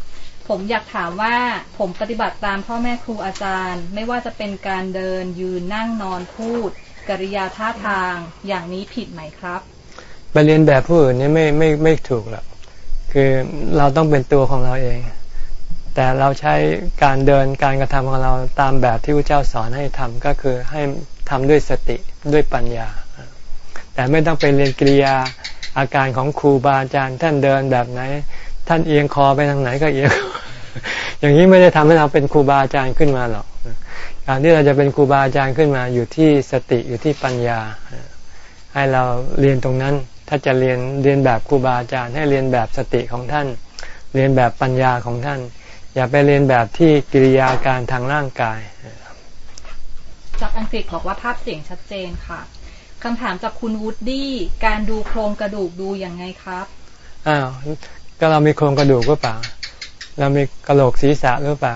ผมอยากถามว่าผมปฏิบัติตามพ่อแม่ครูอาจารย์ ไม่ว่าจะเป็นการเดินยืนนั่งนอนพูด กริยาท่าทางอย่างนี้ผิดไหมครับ ไปเรียนแบบผู้อื่นนี่ไม่ไม่ไม่ถูกหรอก คือเราต้องเป็นตัวของเราเอง แต่เราใช้การเดินการกระทำของเราตามแบบที่พระเจ้าสอนให้ทำก็คือให้ทำด้วยสติด้วยปัญญา แต่ไม่ต้องไปเรียนกิริยาอาการของครูบาอาจารย์ท่านเดินแบบไหน ท่านเอียงคอไปทางไหนก็เอียงอย่างนี้ไม่ได้ทำให้เราเป็นครูบาอาจารย์ขึ้นมาหรอกการที่เราจะเป็นครูบาอาจารย์ขึ้นมาอยู่ที่สติอยู่ที่ปัญญา ให้เราเรียนตรงนั้น ถ้าจะเรียนเรียนแบบครูบาอาจารย์ให้เรียนแบบสติของท่าน เรียนแบบปัญญาของท่าน อย่าไปเรียนแบบที่กิริยาการทางร่างกาย จากอังกฤษบอกว่าภาพเสียงชัดเจนค่ะคำถามจากคุณวูดดี้การดูโครงกระดูกดูอย่างไงครับอ้าวก็เรามีโครงกระดูกหรือเปล่า เรามีกะโหลกศีรษะหรือเปล่า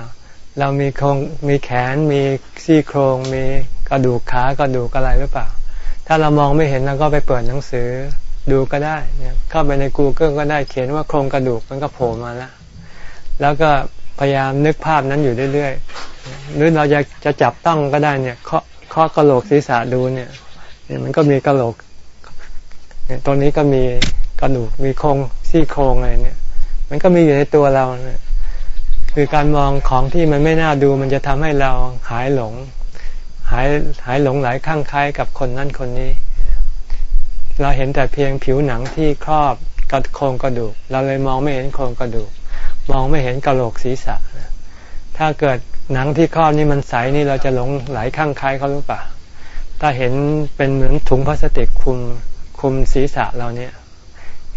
เรามีโครงมีแขนมีซี่โครงมีกระดูกขากระดูกอะไรหรือเปล่า ถ้าเรามองไม่เห็นเราก็ไปเปิดหนังสือ ดูก็ได้เข้าไปใน Google ก็ได้เขียนว่าโครงกระดูกมันก็โผล่มาแล้วแล้วก็พยายามนึกภาพนั้นอยู่เรื่อยๆหรือเราจะจะจับต้องก็ได้เนี่ยเคาะเคาะกระโหลกศีรษะดูเนี่ยเนี่ยมันก็มีกระโหลกเนี่ยตรงนี้ก็มีกระดูกมีโครงซี่โครงอะไรเนี่ย มันก็มีอยู่ในตัวเราเนี่ยคือการมองของที่มันไม่น่าดูมันจะทำให้เราหายหลง หายหายหลงหลายข้างคล้ายกับคนนั่นคนนี้ เราเห็นแต่เพียงผิวหนังที่ครอบกระโครงกระดูก เราเลยมองไม่เห็นโครงกระดูก มองไม่เห็นกระโหลกศีรษะ ถ้าเกิดหนังที่ครอบนี่มันใสนี่เราจะหลงหลายข้างคล้ายเขาหรือเปล่า ถ้าเห็นเป็นเหมือนถุงพลาสติกคุมคุมศีรษะเราเนี่ย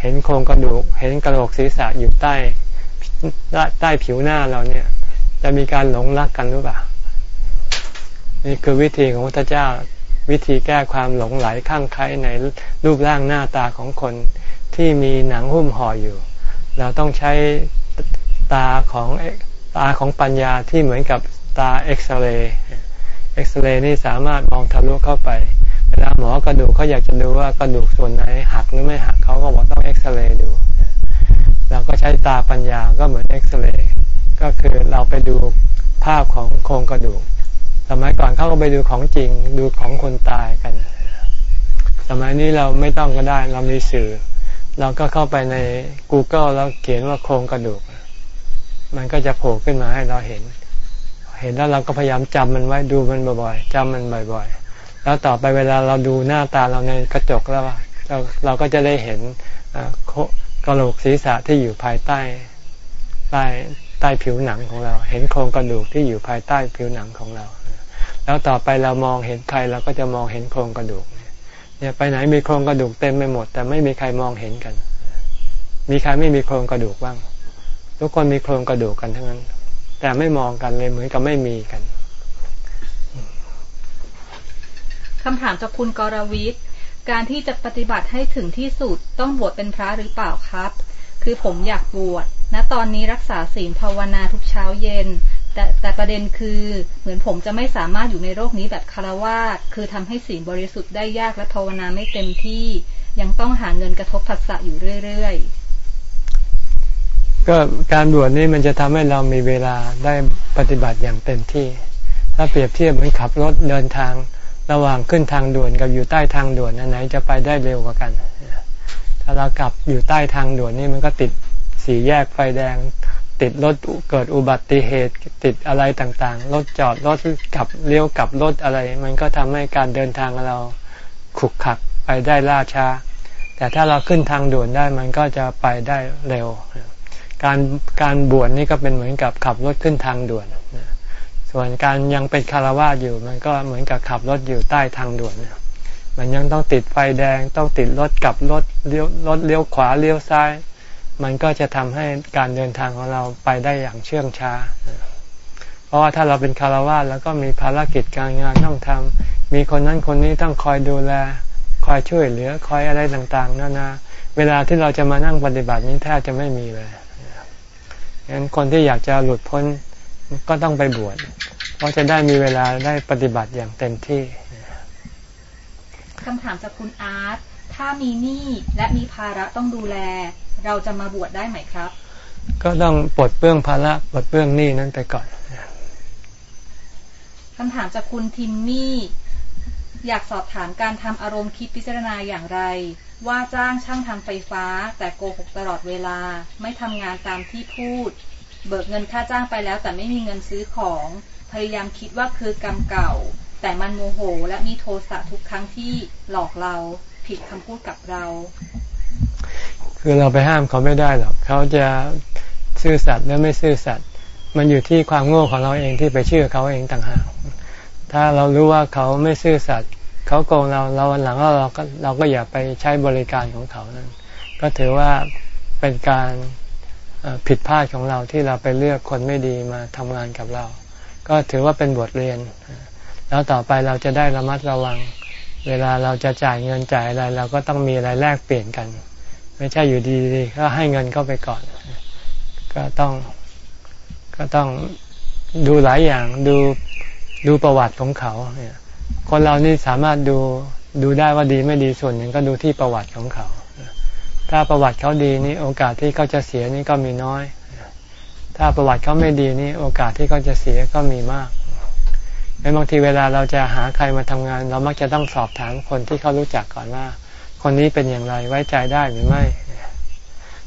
เห็นโครงกระดูก เห็นกระโหลกศีรษะอยู่ใต้ใต้ผิวหน้าเราเนี่ย จะมีการหลงรักกันหรือเปล่า นี่คือวิธีของพระเจ้า วิธีแก้ความหลงไหลข้างใครในรูปร่างหน้าตาของคนที่มีหนังหุ้มห่ออยู่ เราต้องใช้ตาของตาของปัญญาที่เหมือนกับตาเอ็กซเรย์เอ็กซเรย์นี่สามารถมองทะลุเข้าไป เวลาหมอกระดูกเขาอยากจะดูว่ากระดูกส่วนไหนหักหรือไม่หักเขาก็บอกต้องเอ็กซเรย์ดูเราก็ใช้ตาปัญญาก็เหมือนเอ็กซเรย์ก็คือเราไปดูภาพของโครงกระดูก สมัยก่อนเขาก็ไปดูของจริงดูของคนตายกัน สมัยนี้เราไม่ต้องก็ได้เรามีสื่อ เราก็เข้าไปใน Google แล้วเขียนว่าโครงกระดูก มันก็จะโผล่ขึ้นมาให้เราเห็น เห็นแล้วเราก็พยายามจำมันไว้ดูมันบ่อยๆจำมันบ่อยๆ แล้วต่อไปเวลาเราดูหน้าตาเราในกระจกแล้วเราเราก็จะได้เห็นกระโหลกศีรษะที่อยู่ภายใต้ใต้ใต้ผิวหนังของเรา เห็นโครงกระดูกที่อยู่ภายใต้ผิวหนังของเรา แล้วต่อไปเรามองเห็นใครเราก็จะมองเห็นโครงกระดูกเนี่ยไปไหนมีโครงกระดูกเต็มไปหมด แต่ไม่มีใครมองเห็นกัน มีใครไม่มีโครงกระดูกบ้าง ทุกคนมีโครงกระดูกกันทั้งนั้น แต่ไม่มองกันเลยเหมือนกับไม่มีกันคำถามจากคุณกรวิทย์การที่จะปฏิบัติให้ถึงที่สุดต้องบวชเป็นพระหรือเปล่าครับ คือผมอยากบวชณตอนนี้รักษาศีลภาวนาทุกเช้าเย็น แต่แต่ประเด็นคือเหมือนผมจะไม่สามารถอยู่ในโลกนี้แบบคารวะคือทำให้ศีบริสุทธิ์ได้ยากและภาวนาไม่เต็มที่ ยังต้องหาเงินกระทบผัสสะอยู่เรื่อยๆ ก็การบวชนี่มันจะทำให้เรามีเวลาได้ปฏิบัติอย่างเต็มที่ ถ้าเปรียบเทียบเหมือนขับรถเดินทางระหว่างขึ้นทางด่วนกับอยู่ใต้ทางด่วนอันไหนจะไปได้เร็วกว่ากัน ถ้าเรากลับอยู่ใต้ทางด่วนนี่มันก็ติดสี่แยกไฟแดง ติดรถเกิดอุบัติเหตุติดอะไรต่างๆ รถจอดรถกลับเลี้ยวกลับรถอะไร มันก็ทำให้การเดินทางเราขุกขักไปได้ล่าช้า แต่ถ้าเราขึ้นทางด่วนได้มันก็จะไปได้เร็ว การการบวชนี่ก็เป็นเหมือนกับขับรถขึ้นทางด่วนส่วนการยังเป็นคารวะอยู่มันก็เหมือนกับขับรถอยู่ใต้ทางด่วนมันยังต้องติดไฟแดงต้องติดรถกลับรถเลี้ยวรถเลี้ยวขวาเลี้ยวซ้าย มันก็จะทำให้การเดินทางของเราไปได้อย่างเชื่องช้า เพราะว่าถ้าเราเป็นคารวะแล้วก็มีภารกิจการงานต้องทำมีคนนั้นคนนี้ต้องคอยดูแล คอยช่วยเหลือ คอยอะไรต่างๆนานา เวลาที่เราจะมานั่งปฏิบัตินี้แทบจะไม่มีเลยงั้นคนที่อยากจะหลุดพ้นก็ต้องไปบวช เพราะจะได้มีเวลาได้ปฏิบัติอย่างเต็มที่คำถามจากคุณอาร์ต ถ้ามีหนี้และมีภาระต้องดูแล เราจะมาบวชได้ไหมครับ ก็ต้องปลดเปลื้องภาระปลดเปลื้องหนี้นั้นไปก่อนคำถามจากคุณทิมมี่อยากสอบถามการทำอารมณ์คิดพิจารณาอย่างไร ว่าจ้างช่างทำไฟฟ้า แต่โกหกตลอดเวลา ไม่ทำงานตามที่พูด เบิกเงินค่าจ้างไปแล้ว แต่ไม่มีเงินซื้อของ พยายามคิดว่าคือกรรมเก่า แต่มันโมโห และมีโทสะทุกครั้งที่หลอกเรา ผิดคำพูดกับเรา คือเราไปห้ามเขาไม่ได้หรอกเขาจะซื่อสัตย์หรือไม่ซื่อสัตย์มันอยู่ที่ความโง่ของเราเองที่ไปเชื่อเขาเองต่างหากถ้าเรารู้ว่าเขาไม่ซื่อสัตย์เขาโกงเราเราวันหลังเราก็เราก็อย่าไปใช้บริการของเขานั้น ก็ถือว่าเป็นการผิดพลาดของเราที่เราไปเลือกคนไม่ดีมาทำงานกับเรา ก็ถือว่าเป็นบทเรียน แล้วต่อไปเราจะได้ระมัดระวัง เวลาเราจะจ่ายเงินจ่ายอะไร เราก็ต้องมีอะไรแลกเปลี่ยนกัน ไม่ใช่อยู่ดีๆก็ให้เงินเข้าไปก่อน ก็ต้องก็ต้องดูหลายอย่างดูดูประวัติของเขาเนี่ยคนเรานี่สามารถดูดูได้ว่าดีไม่ดีส่วนหนึ่งก็ดูที่ประวัติของเขา ถ้าประวัติเขาดีนี่โอกาสที่เขาจะเสียนี่ก็มีน้อย ถ้าประวัติเขาไม่ดีนี่โอกาสที่เขาจะเสียก็มีมาก บางทีเวลาเราจะหาใครมาทำงาน เรามักจะต้องสอบถามคนที่เขารู้จักก่อนว่า คนนี้เป็นอย่างไรไว้ใจได้หรือไม่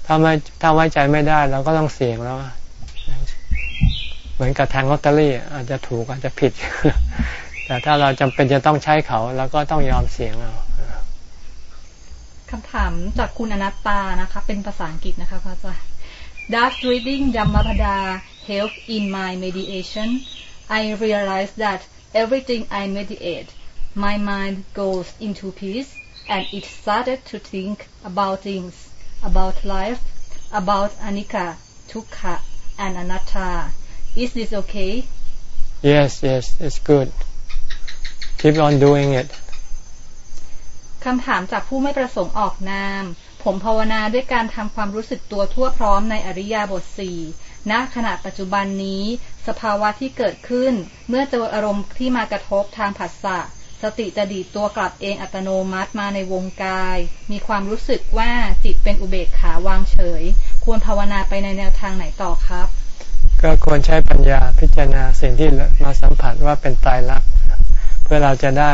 ถ้าไม่ถ้าไว้ใจไม่ได้เราก็ต้องเสี่ยงแล้ว เหมือนกับทางลอตเตอรี่ อาจจะถูกอาจจะผิด แต่ถ้าเราจำเป็นจะต้องใช้เขาเราก็ต้องยอมเสี่ยงเอาคำถามจากคุณอนัตตานะคะ เป็นภาษาอังกฤษนะคะพระอาจารย์ Does reading Dhammapada help in my meditation I realize that everything I meditate, my mind goes into peace and it started to think about things, about life, about anicca, dukkha, and anatta. Is this okay? Yes, yes, it's good. Keep on doing it. คำถามจากผู้ไม่ประสงค์ออกนาม ผมภาวนาด้วยการทำความรู้สึกตัวทั่วพร้อมในอริยบทสี่ ณขณะปัจจุบันนี้ สภาวะที่เกิดขึ้น เมื่อเจออารมณ์ที่มากระทบทางผัสสะสติจะดีดตัวกลับเองอัตโนมัติมาในวงกาย มีความรู้สึกว่าจิตเป็นอุเบกขาวางเฉย ควรภาวนาไปในแนวทางไหนต่อครับ ก็ควรใช้ปัญญาพิจารณาสิ่งที่มาสัมผัสว่าเป็นตายรักเพื่อเราจะได้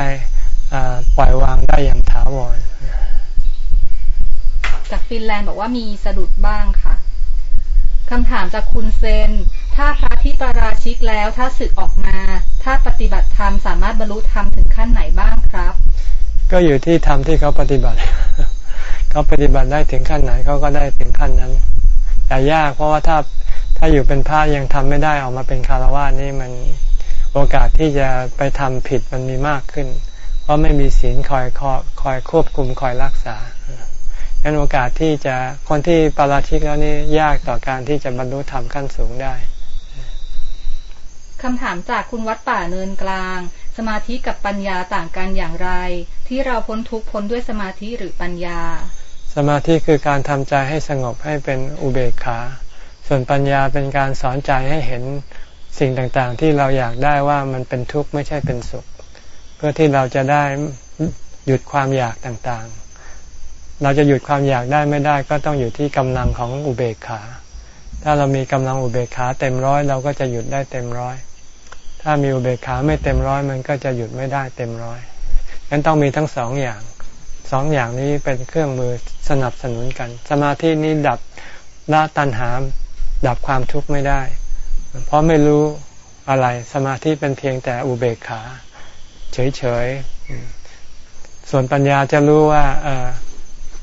ปล่อยวางได้อย่างถาวรจากฟินแลนด์บอกว่ามีสะดุดบ้างค่ะ คำถามจากคุณเซน ถ้าพระที่ปาราชิกแล้วถ้าสึกออกมา ถ้าปฏิบัติธรรมสามารถบรรลุธรรมถึงขั้นไหนบ้างครับ ก็อยู่ที่ธรรมที่เขาปฏิบัติ เขาปฏิบัติได้ถึงขั้นไหนเขาก็ได้ถึงขั้นนั้น แต่ยากเพราะว่าถ้าถ้าอยู่เป็นพระยังทำไม่ได้ออกมาเป็นคารวะนี่มันโอกาสที่จะไปทำผิดมันมีมากขึ้น เพราะไม่มีศีลคอยคอยควบคุมคอยรักษา งั้นโอกาสที่จะคนที่ปาราชิกแล้วนี่ยากต่อการที่จะบรรลุธรรมขั้นสูงได้คำถามจากคุณวัดป่าเนินกลาง สมาธิกับปัญญาต่างกันอย่างไร ที่เราพ้นทุกข์พ้นด้วยสมาธิหรือปัญญา สมาธิคือการทำใจให้สงบให้เป็นอุเบกขา ส่วนปัญญาเป็นการสอนใจให้เห็นสิ่งต่างๆ ที่เราอยากได้ว่ามันเป็นทุกข์ไม่ใช่เป็นสุข เพื่อที่เราจะได้หยุดความอยากต่างๆ เราจะหยุดความอยากได้ไม่ได้ก็ต้องอยู่ที่กำลังของอุเบกขา ถ้าเรามีกำลังอุเบกขาเต็มร้อยเราก็จะหยุดได้เต็มร้อย ถ้ามีอุเบกขาไม่เต็มร้อยมันก็จะหยุดไม่ได้เต็มร้อยงั้นต้องมีทั้งสองอย่างสองอย่างนี้เป็นเครื่องมือสนับสนุนกัน สมาธินี้ดับละตัณหาดับความทุกข์ไม่ได้ เพราะไม่รู้อะไรสมาธิเป็นเพียงแต่อุเบกขา เฉยๆส่วนปัญญาจะรู้ว่า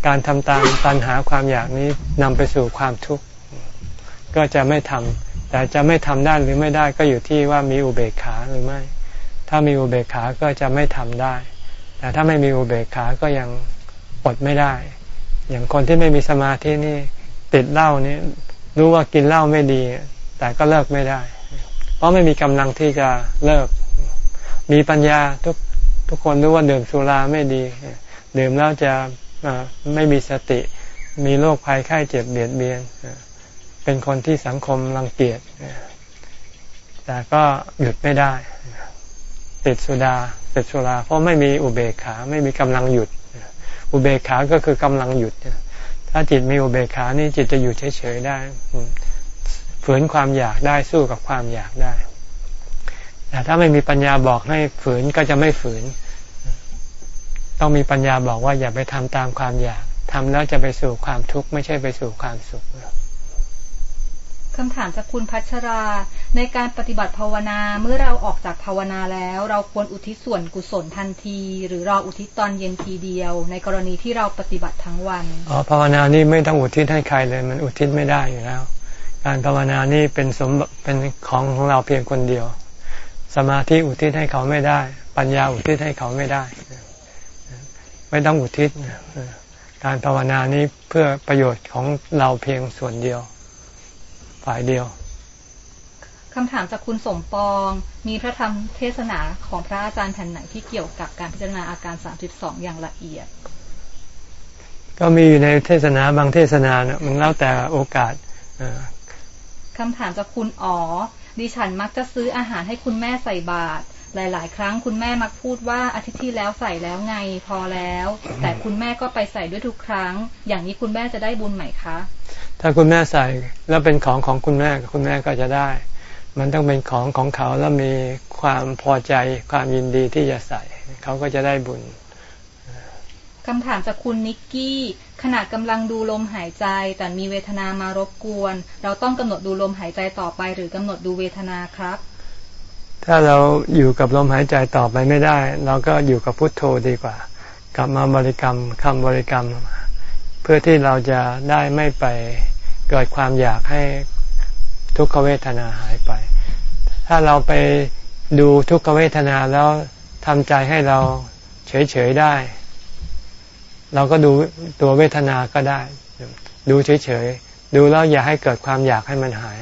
การทำตามตันหาความอยากนี้นำไปสู่ความทุกข์ก็จะไม่ทำแต่จะไม่ทำได้หรือไม่ได้ก็อยู่ที่ว่ามีอุเบกขาหรือไม่ ถ้ามีอุเบกขาก็จะไม่ทำได้ แต่ถ้าไม่มีอุเบกขาก็ยังอดไม่ได้ อย่างคนที่ไม่มีสมาธินี่ติดเหล้านี่รู้ว่ากินเหล้าไม่ดี แต่ก็เลิกไม่ได้ เพราะไม่มีกำลังที่จะเลิก มีปัญญาทุกทุกคนรู้ว่าดื่มสุราไม่ดี ดื่มแล้วจะ ไม่มีสติ มีโรคภัยไข้เจ็บเบียดเบียน เป็นคนที่สังคมรังเกียจแต่ก็หยุดไม่ได้ ติดสุดาติดสุรา เพราะไม่มีอุเบกขาไม่มีกำลังหยุด อุเบกขาก็คือกำลังหยุด ถ้าจิตมีอุเบกขานี่จิตจะอยู่เฉยๆได้ฝืนความอยากได้สู้กับความอยากได้แต่ถ้าไม่มีปัญญาบอกให้ฝืนก็จะไม่ฝืน ต้องมีปัญญาบอกว่าอย่าไปทำตามความอยากทำแล้วจะไปสู่ความทุกข์ไม่ใช่ไปสู่ความสุขคำถามจากคุณพัชรา ในการปฏิบัติภาวนาเมื่อเราออกจากภาวนาแล้ว เราควรอุทิศส่วนกุศลทันที หรือรออุทิศตอนเย็นทีเดียว ในกรณีที่เราปฏิบัติทั้งวันอ๋อภาวนานี่ไม่ต้องอุทิศให้ใครเลยมันอุทิศไม่ได้อยู่แล้ว การภาวนานี่เป็นสมเป็นของของเราเพียงคนเดียว สมาธิอุทิศให้เขาไม่ได้ ปัญญาอุทิศให้เขาไม่ได้ ไม่ต้องอุทิศการภาวนานี้เพื่อประโยชน์ของเราเพียงส่วนเดียว ฝ่ายเดียวคำถามจากคุณสมปอง มีพระธรรมเทศนาของพระอาจารย์แผ่นไหนที่เกี่ยวกับการพิจารณาอาการสามสิบสองอย่างละเอียด ก็มีอยู่ในเทศนาบางเทศนาเนี่ยมันแล้วแต่โอกาสคำถามจากคุณอ๋อ ดิฉันมักจะซื้ออาหารให้คุณแม่ใส่บาตร หลาย ๆ ครั้งคุณแม่มักพูดว่าอาทิตย์ที่แล้วใส่แล้วไงพอแล้ว แต่คุณแม่ก็ไปใส่ด้วยทุกครั้ง อย่างนี้คุณแม่จะได้บุญไหมคะ ถ้าคุณแม่ใส่แล้วเป็นของของคุณแม่คุณแม่ก็จะได้ มันต้องเป็นของของเขาแล้วมีความพอใจความยินดีที่จะใส่ เขาก็จะได้บุญคำถามจากคุณนิกกี้ขณะกำลังดูลมหายใจ แต่มีเวทนามารบกวน เราต้องกำหนดดูลมหายใจต่อไป หรือกำหนดดูเวทนาครับ ถ้าเราอยู่กับลมหายใจต่อไปไม่ได้ เราก็อยู่กับพุทโธดีกว่า กลับมาบริกรรมคำบริกรรม เพื่อที่เราจะได้ไม่ไปเกิดความอยากให้ทุกขเวทนาหายไป ถ้าเราไปดูทุกขเวทนาแล้วทำใจให้เราเฉยๆได้ เราก็ดูตัวเวทนาก็ได้ ดูเฉยๆ ดูแล้วอย่าให้เกิดความอยากให้มันหาย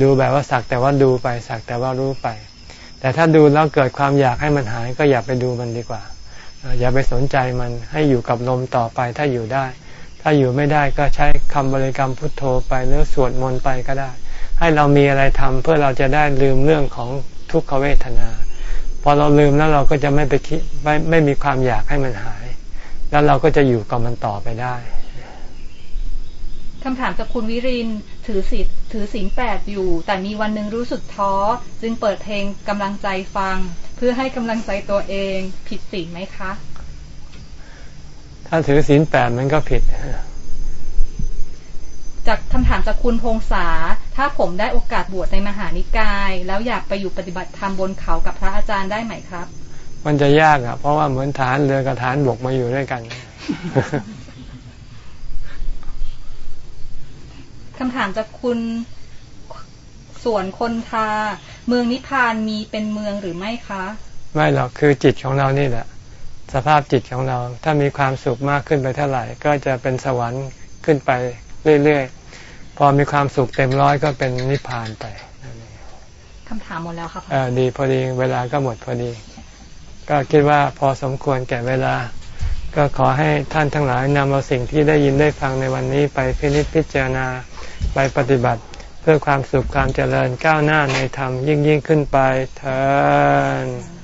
ดูแบบว่าสักแต่ว่าดูไปสักแต่ว่ารู้ไป แต่ถ้าดูแล้วเกิดความอยากให้มันหาย ก็อย่าไปดูมันดีกว่า อย่าไปสนใจมันให้อยู่กับลมต่อไปถ้าอยู่ได้ ถ้าอยู่ไม่ได้ก็ใช้คำบริกรรมพุทโธไปหรือสวดมนต์ไปก็ได้ ให้เรามีอะไรทำเพื่อเราจะได้ลืมเรื่องของทุกขเวทนาพอเราลืมแล้วเราก็จะไม่ไปคิดไม่ไม่มีความอยากให้มันหาย แล้วเราก็จะอยู่กับมันต่อไปได้คำถามจากคุณวิริน ถือศีลถือศีลแปดอยู่ แต่มีวันหนึ่งรู้สึกท้อ จึงเปิดเพลงกำลังใจฟัง เพื่อให้กำลังใจตัวเองผิดศีลไหมคะ ถ้าถือศีลแปดมันก็ผิด จากคำถามจากคุณพงษา ถ้าผมได้โอกาสบวชในมหานิกาย แล้วอยากไปอยู่ปฏิบัติธรรมบนเขากับพระอาจารย์ได้ไหมครับ มันจะยากอะ เพราะว่าเหมือนฐานเรือกับฐานบกมาอยู่ด้วยกัน คำถามจากคุณสวนคนทา เมืองนิพพานมีเป็นเมืองหรือไม่คะ ไม่หรอกคือจิตของเรานี่แหละ สภาพจิตของเรา ถ้ามีความสุขมากขึ้นไปเท่าไหร่ ก็จะเป็นสวรรค์ขึ้นไปเรื่อยๆ พอมีความสุขเต็มร้อยก็เป็นนิพพานไปคำถามหมดแล้วครับอ่าดีพอดีเวลาก็หมดพอดี ก็คิดว่าพอสมควรแก่เวลา ก็ขอให้ท่านทั้งหลายนำเอาสิ่งที่ได้ยินได้ฟังในวันนี้ไปพินิจพิจารณา ไปปฏิบัติเพื่อความสุขความเจริญก้าวหน้าในธรรมยิ่งยิ่งขึ้นไปเถิด